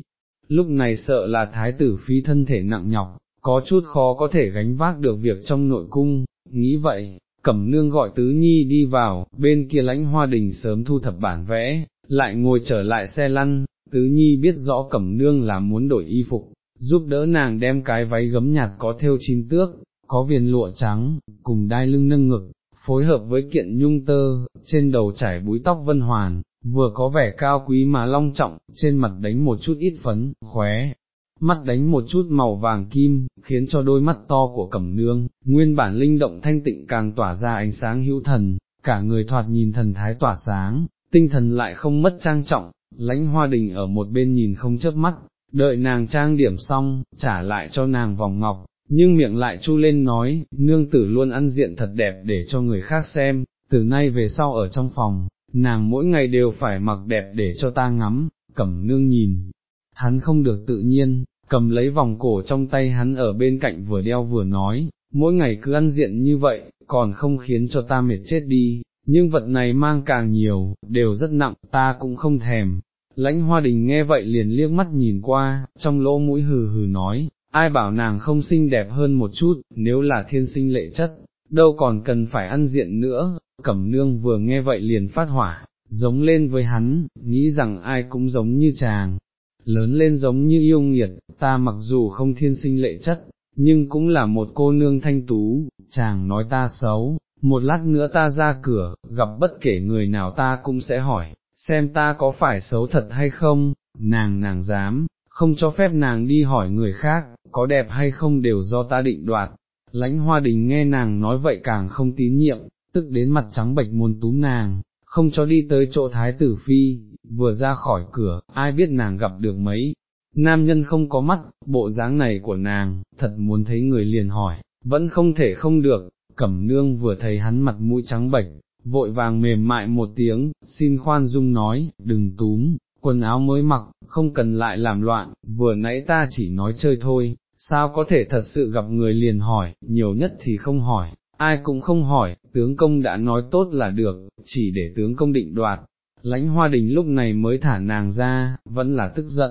Lúc này sợ là thái tử phi thân thể nặng nhọc, có chút khó có thể gánh vác được việc trong nội cung, nghĩ vậy, cẩm nương gọi tứ nhi đi vào, bên kia lãnh hoa đình sớm thu thập bản vẽ, lại ngồi trở lại xe lăn, tứ nhi biết rõ cẩm nương là muốn đổi y phục, giúp đỡ nàng đem cái váy gấm nhạt có theo chim tước, có viền lụa trắng, cùng đai lưng nâng ngực, phối hợp với kiện nhung tơ, trên đầu trải búi tóc vân hoàn, vừa có vẻ cao quý mà long trọng, trên mặt đánh một chút ít phấn, khóe, mắt đánh một chút màu vàng kim, khiến cho đôi mắt to của cẩm nương, nguyên bản linh động thanh tịnh càng tỏa ra ánh sáng hữu thần, cả người thoạt nhìn thần thái tỏa sáng, tinh thần lại không mất trang trọng, lãnh hoa đình ở một bên nhìn không chớp mắt, đợi nàng trang điểm xong, trả lại cho nàng vòng ngọc, nhưng miệng lại chu lên nói, nương tử luôn ăn diện thật đẹp để cho người khác xem, từ nay về sau ở trong phòng, nàng mỗi ngày đều phải mặc đẹp để cho ta ngắm, cẩm nương nhìn, hắn không được tự nhiên, cầm lấy vòng cổ trong tay hắn ở bên cạnh vừa đeo vừa nói, mỗi ngày cứ ăn diện như vậy, còn không khiến cho ta mệt chết đi, nhưng vật này mang càng nhiều, đều rất nặng, ta cũng không thèm. Lãnh hoa đình nghe vậy liền liếc mắt nhìn qua, trong lỗ mũi hừ hừ nói, ai bảo nàng không xinh đẹp hơn một chút, nếu là thiên sinh lệ chất, đâu còn cần phải ăn diện nữa, cẩm nương vừa nghe vậy liền phát hỏa, giống lên với hắn, nghĩ rằng ai cũng giống như chàng, lớn lên giống như yêu nghiệt, ta mặc dù không thiên sinh lệ chất, nhưng cũng là một cô nương thanh tú, chàng nói ta xấu, một lát nữa ta ra cửa, gặp bất kể người nào ta cũng sẽ hỏi, xem ta có phải xấu thật hay không, nàng nàng dám, không cho phép nàng đi hỏi người khác, có đẹp hay không đều do ta định đoạt. Lãnh hoa đình nghe nàng nói vậy càng không tín nhiệm, tức đến mặt trắng bệch muốn túm nàng, không cho đi tới chỗ thái tử phi, vừa ra khỏi cửa, ai biết nàng gặp được mấy. Nam nhân không có mắt, bộ dáng này của nàng, thật muốn thấy người liền hỏi, vẫn không thể không được, cẩm nương vừa thấy hắn mặt mũi trắng bệch, vội vàng mềm mại một tiếng, xin khoan dung nói, đừng túm, quần áo mới mặc, không cần lại làm loạn, vừa nãy ta chỉ nói chơi thôi, sao có thể thật sự gặp người liền hỏi, nhiều nhất thì không hỏi, ai cũng không hỏi, tướng công đã nói tốt là được, chỉ để tướng công định đoạt. Lãnh hoa đình lúc này mới thả nàng ra, vẫn là tức giận.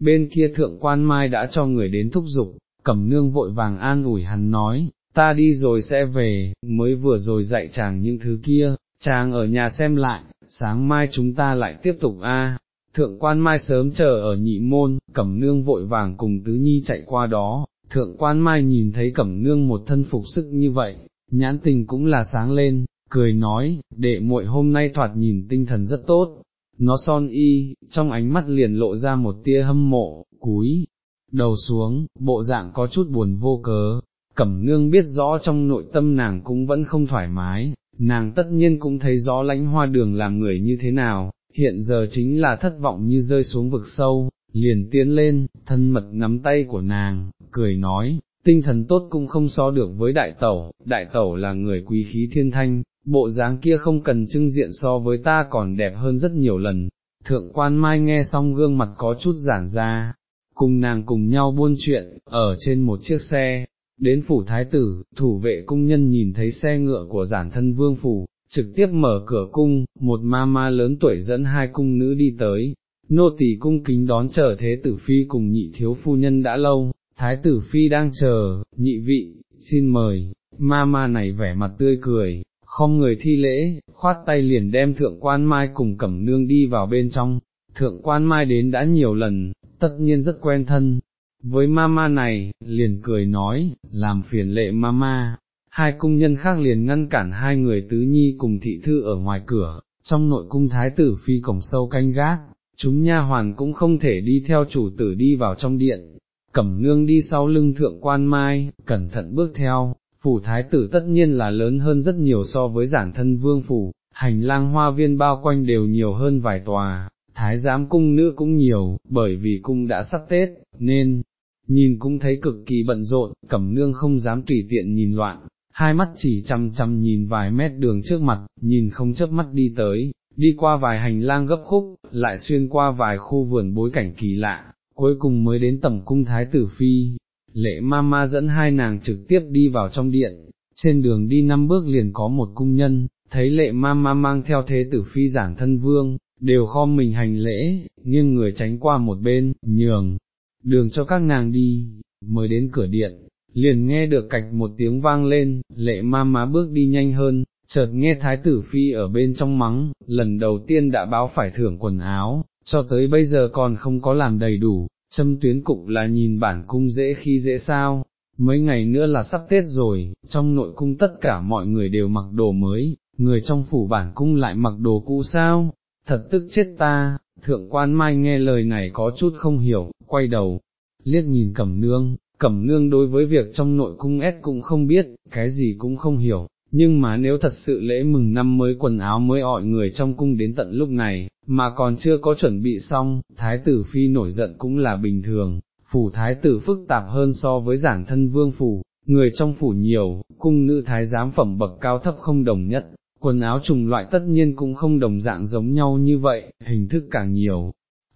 Bên kia thượng quan mai đã cho người đến thúc giục, cẩm nương vội vàng an ủi hắn nói, ta đi rồi sẽ về, mới vừa rồi dạy chàng những thứ kia, chàng ở nhà xem lại, sáng mai chúng ta lại tiếp tục a. Thượng quan mai sớm chờ ở nhị môn, cẩm nương vội vàng cùng tứ nhi chạy qua đó, thượng quan mai nhìn thấy cẩm nương một thân phục sức như vậy, nhãn tình cũng là sáng lên, cười nói, đệ muội hôm nay thoạt nhìn tinh thần rất tốt, nó son y, trong ánh mắt liền lộ ra một tia hâm mộ, cúi, đầu xuống, bộ dạng có chút buồn vô cớ, cẩm nương biết rõ trong nội tâm nàng cũng vẫn không thoải mái, nàng tất nhiên cũng thấy rõ lãnh hoa đường làm người như thế nào, hiện giờ chính là thất vọng như rơi xuống vực sâu, liền tiến lên, thân mật nắm tay của nàng, cười nói, tinh thần tốt cũng không so được với đại tẩu, đại tẩu là người quý khí thiên thanh, bộ dáng kia không cần trưng diện so với ta còn đẹp hơn rất nhiều lần. Thượng quan mai nghe xong gương mặt có chút giản ra, cùng nàng cùng nhau buôn chuyện, ở trên một chiếc xe, đến phủ thái tử, thủ vệ cung nhân nhìn thấy xe ngựa của giản thân vương phủ, trực tiếp mở cửa cung, một ma ma lớn tuổi dẫn hai cung nữ đi tới, nô tỳ cung kính đón chờ thế tử phi cùng nhị thiếu phu nhân đã lâu, thái tử phi đang chờ, nhị vị, xin mời, ma ma này vẻ mặt tươi cười, không người thi lễ, khoát tay liền đem thượng quan mai cùng cẩm nương đi vào bên trong, thượng quan mai đến đã nhiều lần, tất nhiên rất quen thân, với mama này, liền cười nói, làm phiền lệ mama, hai cung nhân khác liền ngăn cản hai người tứ nhi cùng thị thư ở ngoài cửa, trong nội cung thái tử phi cổng sâu canh gác, chúng nha hoàn cũng không thể đi theo chủ tử đi vào trong điện, cẩm nương đi sau lưng thượng quan mai, cẩn thận bước theo, phủ thái tử tất nhiên là lớn hơn rất nhiều so với giản thân vương phủ, hành lang hoa viên bao quanh đều nhiều hơn vài tòa, thái giám cung nữ cũng nhiều, bởi vì cung đã sắp Tết, nên, nhìn cũng thấy cực kỳ bận rộn, cẩm nương không dám tùy tiện nhìn loạn, hai mắt chỉ chăm chăm nhìn vài mét đường trước mặt, nhìn không chớp mắt đi tới, đi qua vài hành lang gấp khúc, lại xuyên qua vài khu vườn bối cảnh kỳ lạ, cuối cùng mới đến tầm cung thái tử phi. Lệ ma ma dẫn hai nàng trực tiếp đi vào trong điện, trên đường đi năm bước liền có một cung nhân, thấy lệ ma ma mang theo thế tử phi giảng thân vương, đều khom mình hành lễ, nghiêng người tránh qua một bên, nhường, đường cho các nàng đi, mới đến cửa điện, liền nghe được cạch một tiếng vang lên, lệ ma má bước đi nhanh hơn, chợt nghe thái tử phi ở bên trong mắng, lần đầu tiên đã báo phải thưởng quần áo, cho tới bây giờ còn không có làm đầy đủ, châm tuyến cục là nhìn bản cung dễ khi dễ sao, mấy ngày nữa là sắp Tết rồi, trong nội cung tất cả mọi người đều mặc đồ mới, người trong phủ bản cung lại mặc đồ cũ sao, thật tức chết ta, thượng quan mai nghe lời này có chút không hiểu, quay đầu, liếc nhìn cẩm nương, cẩm nương đối với việc trong nội cung ép cũng không biết, cái gì cũng không hiểu, nhưng mà nếu thật sự lễ mừng năm mới quần áo mới ọi người trong cung đến tận lúc này, mà còn chưa có chuẩn bị xong, thái tử phi nổi giận cũng là bình thường, phủ thái tử phức tạp hơn so với giản thân vương phủ, người trong phủ nhiều, cung nữ thái giám phẩm bậc cao thấp không đồng nhất, quần áo trùng loại tất nhiên cũng không đồng dạng giống nhau như vậy, hình thức càng nhiều,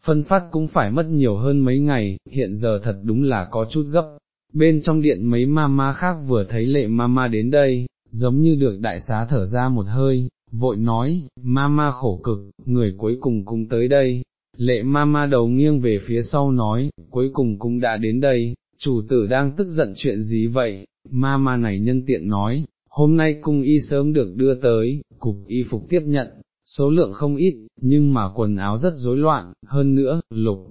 phân phát cũng phải mất nhiều hơn mấy ngày, hiện giờ thật đúng là có chút gấp. Bên trong điện mấy ma ma khác vừa thấy lệ ma ma đến đây, giống như được đại xá thở ra một hơi, vội nói, ma ma khổ cực, người cuối cùng cũng tới đây. Lệ ma ma đầu nghiêng về phía sau nói, cuối cùng cũng đã đến đây, chủ tử đang tức giận chuyện gì vậy, ma ma này nhân tiện nói, hôm nay cung y sớm được đưa tới, cục y phục tiếp nhận, số lượng không ít, nhưng mà quần áo rất rối loạn, hơn nữa, lục,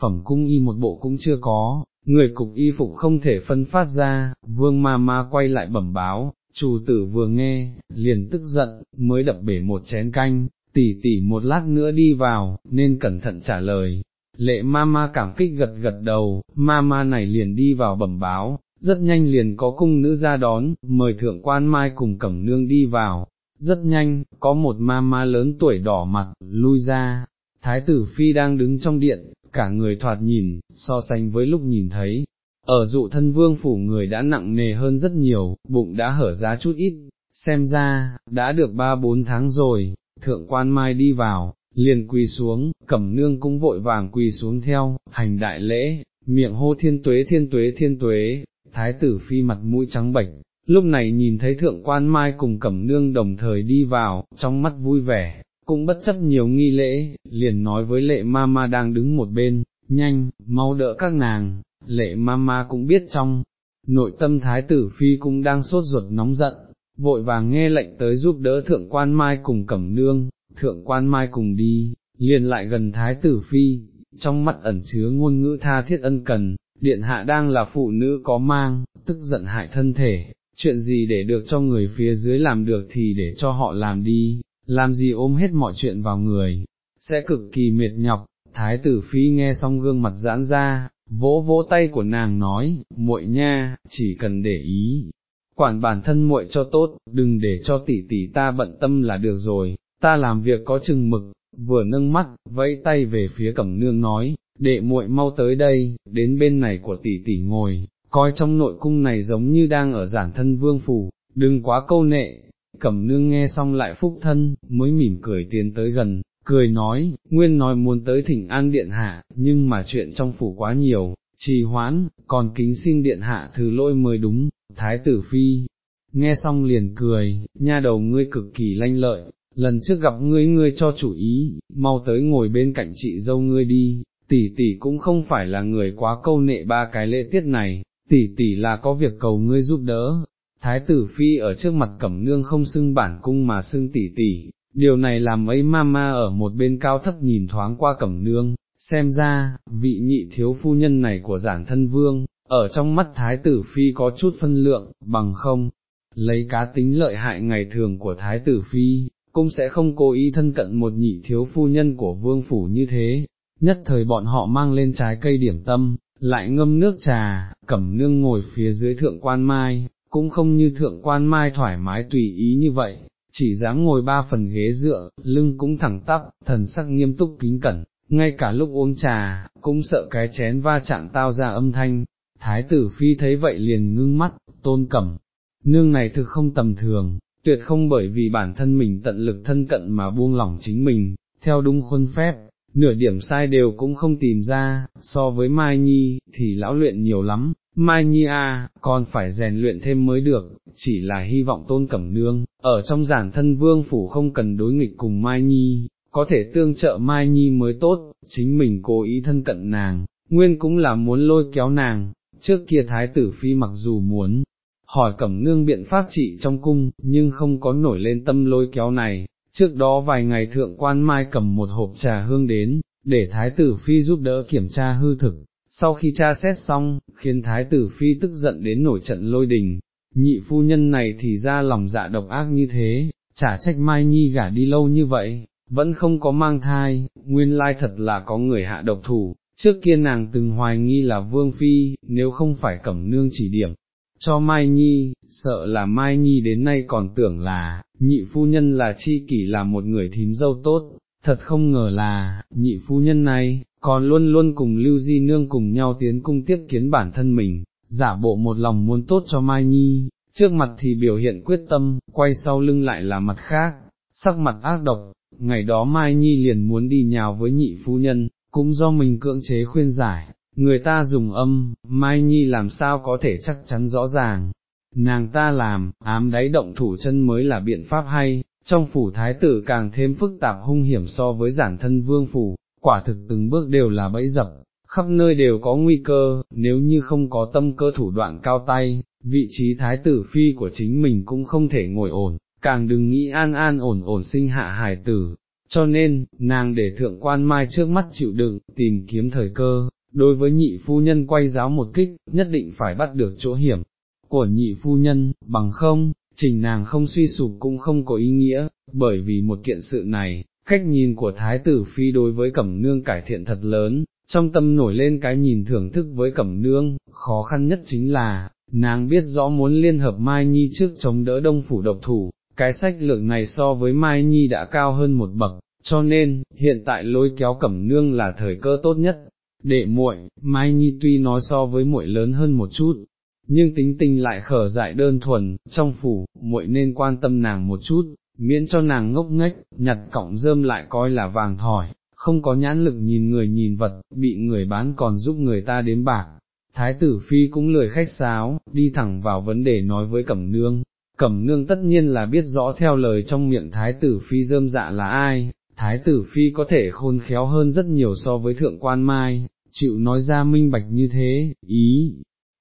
phẩm cung y một bộ cũng chưa có, người cục y phục không thể phân phát ra, vương ma ma quay lại bẩm báo, chủ tử vừa nghe, liền tức giận, mới đập bể một chén canh, tỉ tỉ một lát nữa đi vào, nên cẩn thận trả lời. Lệ ma ma cảm kích gật gật đầu, ma ma này liền đi vào bẩm báo, rất nhanh liền có cung nữ ra đón, mời thượng quan mai cùng cẩm nương đi vào, rất nhanh, có một ma ma lớn tuổi đỏ mặt, lui ra, thái tử phi đang đứng trong điện, cả người thoạt nhìn, so sánh với lúc nhìn thấy, ở dụ thân vương phủ người đã nặng nề hơn rất nhiều, bụng đã hở ra chút ít, xem ra, đã được ba bốn tháng rồi, thượng quan mai đi vào, liền quỳ xuống, cẩm nương cũng vội vàng quỳ xuống theo, hành đại lễ, miệng hô thiên tuế thiên tuế thiên tuế, thái tử phi mặt mũi trắng bệch, lúc này nhìn thấy thượng quan mai cùng cẩm nương đồng thời đi vào, trong mắt vui vẻ, cũng bất chấp nhiều nghi lễ, liền nói với lệ ma ma đang đứng một bên, nhanh, mau đỡ các nàng, lệ ma ma cũng biết trong, nội tâm thái tử phi cũng đang sốt ruột nóng giận, vội vàng nghe lệnh tới giúp đỡ thượng quan mai cùng cẩm nương, thượng quan mai cùng đi, liền lại gần thái tử phi, trong mắt ẩn chứa ngôn ngữ tha thiết ân cần, điện hạ đang là phụ nữ có mang, tức giận hại thân thể, chuyện gì để được cho người phía dưới làm được thì để cho họ làm đi, làm gì ôm hết mọi chuyện vào người, sẽ cực kỳ mệt nhọc, thái tử phi nghe xong gương mặt giãn ra, vỗ vỗ tay của nàng nói, muội nha, chỉ cần để ý, quản bản thân muội cho tốt, đừng để cho tỷ tỷ ta bận tâm là được rồi, ta làm việc có chừng mực, vừa nâng mắt, vẫy tay về phía cẩm nương nói, đệ muội mau tới đây, đến bên này của tỷ tỷ ngồi, coi trong nội cung này giống như đang ở giản thân vương phủ, đừng quá câu nệ, cẩm nương nghe xong lại phúc thân, mới mỉm cười tiến tới gần, cười nói, nguyên nói muốn tới thỉnh an điện hạ, nhưng mà chuyện trong phủ quá nhiều, trì hoãn, còn kính xin điện hạ thứ lỗi mới đúng, thái tử phi. Nghe xong liền cười, nha đầu ngươi cực kỳ lanh lợi, lần trước gặp ngươi ngươi cho chủ ý, mau tới ngồi bên cạnh chị dâu ngươi đi, tỷ tỷ cũng không phải là người quá câu nệ ba cái lễ tiết này, tỷ tỷ là có việc cầu ngươi giúp đỡ. Thái tử phi ở trước mặt cẩm nương không xưng bản cung mà xưng tỷ tỷ, điều này làm ấy mama ở một bên cao thấp nhìn thoáng qua cẩm nương, xem ra, vị nhị thiếu phu nhân này của giản thân vương, ở trong mắt thái tử phi có chút phân lượng, bằng không, lấy cá tính lợi hại ngày thường của thái tử phi, cũng sẽ không cố ý thân cận một nhị thiếu phu nhân của vương phủ như thế, nhất thời bọn họ mang lên trái cây điểm tâm, lại ngâm nước trà, cẩm nương ngồi phía dưới thượng quan mai, cũng không như thượng quan mai thoải mái tùy ý như vậy, chỉ dám ngồi ba phần ghế dựa, lưng cũng thẳng tắp, thần sắc nghiêm túc kính cẩn, ngay cả lúc uống trà, cũng sợ cái chén va chạm tao ra âm thanh, thái tử phi thấy vậy liền ngưng mắt, tôn cẩm, nương này thực không tầm thường, tuyệt không bởi vì bản thân mình tận lực thân cận mà buông lỏng chính mình, theo đúng khuôn phép, nửa điểm sai đều cũng không tìm ra, so với Mai Nhi, thì lão luyện nhiều lắm, Mai Nhi à, còn phải rèn luyện thêm mới được, chỉ là hy vọng tôn cẩm nương, ở trong giản thân vương phủ không cần đối nghịch cùng Mai Nhi, có thể tương trợ Mai Nhi mới tốt, chính mình cố ý thân cận nàng, nguyên cũng là muốn lôi kéo nàng, trước kia thái tử phi mặc dù muốn, hỏi cẩm nương biện pháp trị trong cung, nhưng không có nổi lên tâm lôi kéo này, trước đó vài ngày thượng quan mai cầm một hộp trà hương đến, để thái tử phi giúp đỡ kiểm tra hư thực, sau khi tra xét xong, khiến thái tử phi tức giận đến nổi trận lôi đình, nhị phu nhân này thì ra lòng dạ độc ác như thế, chả trách mai nhi gả đi lâu như vậy, vẫn không có mang thai, nguyên lai thật là có người hạ độc thủ, trước kia nàng từng hoài nghi là vương phi, nếu không phải cẩm nương chỉ điểm, cho Mai Nhi, sợ là Mai Nhi đến nay còn tưởng là, nhị phu nhân là chi kỷ là một người thím dâu tốt, thật không ngờ là, nhị phu nhân này, còn luôn luôn cùng Lưu Di Nương cùng nhau tiến cung tiếp kiến bản thân mình, giả bộ một lòng muốn tốt cho Mai Nhi, trước mặt thì biểu hiện quyết tâm, quay sau lưng lại là mặt khác, sắc mặt ác độc, ngày đó Mai Nhi liền muốn đi nhào với nhị phu nhân, cũng do mình cưỡng chế khuyên giải, người ta dùng âm, Mai Nhi làm sao có thể chắc chắn rõ ràng, nàng ta làm, ám đáy động thủ chân mới là biện pháp hay, trong phủ thái tử càng thêm phức tạp hung hiểm so với giản thân vương phủ, quả thực từng bước đều là bẫy dập, khắp nơi đều có nguy cơ, nếu như không có tâm cơ thủ đoạn cao tay, vị trí thái tử phi của chính mình cũng không thể ngồi ổn, càng đừng nghĩ an an ổn ổn sinh hạ hài tử. Cho nên, nàng để thượng quan mai trước mắt chịu đựng, tìm kiếm thời cơ, đối với nhị phu nhân quay giáo một kích, nhất định phải bắt được chỗ hiểm của nhị phu nhân, bằng không, trình nàng không suy sụp cũng không có ý nghĩa, bởi vì một kiện sự này, cách nhìn của thái tử phi đối với cẩm nương cải thiện thật lớn, trong tâm nổi lên cái nhìn thưởng thức với cẩm nương, khó khăn nhất chính là, nàng biết rõ muốn liên hợp Mai Nhi trước chống đỡ đông phủ độc thủ, cái sách lược này so với Mai Nhi đã cao hơn một bậc, cho nên, hiện tại lôi kéo cẩm nương là thời cơ tốt nhất, đệ muội, Mai Nhi tuy nói so với muội lớn hơn một chút, nhưng tính tình lại khở dại đơn thuần, trong phủ, muội nên quan tâm nàng một chút, miễn cho nàng ngốc nghếch, nhặt cọng rơm lại coi là vàng thỏi, không có nhãn lực nhìn người nhìn vật, bị người bán còn giúp người ta đếm bạc. Thái tử Phi cũng lười khách sáo, đi thẳng vào vấn đề nói với Cẩm Nương, Cẩm Nương tất nhiên là biết rõ theo lời trong miệng Thái tử Phi dơm dạ là ai, thái tử phi có thể khôn khéo hơn rất nhiều so với thượng quan mai, chịu nói ra minh bạch như thế, ý,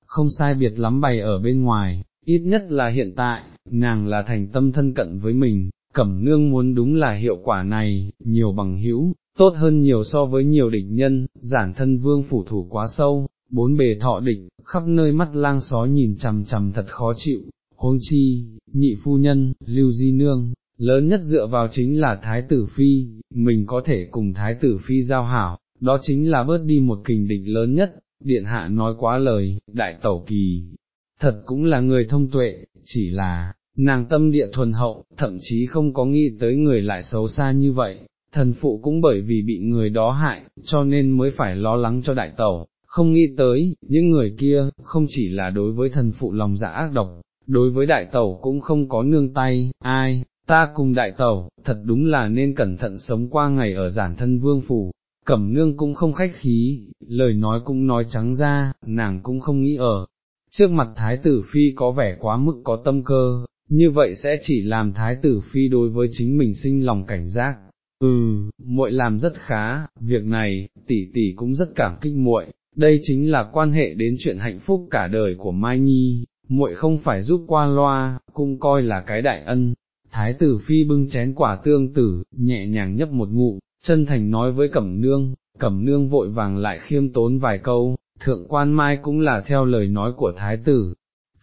không sai biệt lắm bày ở bên ngoài, ít nhất là hiện tại, nàng là thành tâm thân cận với mình, cẩm nương muốn đúng là hiệu quả này, nhiều bằng hữu, tốt hơn nhiều so với nhiều địch nhân, giản thân vương phủ thủ quá sâu, bốn bề thọ địch, khắp nơi mắt lang xó nhìn chằm chằm thật khó chịu, huống chi, nhị phu nhân, lưu di nương, lớn nhất dựa vào chính là thái tử phi, mình có thể cùng thái tử phi giao hảo, đó chính là bớt đi một kình địch lớn nhất, điện hạ nói quá lời, đại tẩu kỳ, thật cũng là người thông tuệ, chỉ là, nàng tâm địa thuần hậu, thậm chí không có nghĩ tới người lại xấu xa như vậy, thần phụ cũng bởi vì bị người đó hại, cho nên mới phải lo lắng cho đại tẩu, không nghĩ tới, những người kia, không chỉ là đối với thần phụ lòng dạ ác độc, đối với đại tẩu cũng không có nương tay, ai, ta cùng đại tẩu, thật đúng là nên cẩn thận sống qua ngày ở giản thân vương phủ, cẩm nương cũng không khách khí, lời nói cũng nói trắng ra, nàng cũng không nghĩ ở, trước mặt thái tử phi có vẻ quá mức có tâm cơ, như vậy sẽ chỉ làm thái tử phi đối với chính mình sinh lòng cảnh giác. Ừ, muội làm rất khá, việc này, tỷ tỷ cũng rất cảm kích muội, đây chính là quan hệ đến chuyện hạnh phúc cả đời của Mai Nhi, muội không phải giúp qua loa, cũng coi là cái đại ân. Thái tử phi bưng chén quả tương tử, nhẹ nhàng nhấp một ngụm chân thành nói với Cẩm Nương, Cẩm Nương vội vàng lại khiêm tốn vài câu, thượng quan mai cũng là theo lời nói của Thái tử.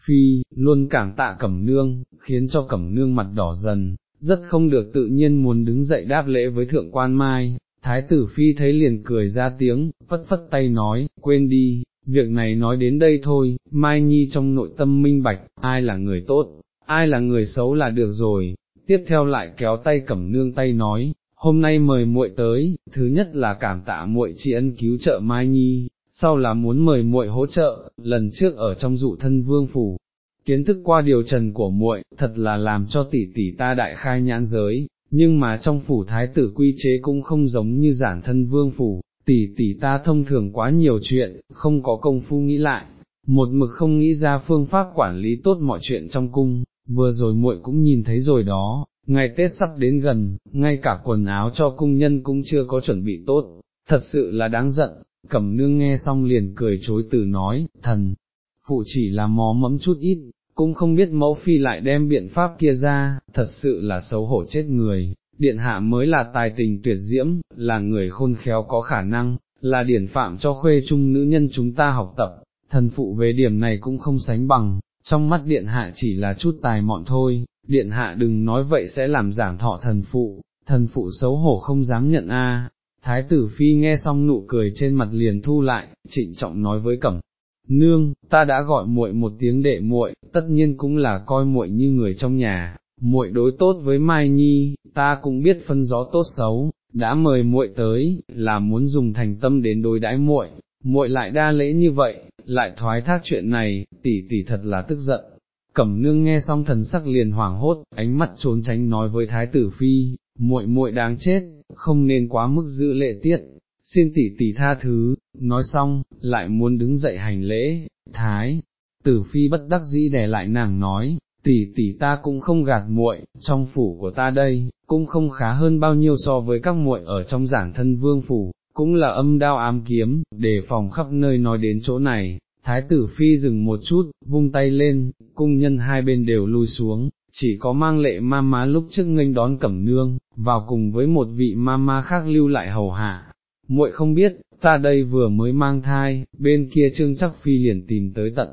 Phi, luôn cảm tạ Cẩm Nương, khiến cho Cẩm Nương mặt đỏ dần, rất không được tự nhiên muốn đứng dậy đáp lễ với thượng quan mai, Thái tử Phi thấy liền cười ra tiếng, phất phất tay nói, quên đi, việc này nói đến đây thôi, Mai Nhi trong nội tâm minh bạch, ai là người tốt, ai là người xấu là được rồi, tiếp theo lại kéo tay cẩm nương tay nói, hôm nay mời muội tới, thứ nhất là cảm tạ muội tri ân cứu trợ Mai Nhi, sau là muốn mời muội hỗ trợ, lần trước ở trong dụ thân vương phủ, kiến thức qua điều trần của muội, thật là làm cho tỷ tỷ ta đại khai nhãn giới, nhưng mà trong phủ thái tử quy chế cũng không giống như giản thân vương phủ, tỷ tỷ ta thông thường quá nhiều chuyện, không có công phu nghĩ lại, một mực không nghĩ ra phương pháp quản lý tốt mọi chuyện trong cung, vừa rồi muội cũng nhìn thấy rồi đó, ngày Tết sắp đến gần, ngay cả quần áo cho cung nhân cũng chưa có chuẩn bị tốt, thật sự là đáng giận, cẩm nương nghe xong liền cười chối từ nói, thần, phụ chỉ là mò mẫm chút ít, cũng không biết mẫu phi lại đem biện pháp kia ra, thật sự là xấu hổ chết người, điện hạ mới là tài tình tuyệt diễm, là người khôn khéo có khả năng, là điển phạm cho khuê trung nữ nhân chúng ta học tập, thần phụ về điểm này cũng không sánh bằng, trong mắt điện hạ chỉ là chút tài mọn thôi, điện hạ đừng nói vậy sẽ làm giảng thọ thần phụ, thần phụ xấu hổ không dám nhận a. Thái tử phi nghe xong nụ cười trên mặt liền thu lại, trịnh trọng nói với cẩm, nương, ta đã gọi muội một tiếng đệ muội, tất nhiên cũng là coi muội như người trong nhà, muội đối tốt với Mai Nhi, ta cũng biết phân gió tốt xấu, đã mời muội tới, là muốn dùng thành tâm đến đối đãi muội, muội lại đa lễ như vậy, lại thoái thác chuyện này, tỷ tỷ thật là tức giận. Cẩm nương nghe xong thần sắc liền hoảng hốt, ánh mắt trốn tránh nói với thái tử phi, muội muội đáng chết, không nên quá mức giữ lệ tiết, xin tỷ tỷ tha thứ, nói xong, lại muốn đứng dậy hành lễ, thái, tử phi bất đắc dĩ đè lại nàng nói, tỷ tỷ ta cũng không gạt muội, trong phủ của ta đây, cũng không khá hơn bao nhiêu so với các muội ở trong giảng thân vương phủ, cũng là âm đao ám kiếm, đề phòng khắp nơi nói đến chỗ này, thái tử phi dừng một chút, vung tay lên, cung nhân hai bên đều lui xuống, chỉ có mang lệ ma má lúc trước nghênh đón cẩm nương, vào cùng với một vị ma ma khác lưu lại hầu hạ, muội không biết, ta đây vừa mới mang thai, bên kia trương chắc phi liền tìm tới tận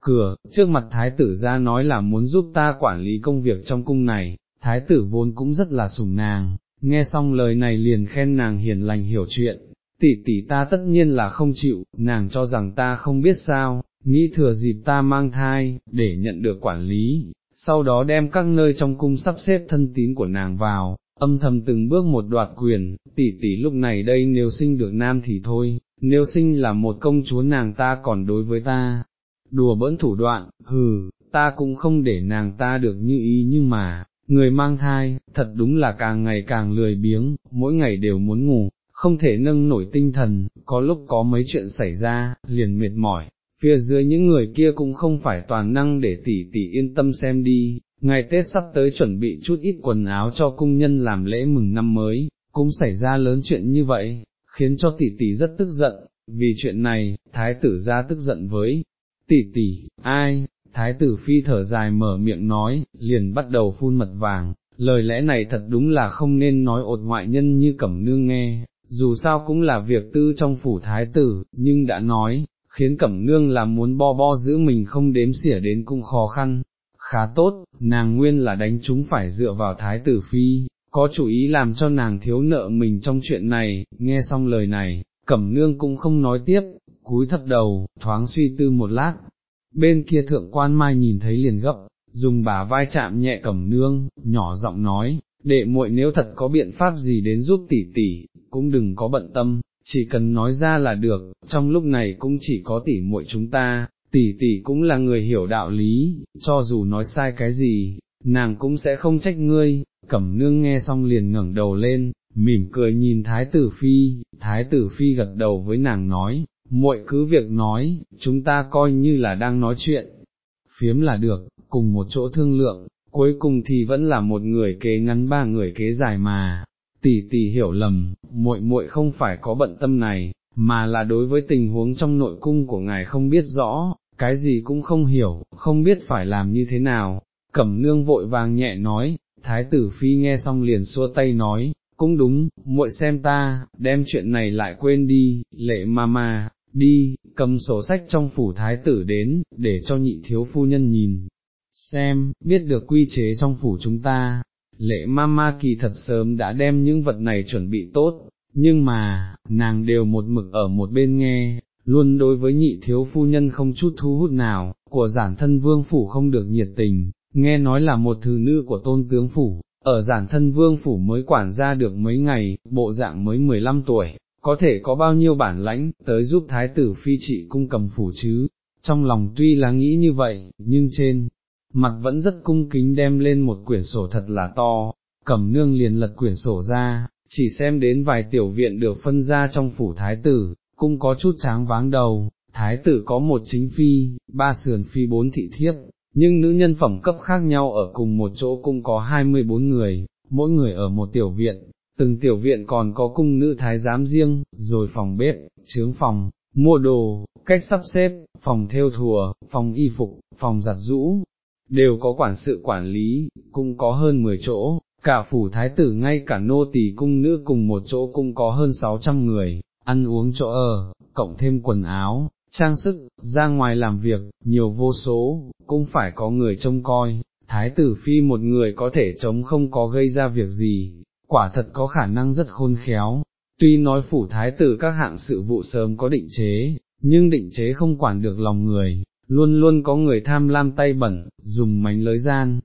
cửa, trước mặt thái tử ra nói là muốn giúp ta quản lý công việc trong cung này, thái tử vốn cũng rất là sủng nàng, nghe xong lời này liền khen nàng hiền lành hiểu chuyện, tỷ tỷ ta tất nhiên là không chịu, nàng cho rằng ta không biết sao, nghĩ thừa dịp ta mang thai, để nhận được quản lý, sau đó đem các nơi trong cung sắp xếp thân tín của nàng vào, âm thầm từng bước một đoạt quyền, tỷ tỷ lúc này đây nếu sinh được nam thì thôi, nếu sinh là một công chúa nàng ta còn đối với ta, đùa bỡn thủ đoạn, hừ, ta cũng không để nàng ta được như ý nhưng mà, người mang thai, thật đúng là càng ngày càng lười biếng, mỗi ngày đều muốn ngủ, không thể nâng nổi tinh thần, có lúc có mấy chuyện xảy ra, liền mệt mỏi, phía dưới những người kia cũng không phải toàn năng để tỷ tỷ yên tâm xem đi, ngày Tết sắp tới chuẩn bị chút ít quần áo cho cung nhân làm lễ mừng năm mới, cũng xảy ra lớn chuyện như vậy, khiến cho tỷ tỷ rất tức giận, vì chuyện này, thái tử ra tức giận với tỷ tỷ, ai, thái tử phi thở dài mở miệng nói, liền bắt đầu phun mật vàng, lời lẽ này thật đúng là không nên nói ột ngoại nhân như cẩm nương nghe, dù sao cũng là việc tư trong phủ thái tử, nhưng đã nói, khiến cẩm nương là muốn bo bo giữ mình không đếm xỉa đến cũng khó khăn, khá tốt, nàng nguyên là đánh chúng phải dựa vào thái tử phi, có chủ ý làm cho nàng thiếu nợ mình trong chuyện này, nghe xong lời này, cẩm nương cũng không nói tiếp, cúi thấp đầu, thoáng suy tư một lát, bên kia thượng quan mai nhìn thấy liền gấp, dùng bả vai chạm nhẹ cẩm nương, nhỏ giọng nói, đệ muội nếu thật có biện pháp gì đến giúp tỷ tỷ, cũng đừng có bận tâm, chỉ cần nói ra là được, trong lúc này cũng chỉ có tỷ muội chúng ta, tỷ tỷ cũng là người hiểu đạo lý, cho dù nói sai cái gì, nàng cũng sẽ không trách ngươi, cẩm nương nghe xong liền ngẩng đầu lên, mỉm cười nhìn thái tử phi, thái tử phi gật đầu với nàng nói, muội cứ việc nói, chúng ta coi như là đang nói chuyện, phiếm là được, cùng một chỗ thương lượng, cuối cùng thì vẫn là một người kế ngắn ba người kế dài mà, tỷ tỷ hiểu lầm, muội muội không phải có bận tâm này, mà là đối với tình huống trong nội cung của ngài không biết rõ, cái gì cũng không hiểu, không biết phải làm như thế nào, cẩm nương vội vàng nhẹ nói, thái tử phi nghe xong liền xua tay nói, cũng đúng, muội xem ta, đem chuyện này lại quên đi, lệ mama, đi, cầm sổ sách trong phủ thái tử đến, để cho nhị thiếu phu nhân nhìn, xem, biết được quy chế trong phủ chúng ta, lệ mama kỳ thật sớm đã đem những vật này chuẩn bị tốt, nhưng mà, nàng đều một mực ở một bên nghe, luôn đối với nhị thiếu phu nhân không chút thu hút nào, của giản thân vương phủ không được nhiệt tình, nghe nói là một thứ nữ của tôn tướng phủ, ở giản thân vương phủ mới quản ra được mấy ngày, bộ dạng mới 15 tuổi, có thể có bao nhiêu bản lãnh, tới giúp thái tử phi trị cung cầm phủ chứ, trong lòng tuy là nghĩ như vậy, nhưng trên, mặt vẫn rất cung kính đem lên một quyển sổ thật là to, cầm nương liền lật quyển sổ ra, chỉ xem đến vài tiểu viện được phân ra trong phủ thái tử, cũng có chút tráng váng đầu, thái tử có một chính phi, ba sườn phi bốn thị thiếp, nhưng nữ nhân phẩm cấp khác nhau ở cùng một chỗ cũng có 24 người, mỗi người ở một tiểu viện, từng tiểu viện còn có cung nữ thái giám riêng, rồi phòng bếp, trướng phòng, mua đồ, cách sắp xếp, phòng theo thùa, phòng y phục, phòng giặt rũ, đều có quản sự quản lý, cũng có hơn 10 chỗ, cả phủ thái tử ngay cả nô tỳ cung nữ cùng một chỗ cũng có hơn 600 người, ăn uống chỗ ở, cộng thêm quần áo, trang sức, ra ngoài làm việc, nhiều vô số, cũng phải có người trông coi, thái tử phi một người có thể chống không có gây ra việc gì, quả thật có khả năng rất khôn khéo, tuy nói phủ thái tử các hạng sự vụ sớm có định chế, nhưng định chế không quản được lòng người, luôn luôn có người tham lam tay bẩn, dùng mánh lới gian,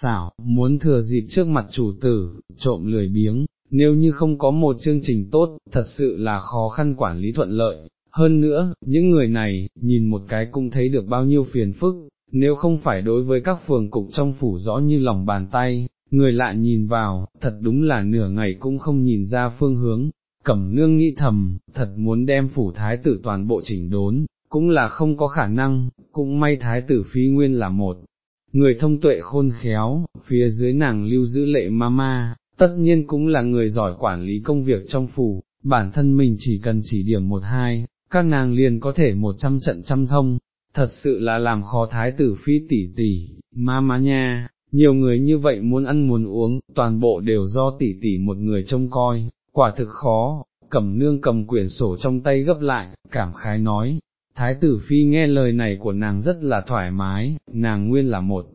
xảo, muốn thừa dịp trước mặt chủ tử, trộm lười biếng, nếu như không có một chương trình tốt, thật sự là khó khăn quản lý thuận lợi. Hơn nữa, những người này, nhìn một cái cũng thấy được bao nhiêu phiền phức, nếu không phải đối với các phường cục trong phủ rõ như lòng bàn tay, người lạ nhìn vào, thật đúng là nửa ngày cũng không nhìn ra phương hướng, cẩm nương nghĩ thầm, thật muốn đem phủ thái tử toàn bộ chỉnh đốn, cũng là không có khả năng, cũng may thái tử phi nguyên là một. Người thông tuệ khôn khéo, phía dưới nàng lưu giữ lệ mama, tất nhiên cũng là người giỏi quản lý công việc trong phủ, bản thân mình chỉ cần chỉ điểm một hai, các nàng liền có thể một trăm trận trăm thông, thật sự là làm khó thái tử phi tỷ tỷ, mama nha, nhiều người như vậy muốn ăn muốn uống, toàn bộ đều do tỷ tỷ một người trông coi, quả thực khó, cầm nương cầm quyển sổ trong tay gấp lại, cảm khái nói, thái tử phi nghe lời này của nàng rất là thoải mái, nàng nguyên là một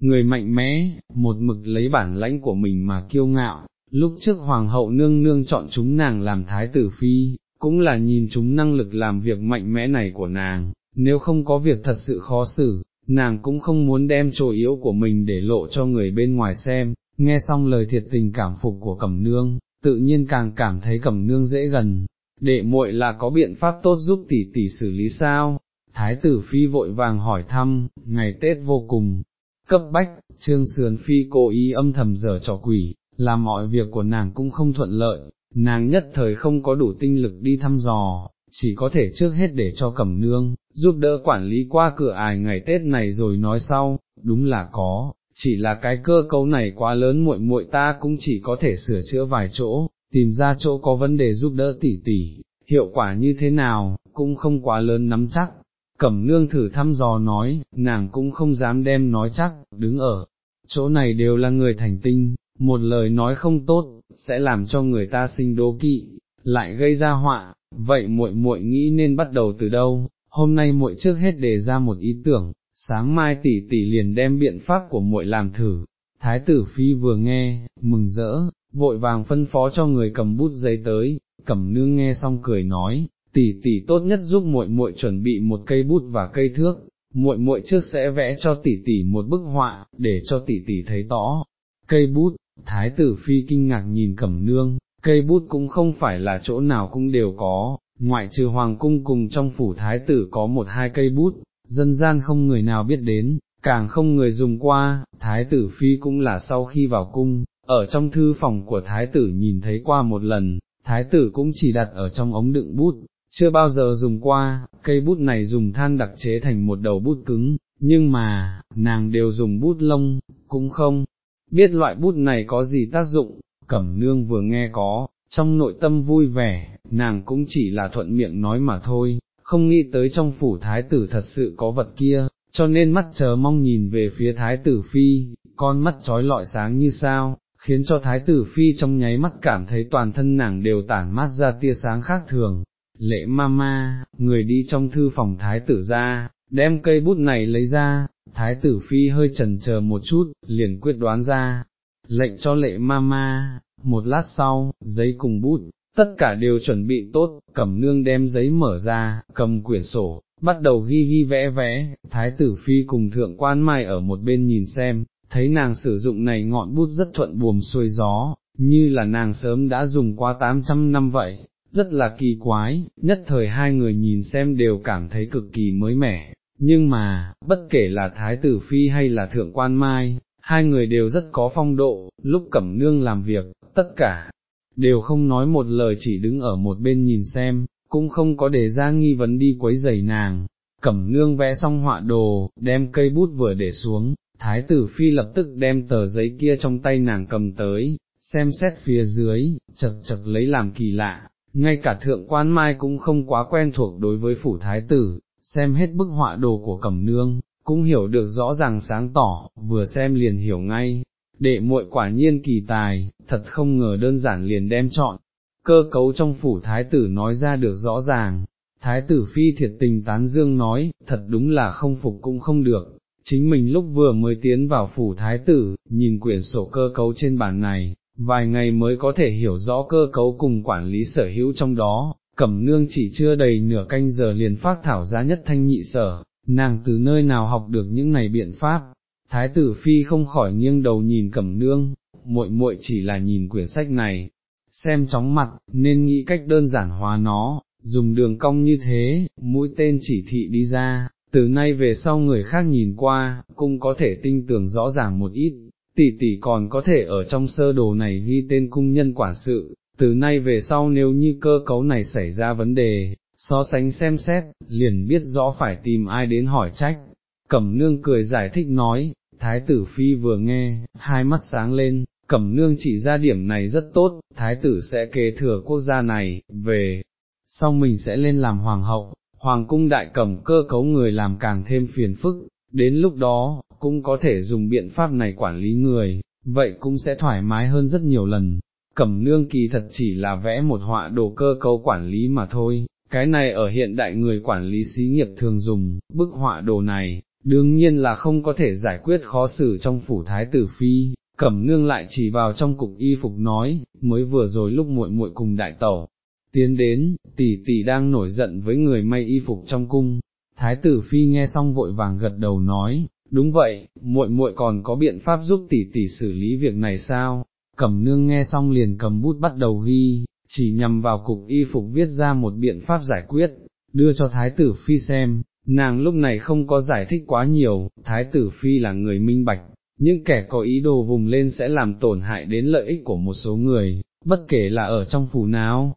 người mạnh mẽ, một mực lấy bản lãnh của mình mà kiêu ngạo, lúc trước hoàng hậu nương nương chọn chúng nàng làm thái tử phi, cũng là nhìn chúng năng lực làm việc mạnh mẽ này của nàng, nếu không có việc thật sự khó xử, nàng cũng không muốn đem chỗ yếu của mình để lộ cho người bên ngoài xem, nghe xong lời thiệt tình cảm phục của cẩm nương, tự nhiên càng cảm thấy cẩm nương dễ gần, đệ muội là có biện pháp tốt giúp tỷ tỷ xử lý sao? Thái tử phi vội vàng hỏi thăm, ngày Tết vô cùng, cấp bách, trương sườn phi cố ý âm thầm dở trò quỷ, làm mọi việc của nàng cũng không thuận lợi, nàng nhất thời không có đủ tinh lực đi thăm dò, chỉ có thể trước hết để cho cẩm nương, giúp đỡ quản lý qua cửa ải ngày Tết này rồi nói sau, đúng là có, chỉ là cái cơ cấu này quá lớn muội muội ta cũng chỉ có thể sửa chữa vài chỗ, tìm ra chỗ có vấn đề giúp đỡ tỷ tỷ, hiệu quả như thế nào, cũng không quá lớn nắm chắc. cẩm nương thử thăm dò nói, nàng cũng không dám đem nói chắc, đứng ở, chỗ này đều là người thành tinh, một lời nói không tốt, sẽ làm cho người ta sinh đố kỵ, lại gây ra họa, vậy muội muội nghĩ nên bắt đầu từ đâu, hôm nay muội trước hết đề ra một ý tưởng, sáng mai tỷ tỷ liền đem biện pháp của muội làm thử, thái tử phi vừa nghe, mừng rỡ, vội vàng phân phó cho người cầm bút giấy tới, cẩm nương nghe xong cười nói, tỷ tỷ tốt nhất giúp muội muội chuẩn bị một cây bút và cây thước, muội muội trước sẽ vẽ cho tỷ tỷ một bức họa, để cho tỷ tỷ thấy rõ. Cây bút, thái tử phi kinh ngạc nhìn cẩm nương, cây bút cũng không phải là chỗ nào cũng đều có, ngoại trừ hoàng cung cùng trong phủ thái tử có một hai cây bút, dân gian không người nào biết đến, càng không người dùng qua, thái tử phi cũng là sau khi vào cung, ở trong thư phòng của thái tử nhìn thấy qua một lần, thái tử cũng chỉ đặt ở trong ống đựng bút, chưa bao giờ dùng qua, cây bút này dùng than đặc chế thành một đầu bút cứng, nhưng mà, nàng đều dùng bút lông, cũng không, biết loại bút này có gì tác dụng, cẩm nương vừa nghe có, trong nội tâm vui vẻ, nàng cũng chỉ là thuận miệng nói mà thôi, không nghĩ tới trong phủ thái tử thật sự có vật kia, cho nên mắt chờ mong nhìn về phía thái tử phi, con mắt trói lọi sáng như sao, khiến cho thái tử phi trong nháy mắt cảm thấy toàn thân nàng đều tản mát ra tia sáng khác thường. Lệ ma ma, người đi trong thư phòng thái tử ra, đem cây bút này lấy ra, thái tử phi hơi chần chờ một chút, liền quyết đoán ra, lệnh cho lệ ma ma, một lát sau, giấy cùng bút, tất cả đều chuẩn bị tốt, cầm nương đem giấy mở ra, cầm quyển sổ, bắt đầu ghi ghi vẽ vẽ, thái tử phi cùng thượng quan mai ở một bên nhìn xem, thấy nàng sử dụng này ngọn bút rất thuận buồm xuôi gió, như là nàng sớm đã dùng qua 800 năm vậy, rất là kỳ quái, nhất thời hai người nhìn xem đều cảm thấy cực kỳ mới mẻ, nhưng mà, bất kể là thái tử phi hay là thượng quan mai, hai người đều rất có phong độ, lúc cẩm nương làm việc, tất cả, đều không nói một lời chỉ đứng ở một bên nhìn xem, cũng không có để ra nghi vấn đi quấy giày nàng. Cẩm nương vẽ xong họa đồ, đem cây bút vừa để xuống, thái tử phi lập tức đem tờ giấy kia trong tay nàng cầm tới, xem xét phía dưới, chật chật lấy làm kỳ lạ, ngay cả thượng quan mai cũng không quá quen thuộc đối với phủ thái tử, xem hết bức họa đồ của cẩm nương, cũng hiểu được rõ ràng sáng tỏ, vừa xem liền hiểu ngay, đệ muội quả nhiên kỳ tài, thật không ngờ đơn giản liền đem chọn, cơ cấu trong phủ thái tử nói ra được rõ ràng, thái tử phi thiệt tình tán dương nói, thật đúng là không phục cũng không được, chính mình lúc vừa mới tiến vào phủ thái tử, nhìn quyển sổ cơ cấu trên bản này, vài ngày mới có thể hiểu rõ cơ cấu cùng quản lý sở hữu trong đó, cẩm nương chỉ chưa đầy nửa canh giờ liền phát thảo giá nhất thanh nhị sở, nàng từ nơi nào học được những này biện pháp, thái tử phi không khỏi nghiêng đầu nhìn cẩm nương, muội muội chỉ là nhìn quyển sách này, xem chóng mặt, nên nghĩ cách đơn giản hóa nó, dùng đường cong như thế, mũi tên chỉ thị đi ra, từ nay về sau người khác nhìn qua, cũng có thể tinh tưởng rõ ràng một ít, tỷ tỷ còn có thể ở trong sơ đồ này ghi tên cung nhân quản sự, từ nay về sau nếu như cơ cấu này xảy ra vấn đề, so sánh xem xét, liền biết rõ phải tìm ai đến hỏi trách. Cẩm nương cười giải thích nói, thái tử phi vừa nghe, hai mắt sáng lên, cẩm nương chỉ ra điểm này rất tốt, thái tử sẽ kế thừa quốc gia này, về, sau mình sẽ lên làm hoàng hậu, hoàng cung đại cẩm cơ cấu người làm càng thêm phiền phức, đến lúc đó, cũng có thể dùng biện pháp này quản lý người, vậy cũng sẽ thoải mái hơn rất nhiều lần. Cẩm nương kỳ thật chỉ là vẽ một họa đồ cơ cấu quản lý mà thôi, cái này ở hiện đại người quản lý xí nghiệp thường dùng, bức họa đồ này, đương nhiên là không có thể giải quyết khó xử trong phủ thái tử phi, cẩm nương lại chỉ vào trong cục y phục nói, mới vừa rồi lúc muội muội cùng đại tẩu, tiến đến, tỷ tỷ đang nổi giận với người may y phục trong cung, thái tử phi nghe xong vội vàng gật đầu nói, đúng vậy, muội muội còn có biện pháp giúp tỷ tỷ xử lý việc này sao, cẩm nương nghe xong liền cầm bút bắt đầu ghi, chỉ nhằm vào cục y phục viết ra một biện pháp giải quyết, đưa cho thái tử phi xem, nàng lúc này không có giải thích quá nhiều, thái tử phi là người minh bạch, những kẻ có ý đồ vùng lên sẽ làm tổn hại đến lợi ích của một số người, bất kể là ở trong phủ nào,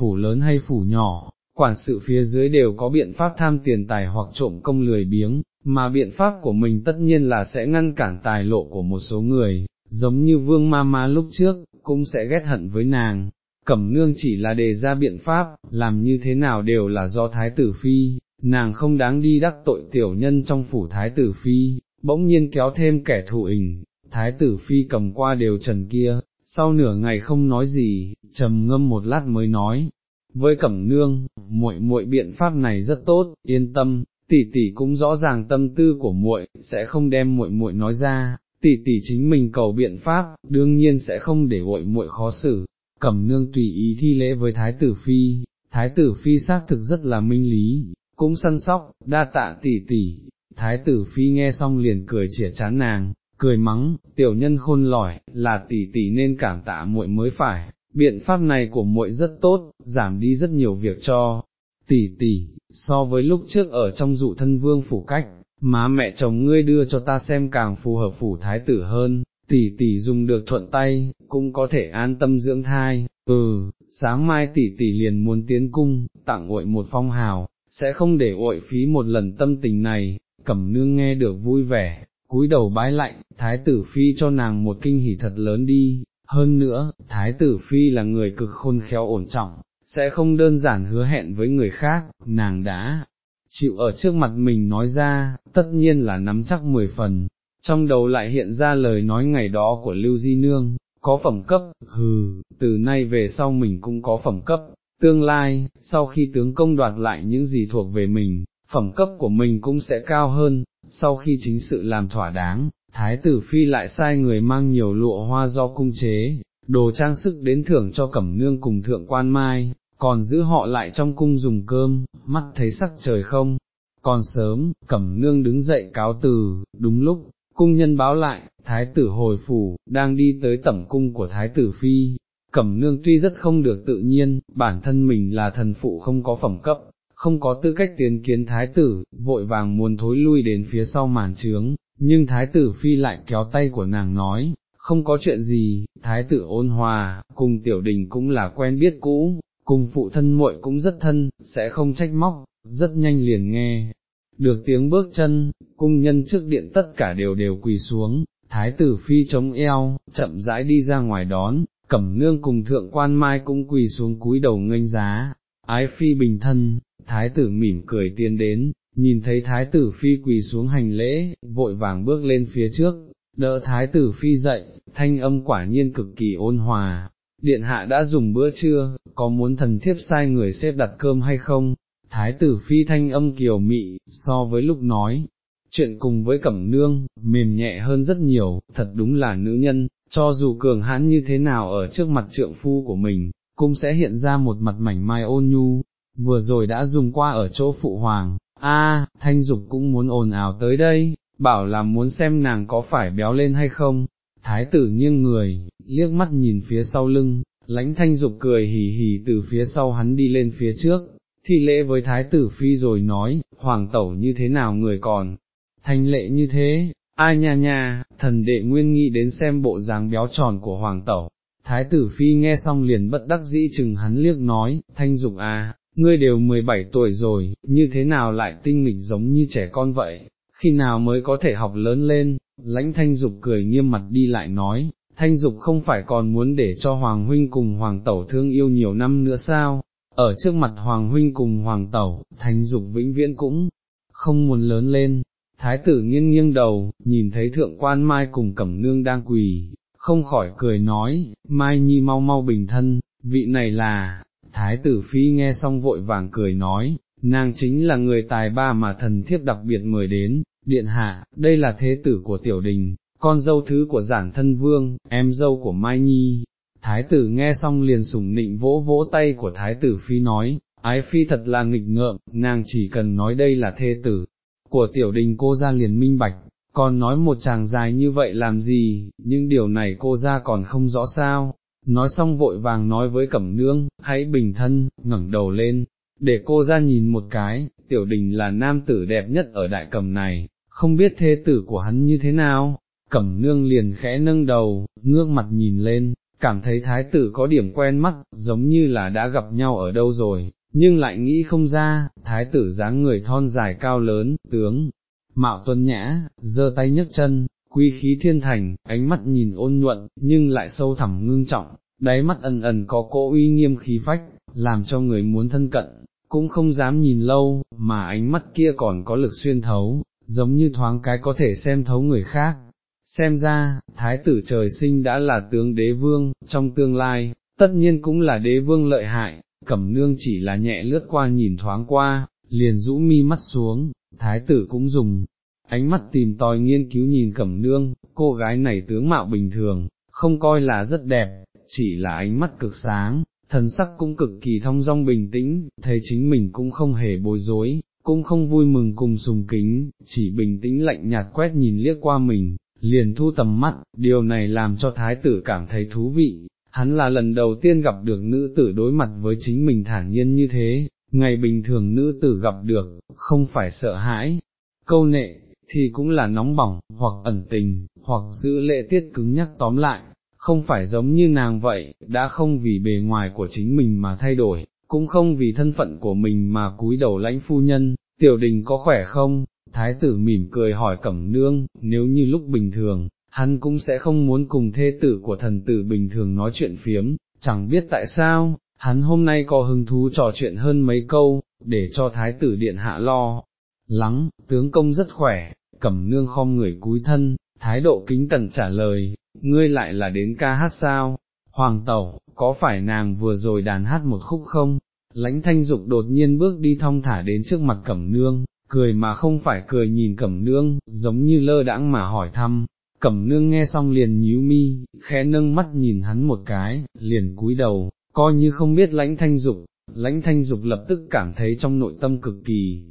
phủ lớn hay phủ nhỏ, quản sự phía dưới đều có biện pháp tham tiền tài hoặc trộm công lười biếng, mà biện pháp của mình tất nhiên là sẽ ngăn cản tài lộ của một số người, giống như vương ma ma lúc trước, cũng sẽ ghét hận với nàng. Cẩm nương chỉ là đề ra biện pháp, làm như thế nào đều là do thái tử phi, nàng không đáng đi đắc tội tiểu nhân trong phủ thái tử phi, bỗng nhiên kéo thêm kẻ thù hình. thái tử phi cầm qua đều trần kia, sau nửa ngày không nói gì, trầm ngâm một lát mới nói, với cẩm nương, muội muội biện pháp này rất tốt, yên tâm, tỷ tỷ cũng rõ ràng tâm tư của muội, sẽ không đem muội muội nói ra, tỷ tỷ chính mình cầu biện pháp, đương nhiên sẽ không để muội muội khó xử. Cẩm nương tùy ý thi lễ với thái tử phi, thái tử phi xác thực rất là minh lý, cũng săn sóc, đa tạ tỷ tỷ, thái tử phi nghe xong liền cười chỉa chán nàng, cười mắng, tiểu nhân khôn lỏi, là tỷ tỷ nên cảm tạ muội mới phải, biện pháp này của muội rất tốt, giảm đi rất nhiều việc cho tỷ tỷ, so với lúc trước ở trong dụ thân vương phủ cách, má mẹ chồng ngươi đưa cho ta xem càng phù hợp phủ thái tử hơn, tỷ tỷ dùng được thuận tay, cũng có thể an tâm dưỡng thai, ừ, sáng mai tỷ tỷ liền muốn tiến cung, tặng uội một phong hào, sẽ không để uội phí một lần tâm tình này, cẩm nương nghe được vui vẻ, cúi đầu bái lạnh, thái tử phi cho nàng một kinh hỉ thật lớn đi, hơn nữa, thái tử phi là người cực khôn khéo ổn trọng, sẽ không đơn giản hứa hẹn với người khác, nàng đã chịu ở trước mặt mình nói ra, tất nhiên là nắm chắc mười phần, trong đầu lại hiện ra lời nói ngày đó của Lưu Di Nương, có phẩm cấp, hừ, từ nay về sau mình cũng có phẩm cấp, tương lai, sau khi tướng công đoạt lại những gì thuộc về mình, phẩm cấp của mình cũng sẽ cao hơn, sau khi chính sự làm thỏa đáng, Thái tử Phi lại sai người mang nhiều lụa hoa do cung chế, đồ trang sức đến thưởng cho cẩm nương cùng thượng quan mai, còn giữ họ lại trong cung dùng cơm, mắt thấy sắc trời không, còn sớm, cẩm nương đứng dậy cáo từ, đúng lúc, cung nhân báo lại, thái tử hồi phủ, đang đi tới tẩm cung của thái tử phi, cẩm nương tuy rất không được tự nhiên, bản thân mình là thần phụ không có phẩm cấp, không có tư cách tiến kiến thái tử, vội vàng muốn thối lui đến phía sau màn trướng, nhưng thái tử phi lại kéo tay của nàng nói, không có chuyện gì, thái tử ôn hòa, cùng tiểu đình cũng là quen biết cũ, cùng phụ thân muội cũng rất thân, sẽ không trách móc, rất nhanh liền nghe. Được tiếng bước chân, cung nhân trước điện tất cả đều đều quỳ xuống, thái tử phi chống eo, chậm rãi đi ra ngoài đón, cẩm nương cùng thượng quan mai cũng quỳ xuống cúi đầu nghênh giá, ái phi bình thân, thái tử mỉm cười tiến đến, nhìn thấy thái tử phi quỳ xuống hành lễ, vội vàng bước lên phía trước, đỡ thái tử phi dậy, thanh âm quả nhiên cực kỳ ôn hòa, điện hạ đã dùng bữa trưa, có muốn thần thiếp sai người xếp đặt cơm hay không, thái tử phi thanh âm kiều mị, so với lúc nói, chuyện cùng với cẩm nương, mềm nhẹ hơn rất nhiều, thật đúng là nữ nhân, cho dù cường hãn như thế nào ở trước mặt trượng phu của mình, cũng sẽ hiện ra một mặt mảnh mai ôn nhu, vừa rồi đã dùng qua ở chỗ phụ hoàng, a thanh dục cũng muốn ồn ào tới đây, bảo là muốn xem nàng có phải béo lên hay không, thái tử nghiêng người, liếc mắt nhìn phía sau lưng, lãnh thanh dục cười hì hì từ phía sau hắn đi lên phía trước, thi lễ với thái tử phi rồi nói, hoàng tẩu như thế nào người còn, thanh lệ như thế, ai nha nha, thần đệ nguyên nghĩ đến xem bộ dáng béo tròn của hoàng tẩu. Thái tử phi nghe xong liền bất đắc dĩ chừng hắn liếc nói, thanh dục à, ngươi đều 17 tuổi rồi, như thế nào lại tinh nghịch giống như trẻ con vậy, khi nào mới có thể học lớn lên, lãnh thanh dục cười nghiêm mặt đi lại nói, thanh dục không phải còn muốn để cho Hoàng Huynh cùng Hoàng Tẩu thương yêu nhiều năm nữa sao, ở trước mặt Hoàng Huynh cùng Hoàng Tẩu, thanh dục vĩnh viễn cũng không muốn lớn lên. Thái tử nghiêng nghiêng đầu, nhìn thấy thượng quan Mai cùng Cẩm Nương đang quỳ, không khỏi cười nói, Mai Nhi mau mau bình thân, vị này là, Thái tử Phi nghe xong vội vàng cười nói, nàng chính là người tài ba mà thần thiếp đặc biệt mời đến, điện hạ, đây là thế tử của tiểu đình, con dâu thứ của giản thân vương, em dâu của Mai Nhi. Thái tử nghe xong liền sủng nịnh vỗ vỗ tay của thái tử phi nói, ái phi thật là nghịch ngợm, nàng chỉ cần nói đây là thê tử, của tiểu đình cô ra liền minh bạch, còn nói một chàng dài như vậy làm gì, nhưng điều này cô ra còn không rõ sao, nói xong vội vàng nói với cẩm nương, hãy bình thân, ngẩng đầu lên, để cô ra nhìn một cái, tiểu đình là nam tử đẹp nhất ở đại cầm này, không biết thế tử của hắn như thế nào, cẩm nương liền khẽ nâng đầu, ngước mặt nhìn lên, cảm thấy thái tử có điểm quen mắt, giống như là đã gặp nhau ở đâu rồi, nhưng lại nghĩ không ra, thái tử dáng người thon dài cao lớn, tướng, mạo tuân nhã, giơ tay nhấc chân, quy khí thiên thành, ánh mắt nhìn ôn nhuận, nhưng lại sâu thẳm ngưng trọng, đáy mắt ẩn ẩn có cỗ uy nghiêm khí phách, làm cho người muốn thân cận, cũng không dám nhìn lâu, mà ánh mắt kia còn có lực xuyên thấu, giống như thoáng cái có thể xem thấu người khác. Xem ra, thái tử trời sinh đã là tướng đế vương, trong tương lai, tất nhiên cũng là đế vương lợi hại, cẩm nương chỉ là nhẹ lướt qua nhìn thoáng qua, liền rũ mi mắt xuống, thái tử cũng dùng, ánh mắt tìm tòi nghiên cứu nhìn cẩm nương, cô gái này tướng mạo bình thường, không coi là rất đẹp, chỉ là ánh mắt cực sáng, thần sắc cũng cực kỳ thong dong bình tĩnh, thấy chính mình cũng không hề bối rối, cũng không vui mừng cùng sùng kính, chỉ bình tĩnh lạnh nhạt quét nhìn liếc qua mình, liền thu tầm mắt, điều này làm cho thái tử cảm thấy thú vị, hắn là lần đầu tiên gặp được nữ tử đối mặt với chính mình thản nhiên như thế, ngày bình thường nữ tử gặp được, không phải sợ hãi, câu nệ, thì cũng là nóng bỏng, hoặc ẩn tình, hoặc giữ lệ tiết cứng nhắc tóm lại, không phải giống như nàng vậy, đã không vì bề ngoài của chính mình mà thay đổi, cũng không vì thân phận của mình mà cúi đầu lãnh phu nhân, tiểu đình có khỏe không? Thái tử mỉm cười hỏi cẩm nương, nếu như lúc bình thường, hắn cũng sẽ không muốn cùng thê tử của thần tử bình thường nói chuyện phiếm, chẳng biết tại sao, hắn hôm nay có hứng thú trò chuyện hơn mấy câu, để cho thái tử điện hạ lo. Lắng, tướng công rất khỏe, cẩm nương khom người cúi thân, thái độ kính cẩn trả lời, ngươi lại là đến ca hát sao, hoàng tẩu, có phải nàng vừa rồi đàn hát một khúc không? Lãnh thanh dục đột nhiên bước đi thong thả đến trước mặt cẩm nương, cười mà không phải cười nhìn cẩm nương, giống như lơ đãng mà hỏi thăm, cẩm nương nghe xong liền nhíu mi, khẽ nâng mắt nhìn hắn một cái, liền cúi đầu, coi như không biết lãnh thanh dục, lãnh thanh dục lập tức cảm thấy trong nội tâm cực kỳ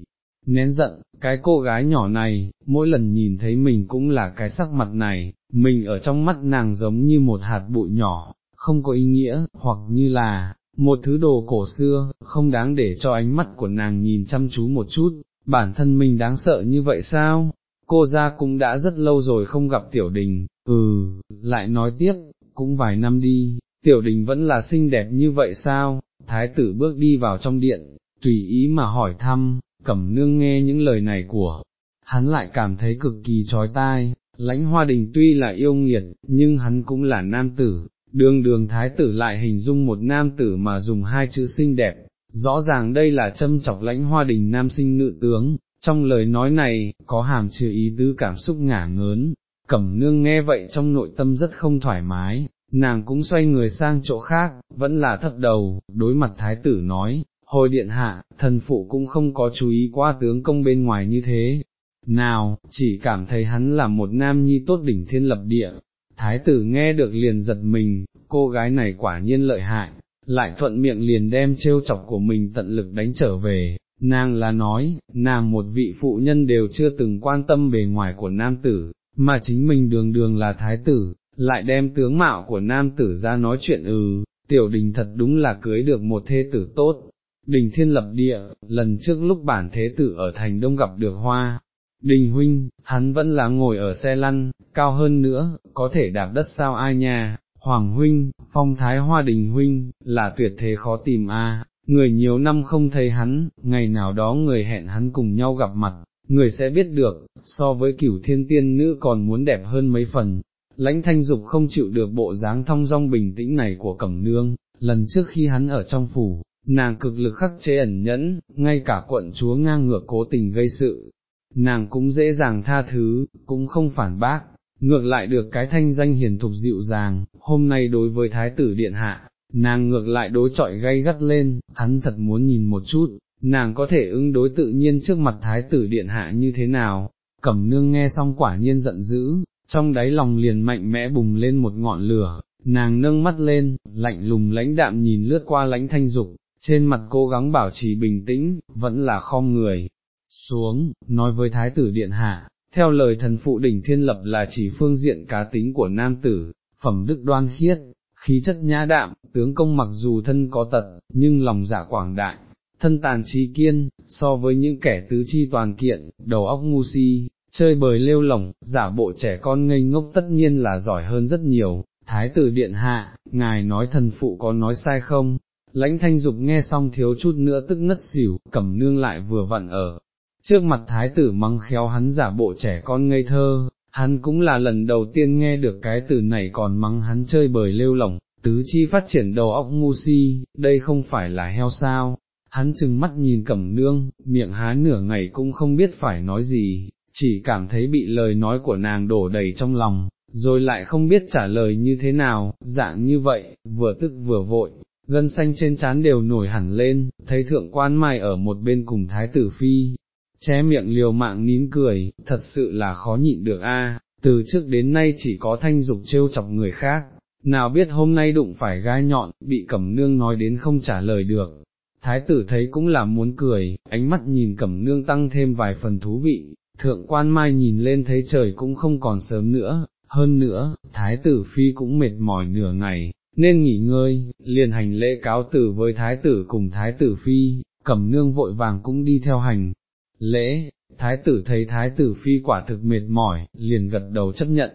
nén giận, cái cô gái nhỏ này, mỗi lần nhìn thấy mình cũng là cái sắc mặt này, mình ở trong mắt nàng giống như một hạt bụi nhỏ, không có ý nghĩa, hoặc như là, một thứ đồ cổ xưa, không đáng để cho ánh mắt của nàng nhìn chăm chú một chút, bản thân mình đáng sợ như vậy sao? Cô ra cũng đã rất lâu rồi không gặp tiểu đình, ừ, lại nói tiếp, cũng vài năm đi, tiểu đình vẫn là xinh đẹp như vậy sao? Thái tử bước đi vào trong điện, tùy ý mà hỏi thăm, cẩm nương nghe những lời này của, hắn lại cảm thấy cực kỳ trói tai, lãnh hoa đình tuy là yêu nghiệt, nhưng hắn cũng là nam tử, đường đường thái tử lại hình dung một nam tử mà dùng hai chữ xinh đẹp, rõ ràng đây là châm chọc lãnh hoa đình nam sinh nữ tướng, trong lời nói này, có hàm chứa ý tứ cảm xúc ngả ngớn, cẩm nương nghe vậy trong nội tâm rất không thoải mái, nàng cũng xoay người sang chỗ khác, vẫn là thấp đầu, đối mặt thái tử nói, hồi điện hạ, thần phụ cũng không có chú ý qua tướng công bên ngoài như thế, nào, chỉ cảm thấy hắn là một nam nhi tốt đỉnh thiên lập địa, thái tử nghe được liền giật mình, cô gái này quả nhiên lợi hại, lại thuận miệng liền đem trêu chọc của mình tận lực đánh trở về, nàng là nói, nàng một vị phụ nhân đều chưa từng quan tâm bề ngoài của nam tử, mà chính mình đường đường là thái tử, lại đem tướng mạo của nam tử ra nói chuyện ừ, tiểu đình thật đúng là cưới được một thê tử tốt. Đình thiên lập địa, lần trước lúc bản thế tử ở thành đông gặp được hoa, đình huynh, hắn vẫn là ngồi ở xe lăn, cao hơn nữa, có thể đạp đất sao ai nha, hoàng huynh, phong thái hoa đình huynh, là tuyệt thế khó tìm a. người nhiều năm không thấy hắn, ngày nào đó người hẹn hắn cùng nhau gặp mặt, người sẽ biết được, so với cửu thiên tiên nữ còn muốn đẹp hơn mấy phần. Lãnh thanh dục không chịu được bộ dáng thong dong bình tĩnh này của cẩm nương, lần trước khi hắn ở trong phủ, nàng cực lực khắc chế ẩn nhẫn, ngay cả quận chúa ngang ngược cố tình gây sự, nàng cũng dễ dàng tha thứ, cũng không phản bác, ngược lại được cái thanh danh hiền thục dịu dàng, hôm nay đối với thái tử điện hạ, nàng ngược lại đối chọi gay gắt lên, hắn thật muốn nhìn một chút, nàng có thể ứng đối tự nhiên trước mặt thái tử điện hạ như thế nào, cẩm nương nghe xong quả nhiên giận dữ, trong đáy lòng liền mạnh mẽ bùng lên một ngọn lửa, nàng nâng mắt lên, lạnh lùng lãnh đạm nhìn lướt qua lãnh thanh dục, trên mặt cố gắng bảo trì bình tĩnh, vẫn là khom người, xuống, nói với thái tử điện hạ, theo lời thần phụ đỉnh thiên lập là chỉ phương diện cá tính của nam tử, phẩm đức đoan khiết, khí chất nhã đạm, tướng công mặc dù thân có tật, nhưng lòng dạ quảng đại, thân tàn trí kiên, so với những kẻ tứ chi toàn kiện, đầu óc ngu si, chơi bời lêu lỏng, giả bộ trẻ con ngây ngốc tất nhiên là giỏi hơn rất nhiều. Thái tử điện hạ, ngài nói thần phụ có nói sai không? Lãnh thanh dục nghe xong thiếu chút nữa tức ngất xỉu, cẩm nương lại vừa vặn ở, trước mặt thái tử mắng khéo hắn giả bộ trẻ con ngây thơ, hắn cũng là lần đầu tiên nghe được cái từ này còn mắng hắn chơi bời lêu lỏng, tứ chi phát triển đầu óc ngu si, đây không phải là heo sao, hắn chừng mắt nhìn cẩm nương, miệng há nửa ngày cũng không biết phải nói gì, chỉ cảm thấy bị lời nói của nàng đổ đầy trong lòng, rồi lại không biết trả lời như thế nào, dạng như vậy, vừa tức vừa vội, gân xanh trên trán đều nổi hẳn lên, thấy thượng quan mai ở một bên cùng thái tử phi, che miệng liều mạng nín cười, thật sự là khó nhịn được a. từ trước đến nay chỉ có thanh dục trêu chọc người khác, nào biết hôm nay đụng phải gai nhọn, bị cẩm nương nói đến không trả lời được. Thái tử thấy cũng là muốn cười, ánh mắt nhìn cẩm nương tăng thêm vài phần thú vị, thượng quan mai nhìn lên thấy trời cũng không còn sớm nữa, hơn nữa, thái tử phi cũng mệt mỏi nửa ngày, nên nghỉ ngơi, liền hành lễ cáo tử với thái tử cùng thái tử phi, cẩm nương vội vàng cũng đi theo hành. Lễ, thái tử thấy thái tử phi quả thực mệt mỏi, liền gật đầu chấp nhận,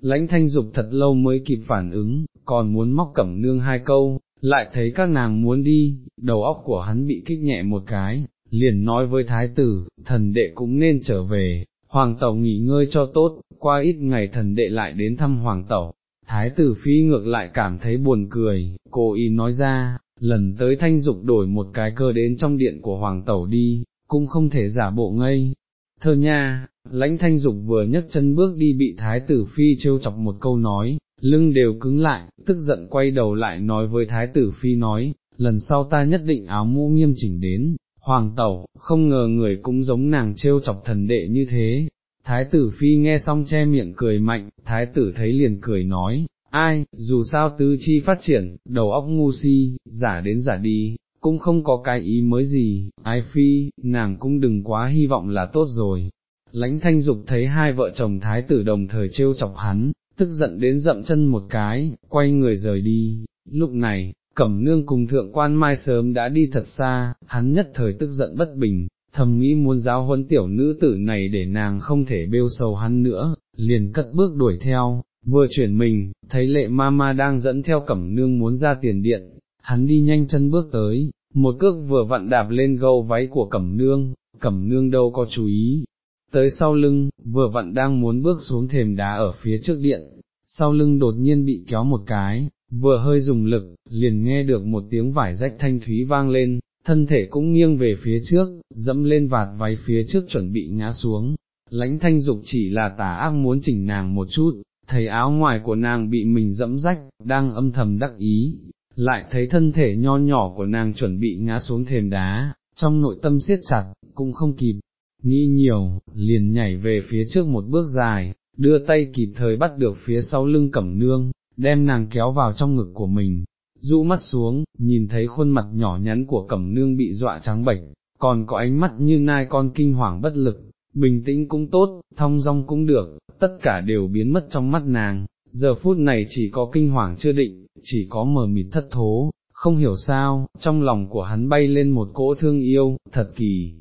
lãnh thanh dục thật lâu mới kịp phản ứng, còn muốn móc cẩm nương hai câu, lại thấy các nàng muốn đi, đầu óc của hắn bị kích nhẹ một cái, liền nói với thái tử, thần đệ cũng nên trở về, hoàng tẩu nghỉ ngơi cho tốt, qua ít ngày thần đệ lại đến thăm hoàng tẩu. Thái tử phi ngược lại cảm thấy buồn cười, cô y nói ra, lần tới thanh dục đổi một cái cơ đến trong điện của hoàng tẩu đi, cũng không thể giả bộ ngây. Thơ nha, lãnh thanh dục vừa nhấc chân bước đi bị thái tử phi trêu chọc một câu nói, lưng đều cứng lại, tức giận quay đầu lại nói với thái tử phi nói, lần sau ta nhất định áo mũ nghiêm chỉnh đến, hoàng tẩu, không ngờ người cũng giống nàng trêu chọc thần đệ như thế. Thái tử phi nghe xong che miệng cười mạnh, thái tử thấy liền cười nói, ai, dù sao tứ chi phát triển, đầu óc ngu si, giả đến giả đi, cũng không có cái ý mới gì, ai phi, nàng cũng đừng quá hy vọng là tốt rồi. Lãnh thanh dục thấy hai vợ chồng thái tử đồng thời trêu chọc hắn, tức giận đến dậm chân một cái, quay người rời đi, lúc này, cẩm nương cùng thượng quan mai sớm đã đi thật xa, hắn nhất thời tức giận bất bình, thầm nghĩ muốn giáo huấn tiểu nữ tử này để nàng không thể bêu sầu hắn nữa, liền cất bước đuổi theo, vừa chuyển mình, thấy lệ ma ma đang dẫn theo cẩm nương muốn ra tiền điện, hắn đi nhanh chân bước tới, một cước vừa vặn đạp lên gâu váy của cẩm nương, cẩm nương đâu có chú ý, tới sau lưng, vừa vặn đang muốn bước xuống thềm đá ở phía trước điện, sau lưng đột nhiên bị kéo một cái, vừa hơi dùng lực, liền nghe được một tiếng vải rách thanh thúy vang lên, thân thể cũng nghiêng về phía trước, dẫm lên vạt váy phía trước chuẩn bị ngã xuống, lãnh thanh dục chỉ là tà ác muốn chỉnh nàng một chút, thấy áo ngoài của nàng bị mình dẫm rách, đang âm thầm đắc ý, lại thấy thân thể nho nhỏ của nàng chuẩn bị ngã xuống thềm đá, trong nội tâm siết chặt, cũng không kịp, nghĩ nhiều, liền nhảy về phía trước một bước dài, đưa tay kịp thời bắt được phía sau lưng cẩm nương, đem nàng kéo vào trong ngực của mình, rũ mắt xuống, nhìn thấy khuôn mặt nhỏ nhắn của cẩm nương bị dọa trắng bệch, còn có ánh mắt như nai con kinh hoàng bất lực, bình tĩnh cũng tốt, thong dong cũng được, tất cả đều biến mất trong mắt nàng, giờ phút này chỉ có kinh hoàng chưa định, chỉ có mờ mịt thất thố, không hiểu sao, trong lòng của hắn bay lên một cỗ thương yêu, thật kỳ.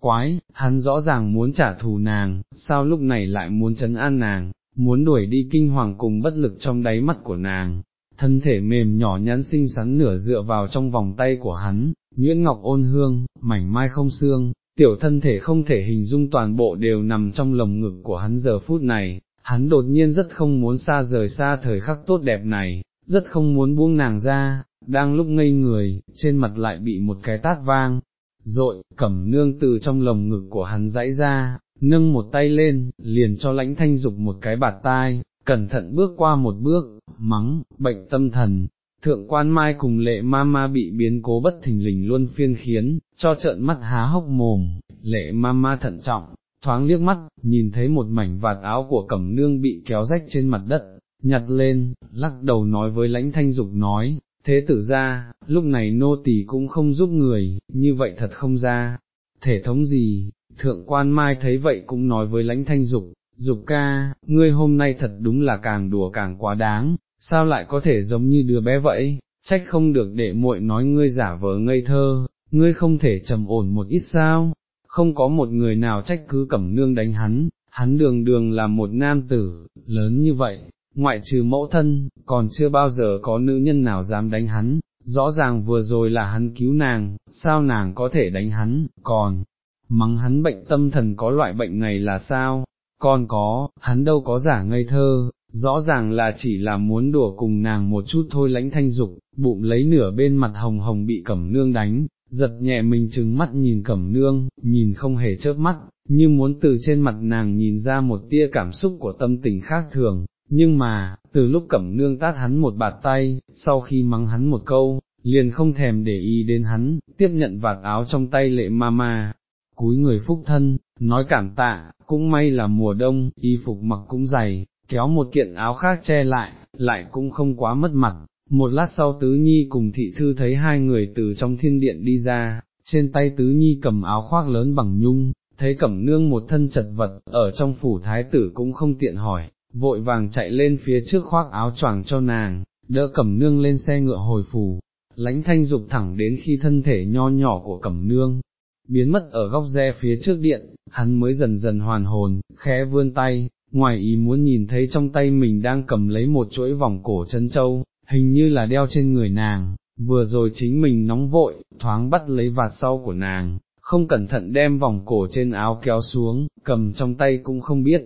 Quái, hắn rõ ràng muốn trả thù nàng, sao lúc này lại muốn chấn an nàng, muốn đuổi đi kinh hoàng cùng bất lực trong đáy mắt của nàng, thân thể mềm nhỏ nhắn xinh xắn nửa dựa vào trong vòng tay của hắn, Nguyễn Ngọc ôn hương, mảnh mai không xương, tiểu thân thể không thể hình dung toàn bộ đều nằm trong lồng ngực của hắn giờ phút này, hắn đột nhiên rất không muốn xa rời xa thời khắc tốt đẹp này, rất không muốn buông nàng ra, đang lúc ngây người, trên mặt lại bị một cái tát vang, rội, cẩm nương từ trong lồng ngực của hắn dãy ra, nâng một tay lên, liền cho lãnh thanh dục một cái bạt tai, cẩn thận bước qua một bước, mắng, bệnh tâm thần. Thượng quan mai cùng lệ ma ma bị biến cố bất thình lình luôn phiên khiến, cho trợn mắt há hốc mồm, lệ ma ma thận trọng, thoáng liếc mắt, nhìn thấy một mảnh vạt áo của cẩm nương bị kéo rách trên mặt đất, nhặt lên, lắc đầu nói với lãnh thanh dục nói, thế tử ra, lúc này nô tỳ cũng không giúp người, như vậy thật không ra, thể thống gì, thượng quan mai thấy vậy cũng nói với lãnh thanh dục, dục ca, ngươi hôm nay thật đúng là càng đùa càng quá đáng, sao lại có thể giống như đứa bé vậy, trách không được để muội nói ngươi giả vờ ngây thơ, ngươi không thể trầm ổn một ít sao, không có một người nào trách cứ cẩm nương đánh hắn, hắn đường đường là một nam tử, lớn như vậy, ngoại trừ mẫu thân, còn chưa bao giờ có nữ nhân nào dám đánh hắn, rõ ràng vừa rồi là hắn cứu nàng, sao nàng có thể đánh hắn, còn, mắng hắn bệnh tâm thần có loại bệnh này là sao, còn có, hắn đâu có giả ngây thơ, rõ ràng là chỉ là muốn đùa cùng nàng một chút thôi lãnh thanh dục, bụng lấy nửa bên mặt hồng hồng bị cẩm nương đánh, giật nhẹ mình trừng mắt nhìn cẩm nương, nhìn không hề chớp mắt, như muốn từ trên mặt nàng nhìn ra một tia cảm xúc của tâm tình khác thường, nhưng mà, từ lúc cẩm nương tát hắn một bạt tay, sau khi mắng hắn một câu, liền không thèm để ý đến hắn, tiếp nhận vạt áo trong tay lệ ma ma, cúi người phúc thân, nói cảm tạ, cũng may là mùa đông, y phục mặc cũng dày, kéo một kiện áo khác che lại, lại cũng không quá mất mặt. Một lát sau Tứ Nhi cùng Thị Thư thấy hai người từ trong thiên điện đi ra, trên tay Tứ Nhi cầm áo khoác lớn bằng nhung, thấy Cẩm Nương một thân chật vật, ở trong phủ thái tử cũng không tiện hỏi, vội vàng chạy lên phía trước khoác áo choàng cho nàng, đỡ Cẩm Nương lên xe ngựa hồi phủ, lãnh thanh dục thẳng đến khi thân thể nho nhỏ của Cẩm Nương, biến mất ở góc re phía trước điện, hắn mới dần dần hoàn hồn, khẽ vươn tay, ngoài ý muốn nhìn thấy trong tay mình đang cầm lấy một chuỗi vòng cổ chân châu, hình như là đeo trên người nàng, vừa rồi chính mình nóng vội, thoáng bắt lấy vạt sau của nàng, không cẩn thận đem vòng cổ trên áo kéo xuống, cầm trong tay cũng không biết.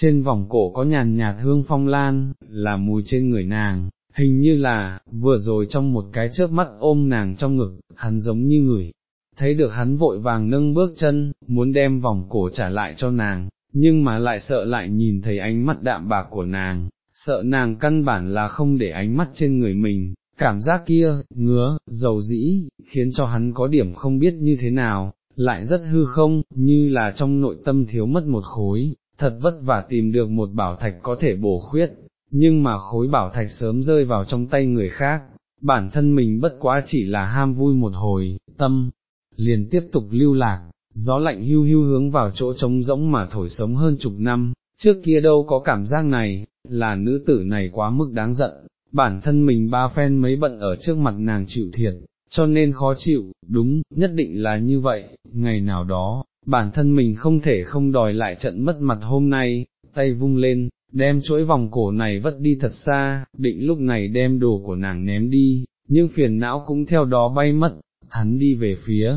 Trên vòng cổ có nhàn nhạt hương phong lan, là mùi trên người nàng, hình như là, vừa rồi trong một cái chớp mắt ôm nàng trong ngực, hắn giống như người, thấy được hắn vội vàng nâng bước chân, muốn đem vòng cổ trả lại cho nàng, nhưng mà lại sợ lại nhìn thấy ánh mắt đạm bạc của nàng, sợ nàng căn bản là không để ánh mắt trên người mình, cảm giác kia, ngứa, dầu dĩ, khiến cho hắn có điểm không biết như thế nào, lại rất hư không, như là trong nội tâm thiếu mất một khối, thật vất vả tìm được một bảo thạch có thể bổ khuyết, nhưng mà khối bảo thạch sớm rơi vào trong tay người khác, bản thân mình bất quá chỉ là ham vui một hồi, tâm, liền tiếp tục lưu lạc, gió lạnh hưu hưu hướng vào chỗ trống rỗng mà thổi sống hơn chục năm, trước kia đâu có cảm giác này, là nữ tử này quá mức đáng giận, bản thân mình ba phen mấy bận ở trước mặt nàng chịu thiệt, cho nên khó chịu, đúng, nhất định là như vậy, ngày nào đó, bản thân mình không thể không đòi lại trận mất mặt hôm nay, tay vung lên, đem chuỗi vòng cổ này vất đi thật xa, định lúc này đem đồ của nàng ném đi, nhưng phiền não cũng theo đó bay mất, hắn đi về phía,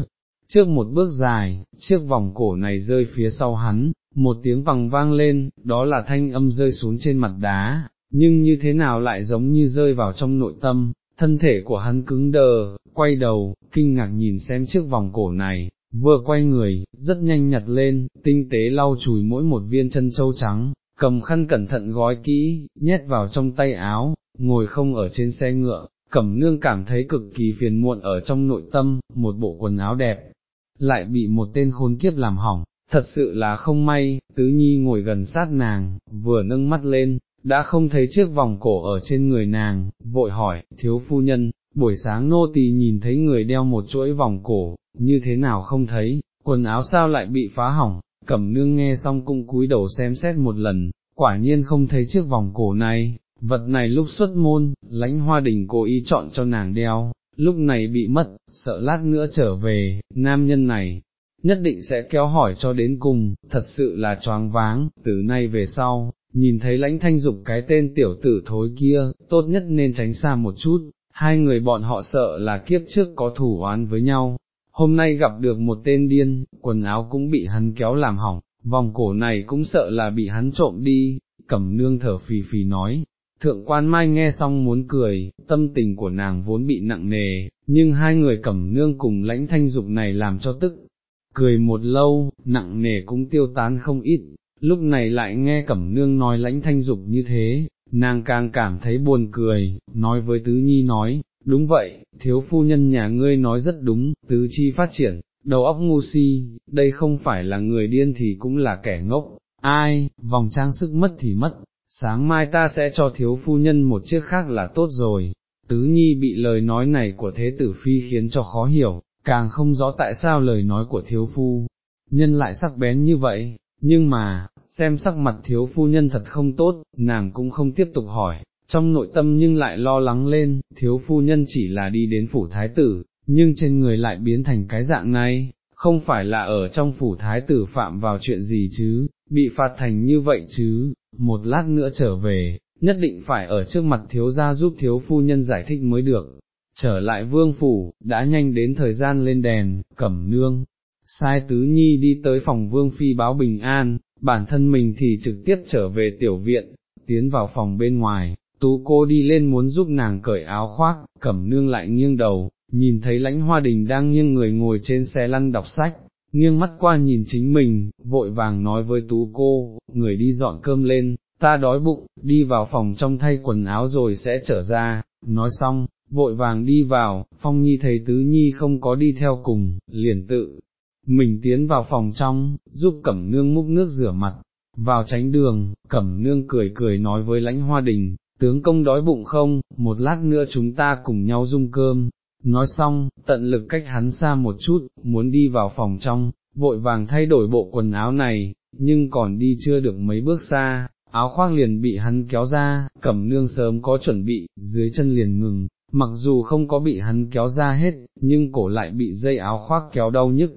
trước một bước dài, chiếc vòng cổ này rơi phía sau hắn, một tiếng vòng vang lên, đó là thanh âm rơi xuống trên mặt đá, nhưng như thế nào lại giống như rơi vào trong nội tâm, thân thể của hắn cứng đờ, quay đầu, kinh ngạc nhìn xem chiếc vòng cổ này, vừa quay người, rất nhanh nhặt lên, tinh tế lau chùi mỗi một viên chân châu trắng, cầm khăn cẩn thận gói kỹ, nhét vào trong tay áo, ngồi không ở trên xe ngựa, cẩm nương cảm thấy cực kỳ phiền muộn ở trong nội tâm, một bộ quần áo đẹp, lại bị một tên khốn kiếp làm hỏng, thật sự là không may, tứ nhi ngồi gần sát nàng, vừa nâng mắt lên, đã không thấy chiếc vòng cổ ở trên người nàng, vội hỏi, thiếu phu nhân, buổi sáng nô tỳ nhìn thấy người đeo một chuỗi vòng cổ, như thế nào không thấy, quần áo sao lại bị phá hỏng, cẩm nương nghe xong cũng cúi đầu xem xét một lần, quả nhiên không thấy chiếc vòng cổ này, vật này lúc xuất môn, lãnh hoa đình cố ý chọn cho nàng đeo, lúc này bị mất, sợ lát nữa trở về, nam nhân này, nhất định sẽ kéo hỏi cho đến cùng, thật sự là choáng váng, từ nay về sau, nhìn thấy lãnh thanh dục cái tên tiểu tử thối kia, tốt nhất nên tránh xa một chút, hai người bọn họ sợ là kiếp trước có thủ oán với nhau, hôm nay gặp được một tên điên, quần áo cũng bị hắn kéo làm hỏng, vòng cổ này cũng sợ là bị hắn trộm đi, cẩm nương thở phì phì nói. Thượng quan mai nghe xong muốn cười, tâm tình của nàng vốn bị nặng nề, nhưng hai người cẩm nương cùng lãnh thanh dục này làm cho tức, cười một lâu, nặng nề cũng tiêu tán không ít, lúc này lại nghe cẩm nương nói lãnh thanh dục như thế, nàng càng cảm thấy buồn cười, nói với tứ nhi nói, đúng vậy, thiếu phu nhân nhà ngươi nói rất đúng, tứ chi phát triển, đầu óc ngu si, đây không phải là người điên thì cũng là kẻ ngốc, ai, vòng trang sức mất thì mất, sáng mai ta sẽ cho thiếu phu nhân một chiếc khác là tốt rồi. Tứ Nhi bị lời nói này của Thế Tử Phi khiến cho khó hiểu, càng không rõ tại sao lời nói của thiếu phu, nhân lại sắc bén như vậy, nhưng mà, xem sắc mặt thiếu phu nhân thật không tốt, nàng cũng không tiếp tục hỏi, trong nội tâm nhưng lại lo lắng lên, thiếu phu nhân chỉ là đi đến phủ thái tử, nhưng trên người lại biến thành cái dạng này, không phải là ở trong phủ thái tử phạm vào chuyện gì chứ, bị phạt thành như vậy chứ, một lát nữa trở về, nhất định phải ở trước mặt thiếu gia giúp thiếu phu nhân giải thích mới được. Trở lại vương phủ, đã nhanh đến thời gian lên đèn, cẩm nương, sai tứ nhi đi tới phòng vương phi báo bình an, bản thân mình thì trực tiếp trở về tiểu viện, tiến vào phòng bên ngoài, tú cô đi lên muốn giúp nàng cởi áo khoác, cẩm nương lại nghiêng đầu, nhìn thấy lãnh hoa đình đang nghiêng người ngồi trên xe lăn đọc sách, nghiêng mắt qua nhìn chính mình, vội vàng nói với tú cô, người đi dọn cơm lên, ta đói bụng, đi vào phòng trong thay quần áo rồi sẽ trở ra, nói xong, vội vàng đi vào, Phong Nhi thấy Tứ Nhi không có đi theo cùng, liền tự, mình tiến vào phòng trong, giúp Cẩm Nương múc nước rửa mặt, vào tránh đường, Cẩm Nương cười cười nói với lãnh hoa đình, tướng công đói bụng không, một lát nữa chúng ta cùng nhau dung cơm, nói xong, tận lực cách hắn xa một chút, muốn đi vào phòng trong, vội vàng thay đổi bộ quần áo này, nhưng còn đi chưa được mấy bước xa, áo khoác liền bị hắn kéo ra, cẩm nương sớm có chuẩn bị, dưới chân liền ngừng, mặc dù không có bị hắn kéo ra hết, nhưng cổ lại bị dây áo khoác kéo đau nhức,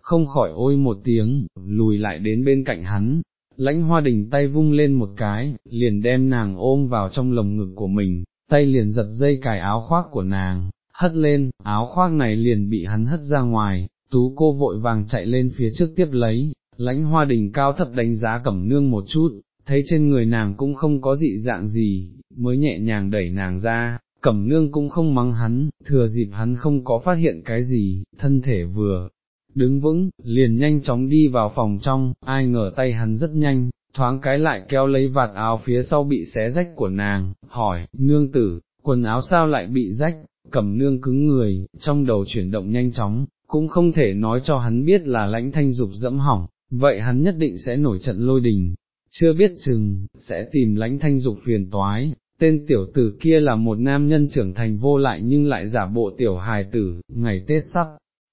không khỏi ôi một tiếng, lùi lại đến bên cạnh hắn, lãnh hoa đình tay vung lên một cái, liền đem nàng ôm vào trong lồng ngực của mình, tay liền giật dây cài áo khoác của nàng, hất lên, áo khoác này liền bị hắn hất ra ngoài, tú cô vội vàng chạy lên phía trước tiếp lấy, lãnh hoa đình cao thấp đánh giá cẩm nương một chút, thấy trên người nàng cũng không có dị dạng gì, mới nhẹ nhàng đẩy nàng ra, cẩm nương cũng không mắng hắn, thừa dịp hắn không có phát hiện cái gì, thân thể vừa đứng vững, liền nhanh chóng đi vào phòng trong, ai ngờ tay hắn rất nhanh, thoáng cái lại kéo lấy vạt áo phía sau bị xé rách của nàng, hỏi, nương tử, quần áo sao lại bị rách, cẩm nương cứng người, trong đầu chuyển động nhanh chóng, cũng không thể nói cho hắn biết là lãnh thanh dục dẫm hỏng, vậy hắn nhất định sẽ nổi trận lôi đình, chưa biết chừng, sẽ tìm lãnh thanh dục phiền toái. Tên tiểu tử kia là một nam nhân trưởng thành vô lại nhưng lại giả bộ tiểu hài tử, ngày Tết sắp,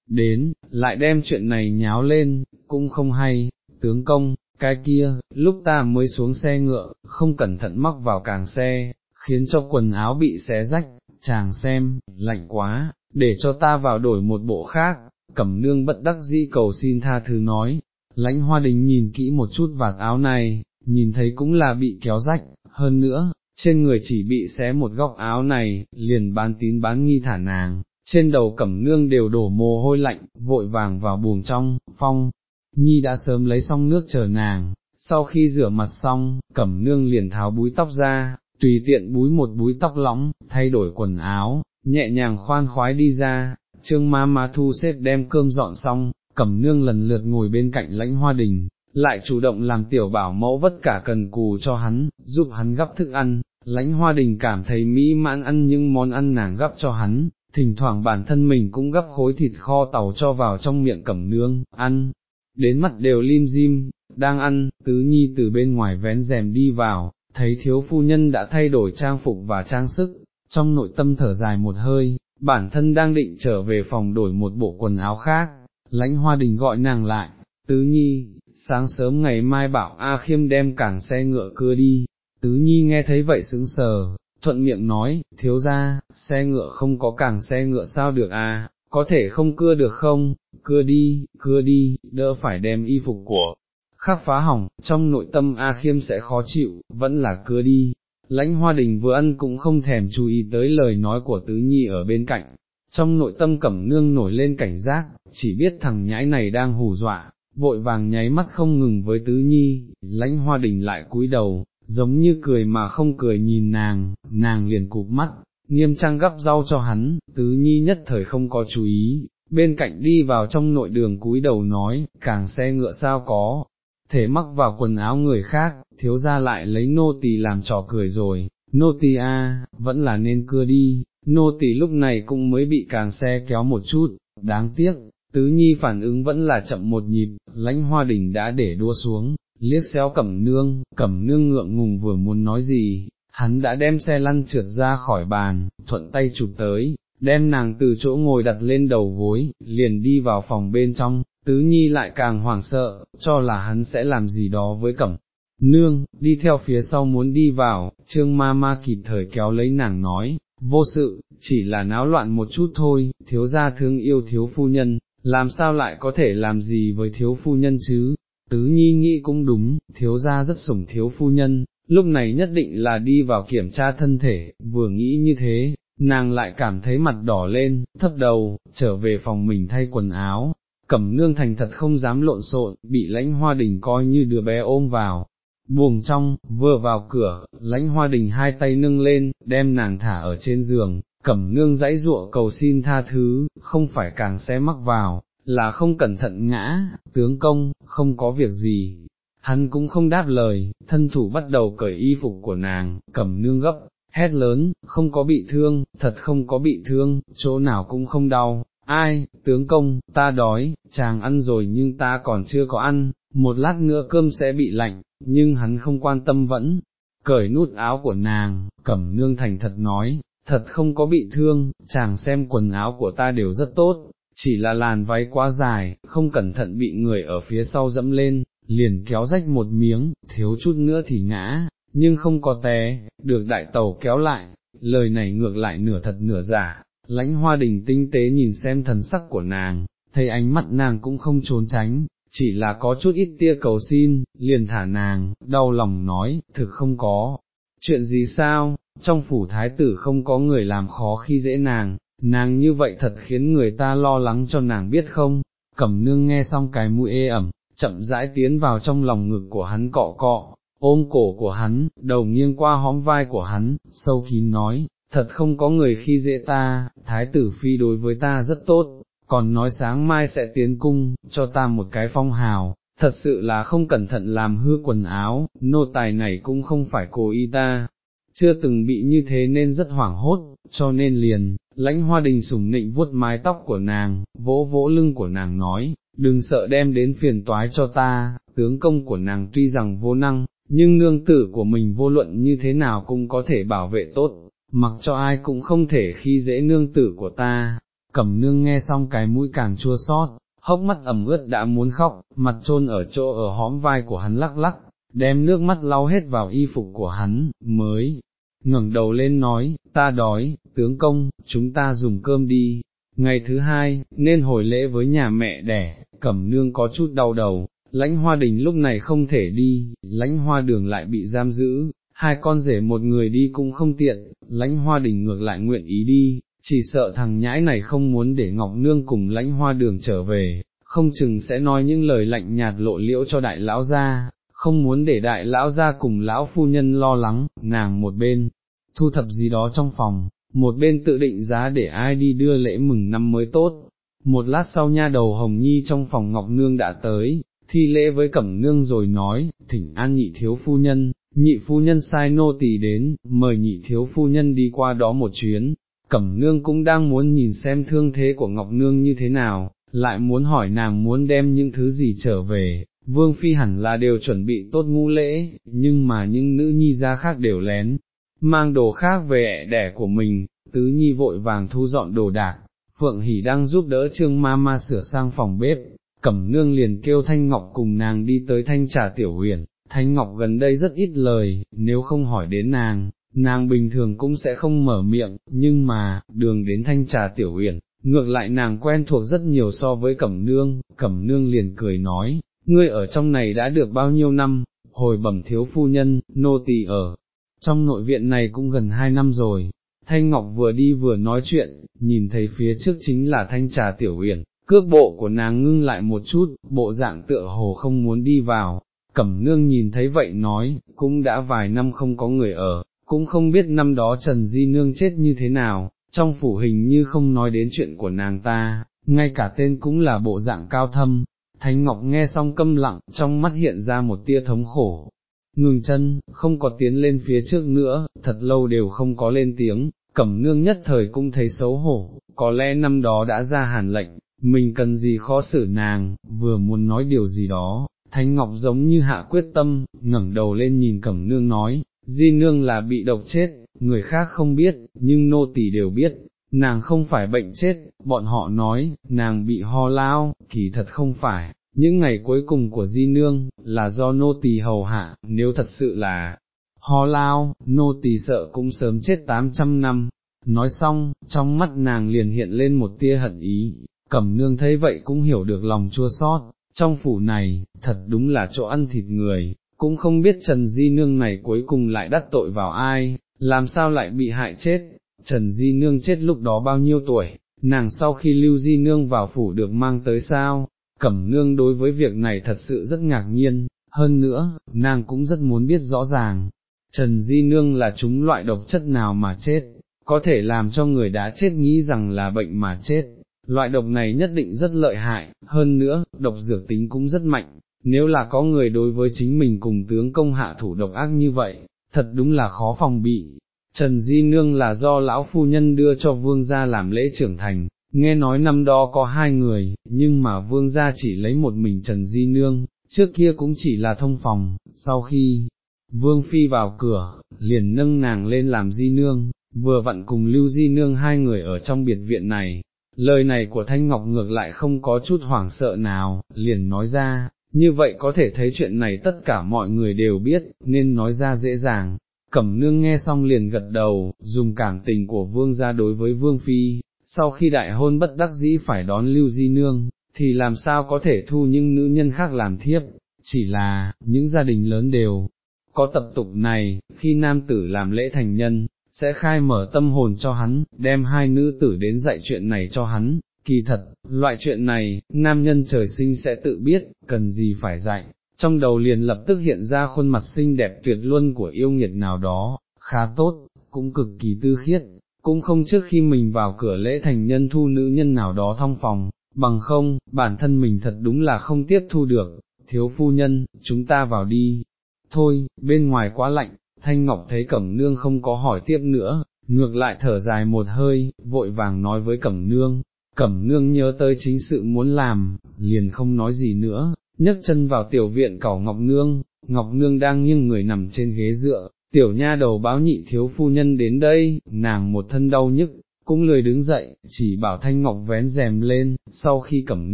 đến, lại đem chuyện này nháo lên, cũng không hay, tướng công, cái kia, lúc ta mới xuống xe ngựa, không cẩn thận mắc vào càng xe, khiến cho quần áo bị xé rách, chàng xem, lạnh quá, để cho ta vào đổi một bộ khác, cẩm nương bất đắc dĩ cầu xin tha thứ nói, lãnh hoa đình nhìn kỹ một chút vạt áo này, nhìn thấy cũng là bị kéo rách, hơn nữa, trên người chỉ bị xé một góc áo này, liền bán tín bán nghi thả nàng, trên đầu cẩm nương đều đổ mồ hôi lạnh, vội vàng vào buồng trong, phong, nhi đã sớm lấy xong nước chờ nàng, sau khi rửa mặt xong, cẩm nương liền tháo búi tóc ra, tùy tiện búi một búi tóc lóng, thay đổi quần áo, nhẹ nhàng khoan khoái đi ra, trương ma ma thu xếp đem cơm dọn xong, cẩm nương lần lượt ngồi bên cạnh lãnh hoa đình, lại chủ động làm tiểu bảo mẫu vất cả cần cù cho hắn, giúp hắn gấp thức ăn, lãnh hoa đình cảm thấy mỹ mãn ăn những món ăn nàng gấp cho hắn, thỉnh thoảng bản thân mình cũng gấp khối thịt kho tàu cho vào trong miệng cẩm nương, ăn, đến mặt đều lim dim, đang ăn, tứ nhi từ bên ngoài vén rèm đi vào, thấy thiếu phu nhân đã thay đổi trang phục và trang sức, trong nội tâm thở dài một hơi, bản thân đang định trở về phòng đổi một bộ quần áo khác, lãnh hoa đình gọi nàng lại, tứ nhi, sáng sớm ngày mai bảo A khiêm đem cảng xe ngựa cưa đi, tứ nhi nghe thấy vậy sững sờ, thuận miệng nói, thiếu ra, xe ngựa không có cảng xe ngựa sao được à, có thể không cưa được không, cưa đi, cưa đi, đỡ phải đem y phục của khắc phá hỏng, trong nội tâm A Khiêm sẽ khó chịu, vẫn là cưa đi. Lãnh hoa đình vừa ăn cũng không thèm chú ý tới lời nói của tứ nhi ở bên cạnh, trong nội tâm cẩm nương nổi lên cảnh giác, chỉ biết thằng nhãi này đang hù dọa, vội vàng nháy mắt không ngừng với tứ nhi, lãnh hoa đình lại cúi đầu, giống như cười mà không cười nhìn nàng, nàng liền cụp mắt, nghiêm trang gắp rau cho hắn, tứ nhi nhất thời không có chú ý, bên cạnh đi vào trong nội đường cúi đầu nói, càng xe ngựa sao có, thể mắc vào quần áo người khác, thiếu ra lại lấy nô tỳ làm trò cười rồi, nô tỳ a, vẫn là nên cưa đi, nô tỳ lúc này cũng mới bị càng xe kéo một chút, đáng tiếc, tứ nhi phản ứng vẫn là chậm một nhịp, lãnh hoa đỉnh đã để đua xuống, liếc xéo cẩm nương, cẩm nương ngượng ngùng vừa muốn nói gì, hắn đã đem xe lăn trượt ra khỏi bàn, thuận tay chụp tới, đem nàng từ chỗ ngồi đặt lên đầu gối, liền đi vào phòng bên trong, tứ nhi lại càng hoảng sợ, cho là hắn sẽ làm gì đó với cẩm. Nương, đi theo phía sau muốn đi vào, trương ma ma kịp thời kéo lấy nàng nói, vô sự, chỉ là náo loạn một chút thôi, thiếu gia thương yêu thiếu phu nhân, làm sao lại có thể làm gì với thiếu phu nhân chứ, tứ nhi nghĩ cũng đúng, thiếu gia rất sủng thiếu phu nhân, lúc này nhất định là đi vào kiểm tra thân thể, vừa nghĩ như thế, nàng lại cảm thấy mặt đỏ lên, thấp đầu, trở về phòng mình thay quần áo, cẩm nương thành thật không dám lộn xộn, bị lãnh hoa đình coi như đứa bé ôm vào. Buồng trong, vừa vào cửa, lãnh hoa đình hai tay nâng lên, đem nàng thả ở trên giường, cẩm nương dãy ruộng cầu xin tha thứ, không phải càng sẽ mắc vào, là không cẩn thận ngã, tướng công, không có việc gì. Hắn cũng không đáp lời, thân thủ bắt đầu cởi y phục của nàng, cẩm nương gấp, hét lớn, không có bị thương, thật không có bị thương, chỗ nào cũng không đau, ai, tướng công, ta đói, chàng ăn rồi nhưng ta còn chưa có ăn, một lát nữa cơm sẽ bị lạnh, nhưng hắn không quan tâm vẫn, cởi nút áo của nàng, cẩm nương thành thật nói, thật không có bị thương, chàng xem quần áo của ta đều rất tốt, chỉ là làn váy quá dài, không cẩn thận bị người ở phía sau dẫm lên, liền kéo rách một miếng, thiếu chút nữa thì ngã, nhưng không có té, được đại tàu kéo lại, lời này ngược lại nửa thật nửa giả, lãnh hoa đình tinh tế nhìn xem thần sắc của nàng, thấy ánh mắt nàng cũng không trốn tránh, chỉ là có chút ít tia cầu xin, liền thả nàng, đau lòng nói, thực không có, chuyện gì sao, trong phủ thái tử không có người làm khó khi dễ nàng, nàng như vậy thật khiến người ta lo lắng cho nàng biết không, cẩm nương nghe xong cái mũi ê ẩm, chậm rãi tiến vào trong lòng ngực của hắn cọ cọ, ôm cổ của hắn, đầu nghiêng qua hóm vai của hắn, sâu kín nói, thật không có người khi dễ ta, thái tử phi đối với ta rất tốt, còn nói sáng mai sẽ tiến cung, cho ta một cái phong hào, thật sự là không cẩn thận làm hư quần áo, nô tài này cũng không phải cố ý ta, chưa từng bị như thế nên rất hoảng hốt, cho nên liền, lãnh hoa đình sủng nịnh vuốt mái tóc của nàng, vỗ vỗ lưng của nàng nói, đừng sợ đem đến phiền toái cho ta, tướng công của nàng tuy rằng vô năng, nhưng nương tử của mình vô luận như thế nào cũng có thể bảo vệ tốt, mặc cho ai cũng không thể khi dễ nương tử của ta, cẩm nương nghe xong cái mũi càng chua xót, hốc mắt ẩm ướt đã muốn khóc, mặt trôn ở chỗ ở hóm vai của hắn lắc lắc, đem nước mắt lau hết vào y phục của hắn, mới ngẩng đầu lên nói, ta đói, tướng công, chúng ta dùng cơm đi. Ngày thứ hai, nên hồi lễ với nhà mẹ đẻ, cẩm nương có chút đau đầu, lãnh hoa đình lúc này không thể đi, lãnh hoa đường lại bị giam giữ, hai con rể một người đi cũng không tiện, lãnh hoa đình ngược lại nguyện ý đi, chỉ sợ thằng nhãi này không muốn để Ngọc Nương cùng lãnh hoa đường trở về, không chừng sẽ nói những lời lạnh nhạt lộ liễu cho đại lão gia, không muốn để đại lão ra cùng lão phu nhân lo lắng, nàng một bên, thu thập gì đó trong phòng, một bên tự định giá để ai đi đưa lễ mừng năm mới tốt. Một lát sau nha đầu Hồng Nhi trong phòng Ngọc Nương đã tới, thi lễ với Cẩm Nương rồi nói, thỉnh an nhị thiếu phu nhân, nhị phu nhân sai nô tỳ đến, mời nhị thiếu phu nhân đi qua đó một chuyến. Cẩm Nương cũng đang muốn nhìn xem thương thế của Ngọc Nương như thế nào, lại muốn hỏi nàng muốn đem những thứ gì trở về, Vương Phi hẳn là đều chuẩn bị tốt ngu lễ, nhưng mà những nữ nhi gia khác đều lén, mang đồ khác về đẻ của mình, tứ nhi vội vàng thu dọn đồ đạc, Phượng Hỷ đang giúp đỡ Trương Ma Ma sửa sang phòng bếp, Cẩm Nương liền kêu Thanh Ngọc cùng nàng đi tới Thanh Trà Tiểu Huyền, Thanh Ngọc gần đây rất ít lời, nếu không hỏi đến nàng, nàng bình thường cũng sẽ không mở miệng, nhưng mà, đường đến Thanh Trà Tiểu Huyền, ngược lại nàng quen thuộc rất nhiều so với Cẩm Nương, Cẩm Nương liền cười nói, ngươi ở trong này đã được bao nhiêu năm, hồi bẩm thiếu phu nhân, nô tỳ ở, trong nội viện này cũng gần hai năm rồi, Thanh Ngọc vừa đi vừa nói chuyện, nhìn thấy phía trước chính là Thanh Trà Tiểu Uyển, cước bộ của nàng ngưng lại một chút, bộ dạng tựa hồ không muốn đi vào, Cẩm Nương nhìn thấy vậy nói, cũng đã vài năm không có người ở, cũng không biết năm đó Trần Di Nương chết như thế nào, trong phủ hình như không nói đến chuyện của nàng ta, ngay cả tên cũng là bộ dạng cao thâm. Thánh Ngọc nghe xong câm lặng, trong mắt hiện ra một tia thống khổ, ngừng chân, không có tiến lên phía trước nữa, thật lâu đều không có lên tiếng, cẩm nương nhất thời cũng thấy xấu hổ, có lẽ năm đó đã ra hàn lệnh, mình cần gì khó xử nàng, vừa muốn nói điều gì đó, Thánh Ngọc giống như hạ quyết tâm, ngẩng đầu lên nhìn cẩm nương nói, di nương là bị độc chết, người khác không biết, nhưng nô tỳ đều biết, nàng không phải bệnh chết, bọn họ nói, nàng bị ho lao, kỳ thật không phải, những ngày cuối cùng của di nương, là do nô tỳ hầu hạ, nếu thật sự là ho lao, nô tỳ sợ cũng sớm chết tám trăm năm. Nói xong, trong mắt nàng liền hiện lên một tia hận ý, cẩm nương thấy vậy cũng hiểu được lòng chua sót, trong phủ này, thật đúng là chỗ ăn thịt người, cũng không biết Trần Di Nương này cuối cùng lại đắc tội vào ai, làm sao lại bị hại chết, Trần Di Nương chết lúc đó bao nhiêu tuổi, nàng sau khi lưu Di Nương vào phủ được mang tới sao, Cẩm nương đối với việc này thật sự rất ngạc nhiên, hơn nữa, nàng cũng rất muốn biết rõ ràng, Trần Di Nương là chúng loại độc chất nào mà chết, có thể làm cho người đã chết nghĩ rằng là bệnh mà chết. Loại độc này nhất định rất lợi hại, hơn nữa, độc dược tính cũng rất mạnh, nếu là có người đối với chính mình cùng tướng công hạ thủ độc ác như vậy, thật đúng là khó phòng bị. Trần Di Nương là do lão phu nhân đưa cho vương gia làm lễ trưởng thành, nghe nói năm đó có hai người, nhưng mà vương gia chỉ lấy một mình Trần Di Nương, trước kia cũng chỉ là thông phòng, sau khi vương phi vào cửa, liền nâng nàng lên làm Di Nương, vừa vặn cùng Lưu Di Nương hai người ở trong biệt viện này. Lời này của Thanh Ngọc ngược lại không có chút hoảng sợ nào, liền nói ra, như vậy có thể thấy chuyện này tất cả mọi người đều biết, nên nói ra dễ dàng. Cẩm nương nghe xong liền gật đầu, dùng cảm tình của vương ra đối với vương phi, sau khi đại hôn bất đắc dĩ phải đón lưu di nương, thì làm sao có thể thu những nữ nhân khác làm thiếp, chỉ là, những gia đình lớn đều có tập tục này, khi nam tử làm lễ thành nhân, sẽ khai mở tâm hồn cho hắn, đem hai nữ tử đến dạy chuyện này cho hắn, kỳ thật, loại chuyện này, nam nhân trời sinh sẽ tự biết, cần gì phải dạy, trong đầu liền lập tức hiện ra khuôn mặt xinh đẹp tuyệt luân của yêu nghiệt nào đó, khá tốt, cũng cực kỳ tư khiết, cũng không trước khi mình vào cửa lễ thành nhân thu nữ nhân nào đó thong phòng, bằng không, bản thân mình thật đúng là không tiếp thu được, thiếu phu nhân, chúng ta vào đi, thôi, bên ngoài quá lạnh, Thanh Ngọc thấy Cẩm Nương không có hỏi tiếp nữa, ngược lại thở dài một hơi, vội vàng nói với Cẩm Nương, Cẩm Nương nhớ tới chính sự muốn làm, liền không nói gì nữa, nhấc chân vào tiểu viện cẩu Ngọc Nương, Ngọc Nương đang nghiêng người nằm trên ghế dựa, tiểu nha đầu báo nhị thiếu phu nhân đến đây, nàng một thân đau nhức, cũng lười đứng dậy, chỉ bảo Thanh Ngọc vén rèm lên, sau khi Cẩm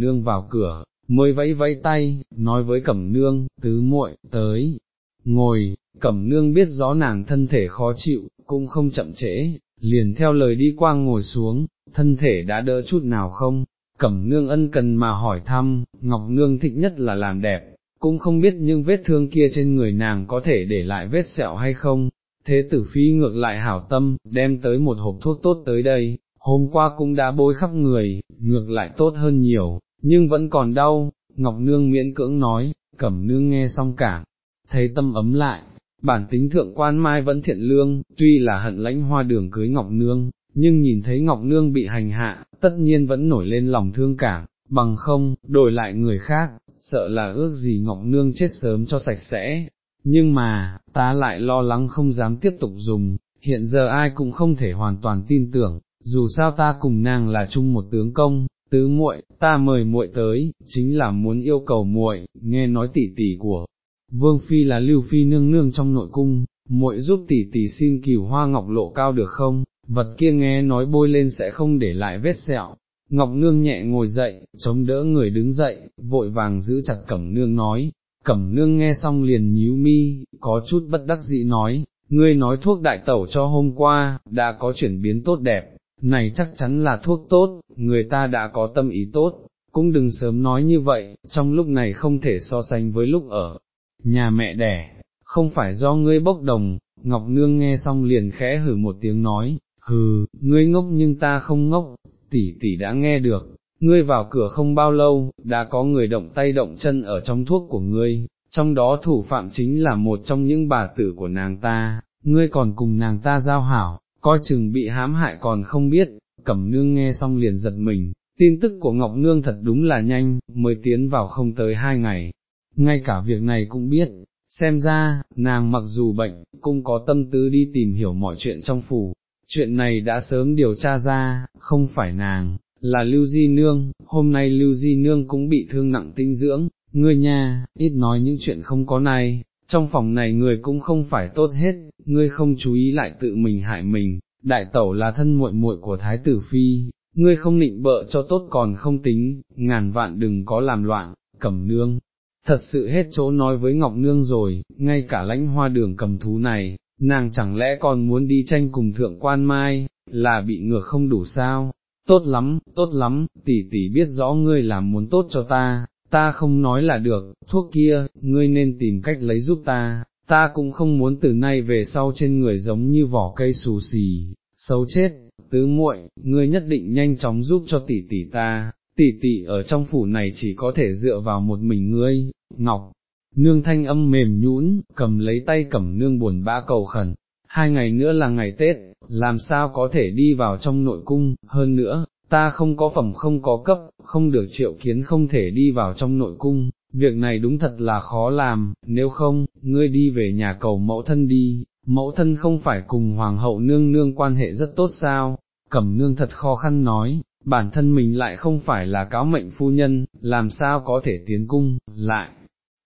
Nương vào cửa, mới vẫy vẫy tay, nói với Cẩm Nương, tứ muội tới, ngồi, Cẩm Nương biết rõ nàng thân thể khó chịu, cũng không chậm trễ, liền theo lời đi qua ngồi xuống, thân thể đã đỡ chút nào không, Cẩm Nương ân cần mà hỏi thăm, Ngọc Nương thích nhất là làm đẹp, cũng không biết những vết thương kia trên người nàng có thể để lại vết sẹo hay không, thế tử phi ngược lại hảo tâm, đem tới một hộp thuốc tốt tới đây, hôm qua cũng đã bôi khắp người, ngược lại tốt hơn nhiều, nhưng vẫn còn đau, Ngọc Nương miễn cưỡng nói, Cẩm Nương nghe xong cả, thấy tâm ấm lại, bản tính thượng quan mai vẫn thiện lương, tuy là hận lãnh hoa đường cưới Ngọc Nương, nhưng nhìn thấy Ngọc Nương bị hành hạ, tất nhiên vẫn nổi lên lòng thương cảm, bằng không, đổi lại người khác, sợ là ước gì Ngọc Nương chết sớm cho sạch sẽ, nhưng mà, ta lại lo lắng không dám tiếp tục dùng, hiện giờ ai cũng không thể hoàn toàn tin tưởng, dù sao ta cùng nàng là chung một tướng công, tứ muội, ta mời muội tới, chính là muốn yêu cầu muội, nghe nói tỷ tỷ của Vương Phi là Lưu Phi nương nương trong nội cung, muội giúp tỷ tỷ xin cửu hoa ngọc lộ cao được không, vật kia nghe nói bôi lên sẽ không để lại vết sẹo. Ngọc Nương nhẹ ngồi dậy, chống đỡ người đứng dậy, vội vàng giữ chặt Cẩm Nương nói, Cẩm Nương nghe xong liền nhíu mi, có chút bất đắc dĩ nói, ngươi nói thuốc đại tẩu cho hôm qua, đã có chuyển biến tốt đẹp, này chắc chắn là thuốc tốt, người ta đã có tâm ý tốt, cũng đừng sớm nói như vậy, trong lúc này không thể so sánh với lúc ở nhà mẹ đẻ, không phải do ngươi bốc đồng, Ngọc Nương nghe xong liền khẽ hử một tiếng nói, hừ, ngươi ngốc nhưng ta không ngốc, tỷ tỷ đã nghe được, ngươi vào cửa không bao lâu, đã có người động tay động chân ở trong thuốc của ngươi, trong đó thủ phạm chính là một trong những bà tử của nàng ta, ngươi còn cùng nàng ta giao hảo, coi chừng bị hãm hại còn không biết, cẩm nương nghe xong liền giật mình, tin tức của Ngọc Nương thật đúng là nhanh, mới tiến vào không tới hai ngày, ngay cả việc này cũng biết, xem ra, nàng mặc dù bệnh, cũng có tâm tư đi tìm hiểu mọi chuyện trong phủ, chuyện này đã sớm điều tra ra, không phải nàng, là Lưu Di Nương, hôm nay Lưu Di Nương cũng bị thương nặng tinh dưỡng, ngươi nha, ít nói những chuyện không có này, trong phòng này người cũng không phải tốt hết, ngươi không chú ý lại tự mình hại mình, đại tẩu là thân muội muội của Thái tử Phi, ngươi không nịnh bợ cho tốt còn không tính, ngàn vạn đừng có làm loạn, cẩm nương. Thật sự hết chỗ nói với Ngọc Nương rồi, ngay cả lãnh hoa đường cầm thú này, nàng chẳng lẽ còn muốn đi tranh cùng thượng quan mai, là bị ngược không đủ sao, tốt lắm, tốt lắm, tỷ tỷ biết rõ ngươi làm muốn tốt cho ta, ta không nói là được, thuốc kia, ngươi nên tìm cách lấy giúp ta, ta cũng không muốn từ nay về sau trên người giống như vỏ cây xù xì, xấu chết, tứ muội, ngươi nhất định nhanh chóng giúp cho tỷ tỷ ta, tỷ tỷ ở trong phủ này chỉ có thể dựa vào một mình ngươi, Ngọc, nương thanh âm mềm nhũn, cầm lấy tay cẩm nương buồn bã cầu khẩn, hai ngày nữa là ngày Tết, làm sao có thể đi vào trong nội cung, hơn nữa, ta không có phẩm không có cấp, không được triệu kiến không thể đi vào trong nội cung, việc này đúng thật là khó làm, nếu không, ngươi đi về nhà cầu mẫu thân đi, mẫu thân không phải cùng hoàng hậu nương nương quan hệ rất tốt sao, cẩm nương thật khó khăn nói, bản thân mình lại không phải là cáo mệnh phu nhân, làm sao có thể tiến cung, lại,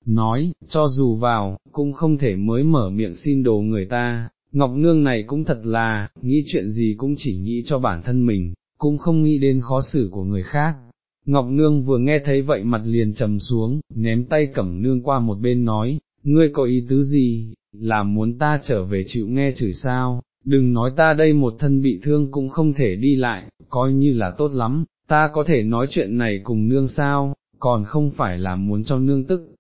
nói, cho dù vào, cũng không thể mới mở miệng xin đồ người ta, Ngọc Nương này cũng thật là, nghĩ chuyện gì cũng chỉ nghĩ cho bản thân mình, cũng không nghĩ đến khó xử của người khác. Ngọc Nương vừa nghe thấy vậy mặt liền trầm xuống, ném tay cẩm nương qua một bên nói, ngươi có ý tứ gì, là muốn ta trở về chịu nghe chửi sao, đừng nói ta đây một thân bị thương cũng không thể đi lại, coi như là tốt lắm, ta có thể nói chuyện này cùng nương sao, còn không phải là muốn cho nương tức,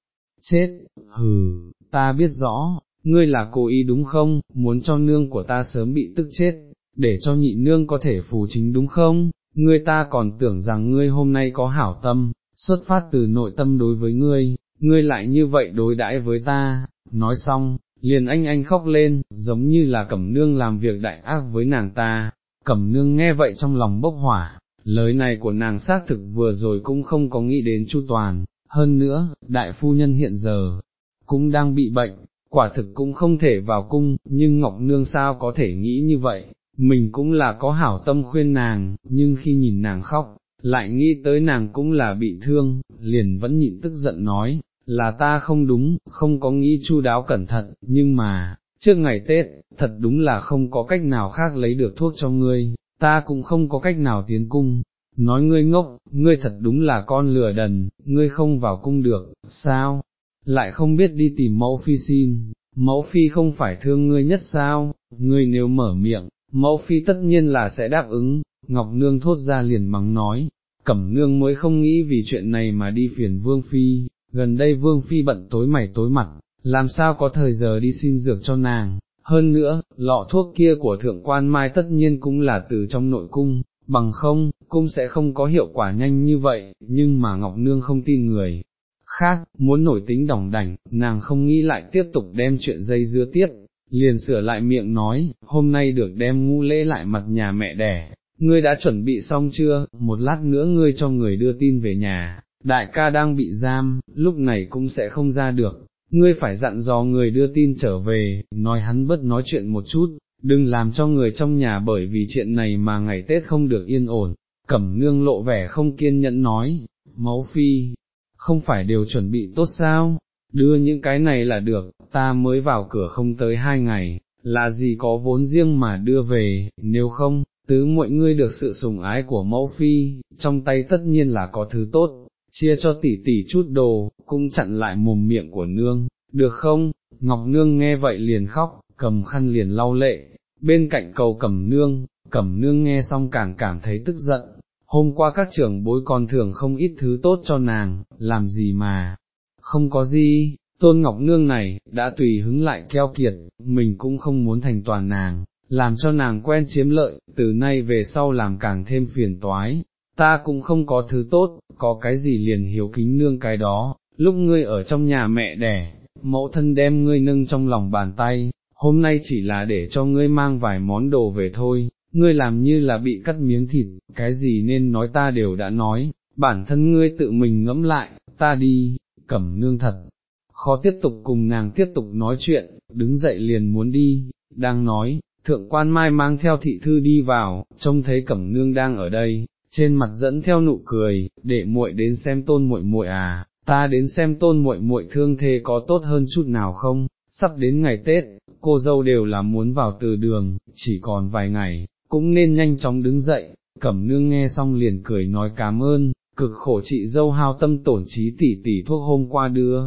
chết, hừ, ta biết rõ, ngươi là cố ý đúng không, muốn cho nương của ta sớm bị tức chết, để cho nhị nương có thể phù chính đúng không, ngươi ta còn tưởng rằng ngươi hôm nay có hảo tâm, xuất phát từ nội tâm đối với ngươi, ngươi lại như vậy đối đãi với ta, nói xong, liền anh anh khóc lên, giống như là cẩm nương làm việc đại ác với nàng ta, cẩm nương nghe vậy trong lòng bốc hỏa, lời này của nàng xác thực vừa rồi cũng không có nghĩ đến chu toàn, hơn nữa, đại phu nhân hiện giờ, cũng đang bị bệnh, quả thực cũng không thể vào cung, nhưng Ngọc Nương sao có thể nghĩ như vậy, mình cũng là có hảo tâm khuyên nàng, nhưng khi nhìn nàng khóc, lại nghĩ tới nàng cũng là bị thương, liền vẫn nhịn tức giận nói, là ta không đúng, không có nghĩ chu đáo cẩn thận, nhưng mà, trước ngày Tết, thật đúng là không có cách nào khác lấy được thuốc cho ngươi, ta cũng không có cách nào tiến cung. Nói ngươi ngốc, ngươi thật đúng là con lừa đần, ngươi không vào cung được, sao, lại không biết đi tìm mẫu phi xin, mẫu phi không phải thương ngươi nhất sao, ngươi nếu mở miệng, mẫu phi tất nhiên là sẽ đáp ứng, Ngọc Nương thốt ra liền mắng nói, Cẩm Nương mới không nghĩ vì chuyện này mà đi phiền Vương Phi, gần đây Vương Phi bận tối mày tối mặt, làm sao có thời giờ đi xin dược cho nàng, hơn nữa, lọ thuốc kia của thượng quan mai tất nhiên cũng là từ trong nội cung, bằng không, cũng sẽ không có hiệu quả nhanh như vậy, nhưng mà Ngọc Nương không tin người. Khác, muốn nổi tính đỏng đảnh, nàng không nghĩ lại tiếp tục đem chuyện dây dưa tiếp, liền sửa lại miệng nói, hôm nay được đem ngu lễ lại mặt nhà mẹ đẻ, ngươi đã chuẩn bị xong chưa, một lát nữa ngươi cho người đưa tin về nhà, đại ca đang bị giam, lúc này cũng sẽ không ra được, ngươi phải dặn dò người đưa tin trở về, nói hắn bất nói chuyện một chút, đừng làm cho người trong nhà bởi vì chuyện này mà ngày Tết không được yên ổn, cẩm nương lộ vẻ không kiên nhẫn nói, mẫu phi, không phải đều chuẩn bị tốt sao, đưa những cái này là được, ta mới vào cửa không tới hai ngày, là gì có vốn riêng mà đưa về, nếu không, tứ mọi ngươi được sự sủng ái của mẫu phi, trong tay tất nhiên là có thứ tốt, chia cho tỷ tỷ chút đồ, cũng chặn lại mồm miệng của nương, được không? Ngọc Nương nghe vậy liền khóc, cầm khăn liền lau lệ, bên cạnh cầu cầm nương, cầm nương nghe xong càng cảm thấy tức giận, hôm qua các trưởng bối còn thường không ít thứ tốt cho nàng, làm gì mà, không có gì, tôn ngọc nương này, đã tùy hứng lại keo kiệt, mình cũng không muốn thành toàn nàng, làm cho nàng quen chiếm lợi, từ nay về sau làm càng thêm phiền toái, ta cũng không có thứ tốt, có cái gì liền hiếu kính nương cái đó, lúc ngươi ở trong nhà mẹ đẻ, mẫu thân đem ngươi nâng trong lòng bàn tay, hôm nay chỉ là để cho ngươi mang vài món đồ về thôi, ngươi làm như là bị cắt miếng thịt, cái gì nên nói ta đều đã nói, bản thân ngươi tự mình ngẫm lại, ta đi, cẩm nương thật, khó tiếp tục cùng nàng tiếp tục nói chuyện, đứng dậy liền muốn đi, đang nói, thượng quan mai mang theo thị thư đi vào, trông thấy cẩm nương đang ở đây, trên mặt dẫn theo nụ cười, để muội đến xem tôn muội muội à, ta đến xem tôn muội muội thương thế có tốt hơn chút nào không, sắp đến ngày Tết, cô dâu đều là muốn vào từ đường, chỉ còn vài ngày, cũng nên nhanh chóng đứng dậy, cẩm nương nghe xong liền cười nói cảm ơn, cực khổ chị dâu hao tâm tổn trí tỷ tỷ thuốc hôm qua đưa,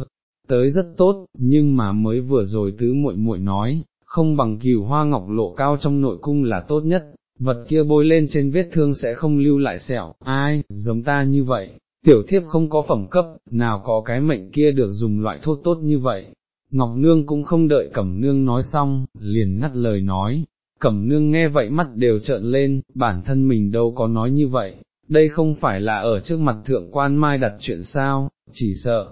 tới rất tốt, nhưng mà mới vừa rồi tứ muội muội nói, không bằng cửu hoa ngọc lộ cao trong nội cung là tốt nhất, vật kia bôi lên trên vết thương sẽ không lưu lại sẹo, ai, giống ta như vậy, tiểu thiếp không có phẩm cấp, nào có cái mệnh kia được dùng loại thuốc tốt như vậy. Ngọc Nương cũng không đợi Cẩm Nương nói xong, liền ngắt lời nói, Cẩm Nương nghe vậy mắt đều trợn lên, bản thân mình đâu có nói như vậy, đây không phải là ở trước mặt thượng quan mai đặt chuyện sao, chỉ sợ,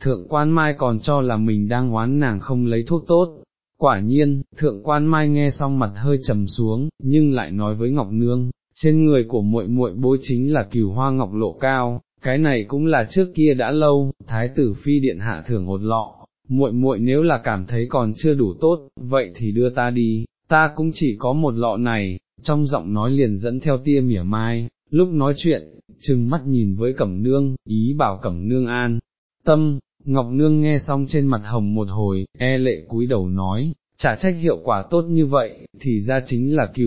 thượng quan mai còn cho là mình đang oán nàng không lấy thuốc tốt, Quả nhiên, thượng quan mai nghe xong mặt hơi trầm xuống, nhưng lại nói với Ngọc Nương, trên người của muội muội bối chính là cửu hoa ngọc lộ cao, cái này cũng là trước kia đã lâu, thái tử phi điện hạ thưởng hột lọ, muội muội nếu là cảm thấy còn chưa đủ tốt, vậy thì đưa ta đi, ta cũng chỉ có một lọ này, trong giọng nói liền dẫn theo tia mỉa mai, lúc nói chuyện, chừng mắt nhìn với cẩm nương, ý bảo cẩm nương an, tâm, Ngọc Nương nghe xong trên mặt hồng một hồi, e lệ cúi đầu nói, trả trách hiệu quả tốt như vậy, thì ra chính là cứu.